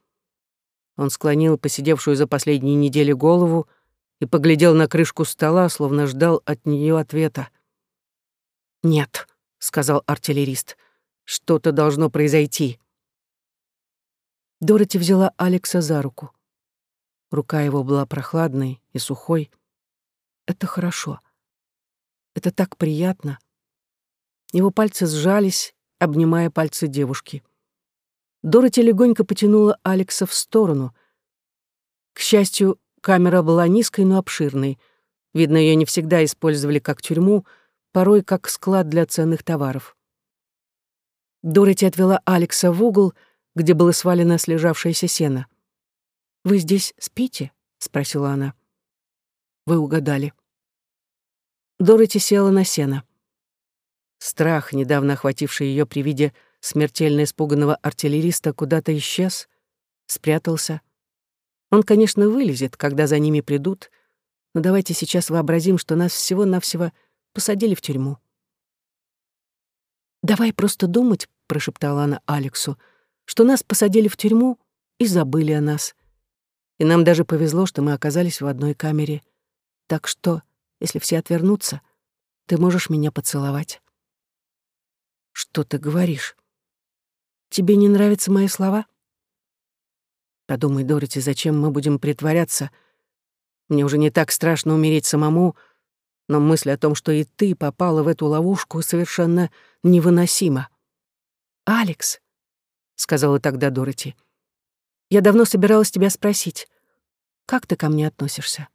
Он склонил посидевшую за последние недели голову и поглядел на крышку стола, словно ждал от нее ответа. «Нет», — сказал артиллерист, — «что-то должно произойти». Дороти взяла Алекса за руку. Рука его была прохладной и сухой. «Это хорошо», это так приятно. Его пальцы сжались, обнимая пальцы девушки. Дороти легонько потянула Алекса в сторону. К счастью, камера была низкой, но обширной. Видно, ее не всегда использовали как тюрьму, порой как склад для ценных товаров. Дороти отвела Алекса в угол, где было свалено слежавшееся сено. «Вы здесь спите?» — спросила она. «Вы угадали». Дороти села на сено. Страх, недавно охвативший ее при виде смертельно испуганного артиллериста, куда-то исчез, спрятался. Он, конечно, вылезет, когда за ними придут, но давайте сейчас вообразим, что нас всего-навсего посадили в тюрьму. «Давай просто думать», — прошептала она Алексу, «что нас посадили в тюрьму и забыли о нас. И нам даже повезло, что мы оказались в одной камере. Так что, если все отвернутся, ты можешь меня поцеловать». «Что ты говоришь? Тебе не нравятся мои слова?» «Подумай, Дороти, зачем мы будем притворяться? Мне уже не так страшно умереть самому, — но мысль о том, что и ты попала в эту ловушку, совершенно невыносима. «Алекс», — сказала тогда Дороти, — «я давно собиралась тебя спросить, как ты ко мне относишься?»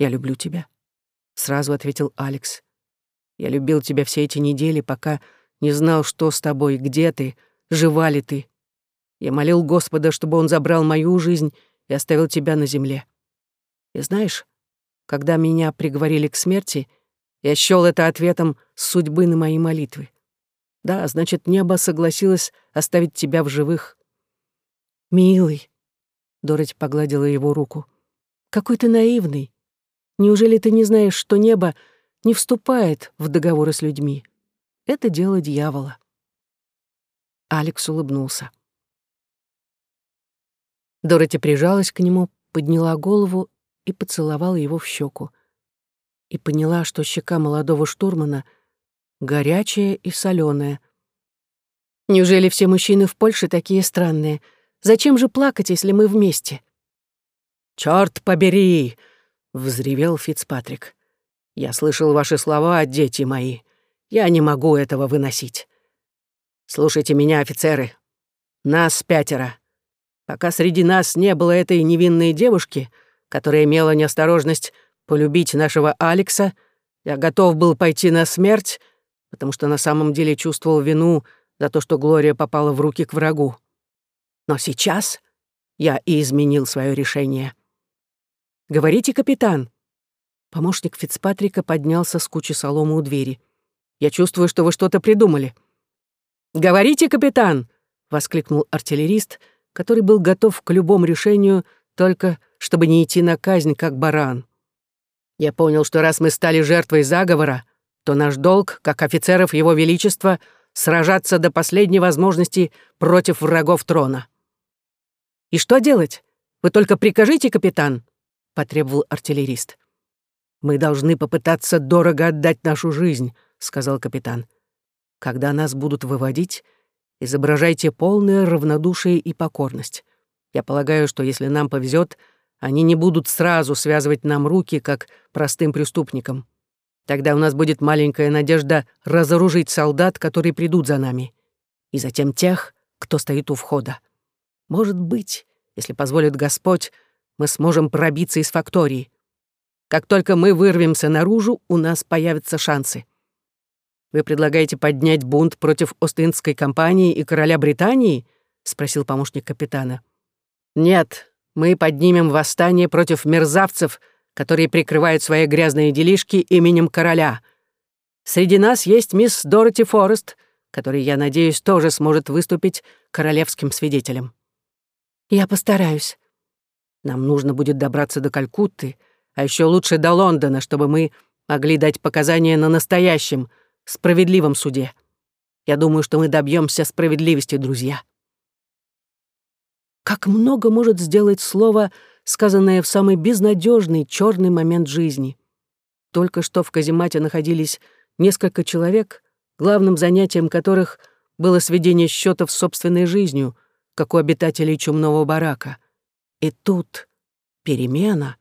«Я люблю тебя», — сразу ответил Алекс. «Я любил тебя все эти недели, пока не знал, что с тобой, где ты, жива ли ты. Я молил Господа, чтобы он забрал мою жизнь и оставил тебя на земле. И знаешь, когда меня приговорили к смерти, я счёл это ответом судьбы на мои молитвы. Да, значит, небо согласилось оставить тебя в живых. «Милый», — Дороти погладила его руку, — «какой ты наивный. Неужели ты не знаешь, что небо не вступает в договоры с людьми? Это дело дьявола». Алекс улыбнулся. Дороти прижалась к нему, подняла голову и поцеловала его в щеку. И поняла, что щека молодого штурмана горячая и соленая. «Неужели все мужчины в Польше такие странные? Зачем же плакать, если мы вместе?» «Чёрт побери!» — взревел Фицпатрик. «Я слышал ваши слова, дети мои. Я не могу этого выносить. Слушайте меня, офицеры. Нас пятеро. Пока среди нас не было этой невинной девушки, которая имела неосторожность полюбить нашего Алекса, я готов был пойти на смерть, потому что на самом деле чувствовал вину за то, что Глория попала в руки к врагу. Но сейчас я и изменил свое решение. «Говорите, капитан!» Помощник Фицпатрика поднялся с кучи соломы у двери. «Я чувствую, что вы что-то придумали». «Говорите, капитан!» — воскликнул артиллерист, который был готов к любому решению, только чтобы не идти на казнь, как баран. Я понял, что раз мы стали жертвой заговора, то наш долг, как офицеров Его Величества, сражаться до последней возможности против врагов трона. «И что делать? Вы только прикажите, капитан», — потребовал артиллерист. «Мы должны попытаться дорого отдать нашу жизнь», — сказал капитан. «Когда нас будут выводить, изображайте полное равнодушие и покорность. Я полагаю, что если нам повезет, они не будут сразу связывать нам руки, как простым преступникам. Тогда у нас будет маленькая надежда разоружить солдат, которые придут за нами, и затем тех, кто стоит у входа. Может быть, если позволит Господь, мы сможем пробиться из фактории. Как только мы вырвемся наружу, у нас появятся шансы. Вы предлагаете поднять бунт против Остинской компании и короля Британии? спросил помощник капитана. Нет, мы поднимем восстание против мерзавцев, которые прикрывают свои грязные делишки именем короля. Среди нас есть мисс Дороти Форест, который, я надеюсь, тоже сможет выступить королевским свидетелем. Я постараюсь. Нам нужно будет добраться до Калькутты, а еще лучше до Лондона, чтобы мы могли дать показания на настоящем, справедливом суде. Я думаю, что мы добьемся справедливости, друзья. Как много может сделать слово, сказанное в самый безнадежный черный момент жизни. Только что в каземате находились несколько человек, главным занятием которых было сведение счетов с собственной жизнью, как у обитателей чумного барака. И тут перемена.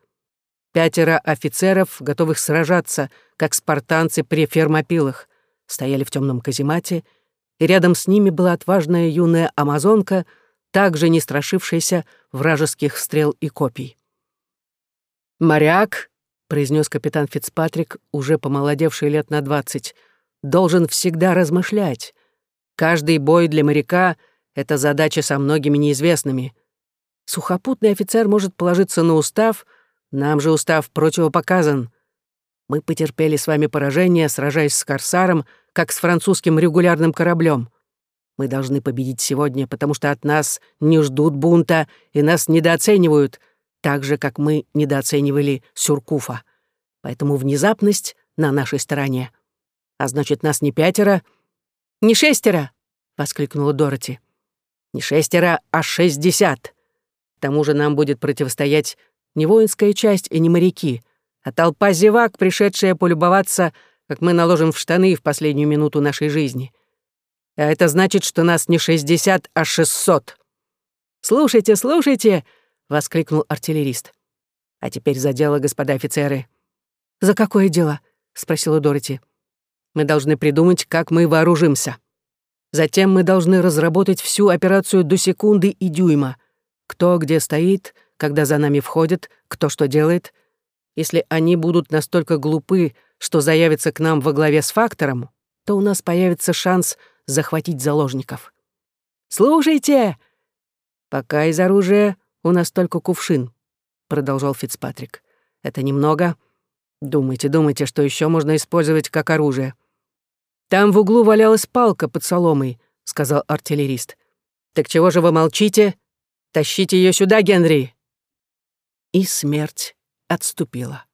Пятеро офицеров, готовых сражаться, как спартанцы при фермопилах, стояли в темном каземате, и рядом с ними была отважная юная амазонка — также не страшившийся вражеских стрел и копий. «Моряк», — произнес капитан Фицпатрик, уже помолодевший лет на двадцать, «должен всегда размышлять, Каждый бой для моряка — это задача со многими неизвестными. Сухопутный офицер может положиться на устав, нам же устав противопоказан. Мы потерпели с вами поражение, сражаясь с корсаром, как с французским регулярным кораблем. Мы должны победить сегодня, потому что от нас не ждут бунта и нас недооценивают, так же, как мы недооценивали Сюркуфа. Поэтому внезапность на нашей стороне. А значит, нас не пятеро, не шестеро, — воскликнула Дороти. Не шестеро, а шестьдесят. К тому же нам будет противостоять не воинская часть и не моряки, а толпа зевак, пришедшая полюбоваться, как мы наложим в штаны в последнюю минуту нашей жизни. А это значит, что нас не шестьдесят, а шестьсот. «Слушайте, слушайте!» — воскликнул артиллерист. «А теперь за дело, господа офицеры». «За какое дело?» — спросила Дороти. «Мы должны придумать, как мы вооружимся. Затем мы должны разработать всю операцию до секунды и дюйма. Кто где стоит, когда за нами входит, кто что делает. Если они будут настолько глупы, что заявятся к нам во главе с фактором, то у нас появится шанс захватить заложников. «Слушайте!» «Пока из оружия у нас только кувшин», — продолжал Фицпатрик. «Это немного. Думайте, думайте, что еще можно использовать как оружие». «Там в углу валялась палка под соломой», — сказал артиллерист. «Так чего же вы молчите? Тащите ее сюда, Генри!» И смерть отступила.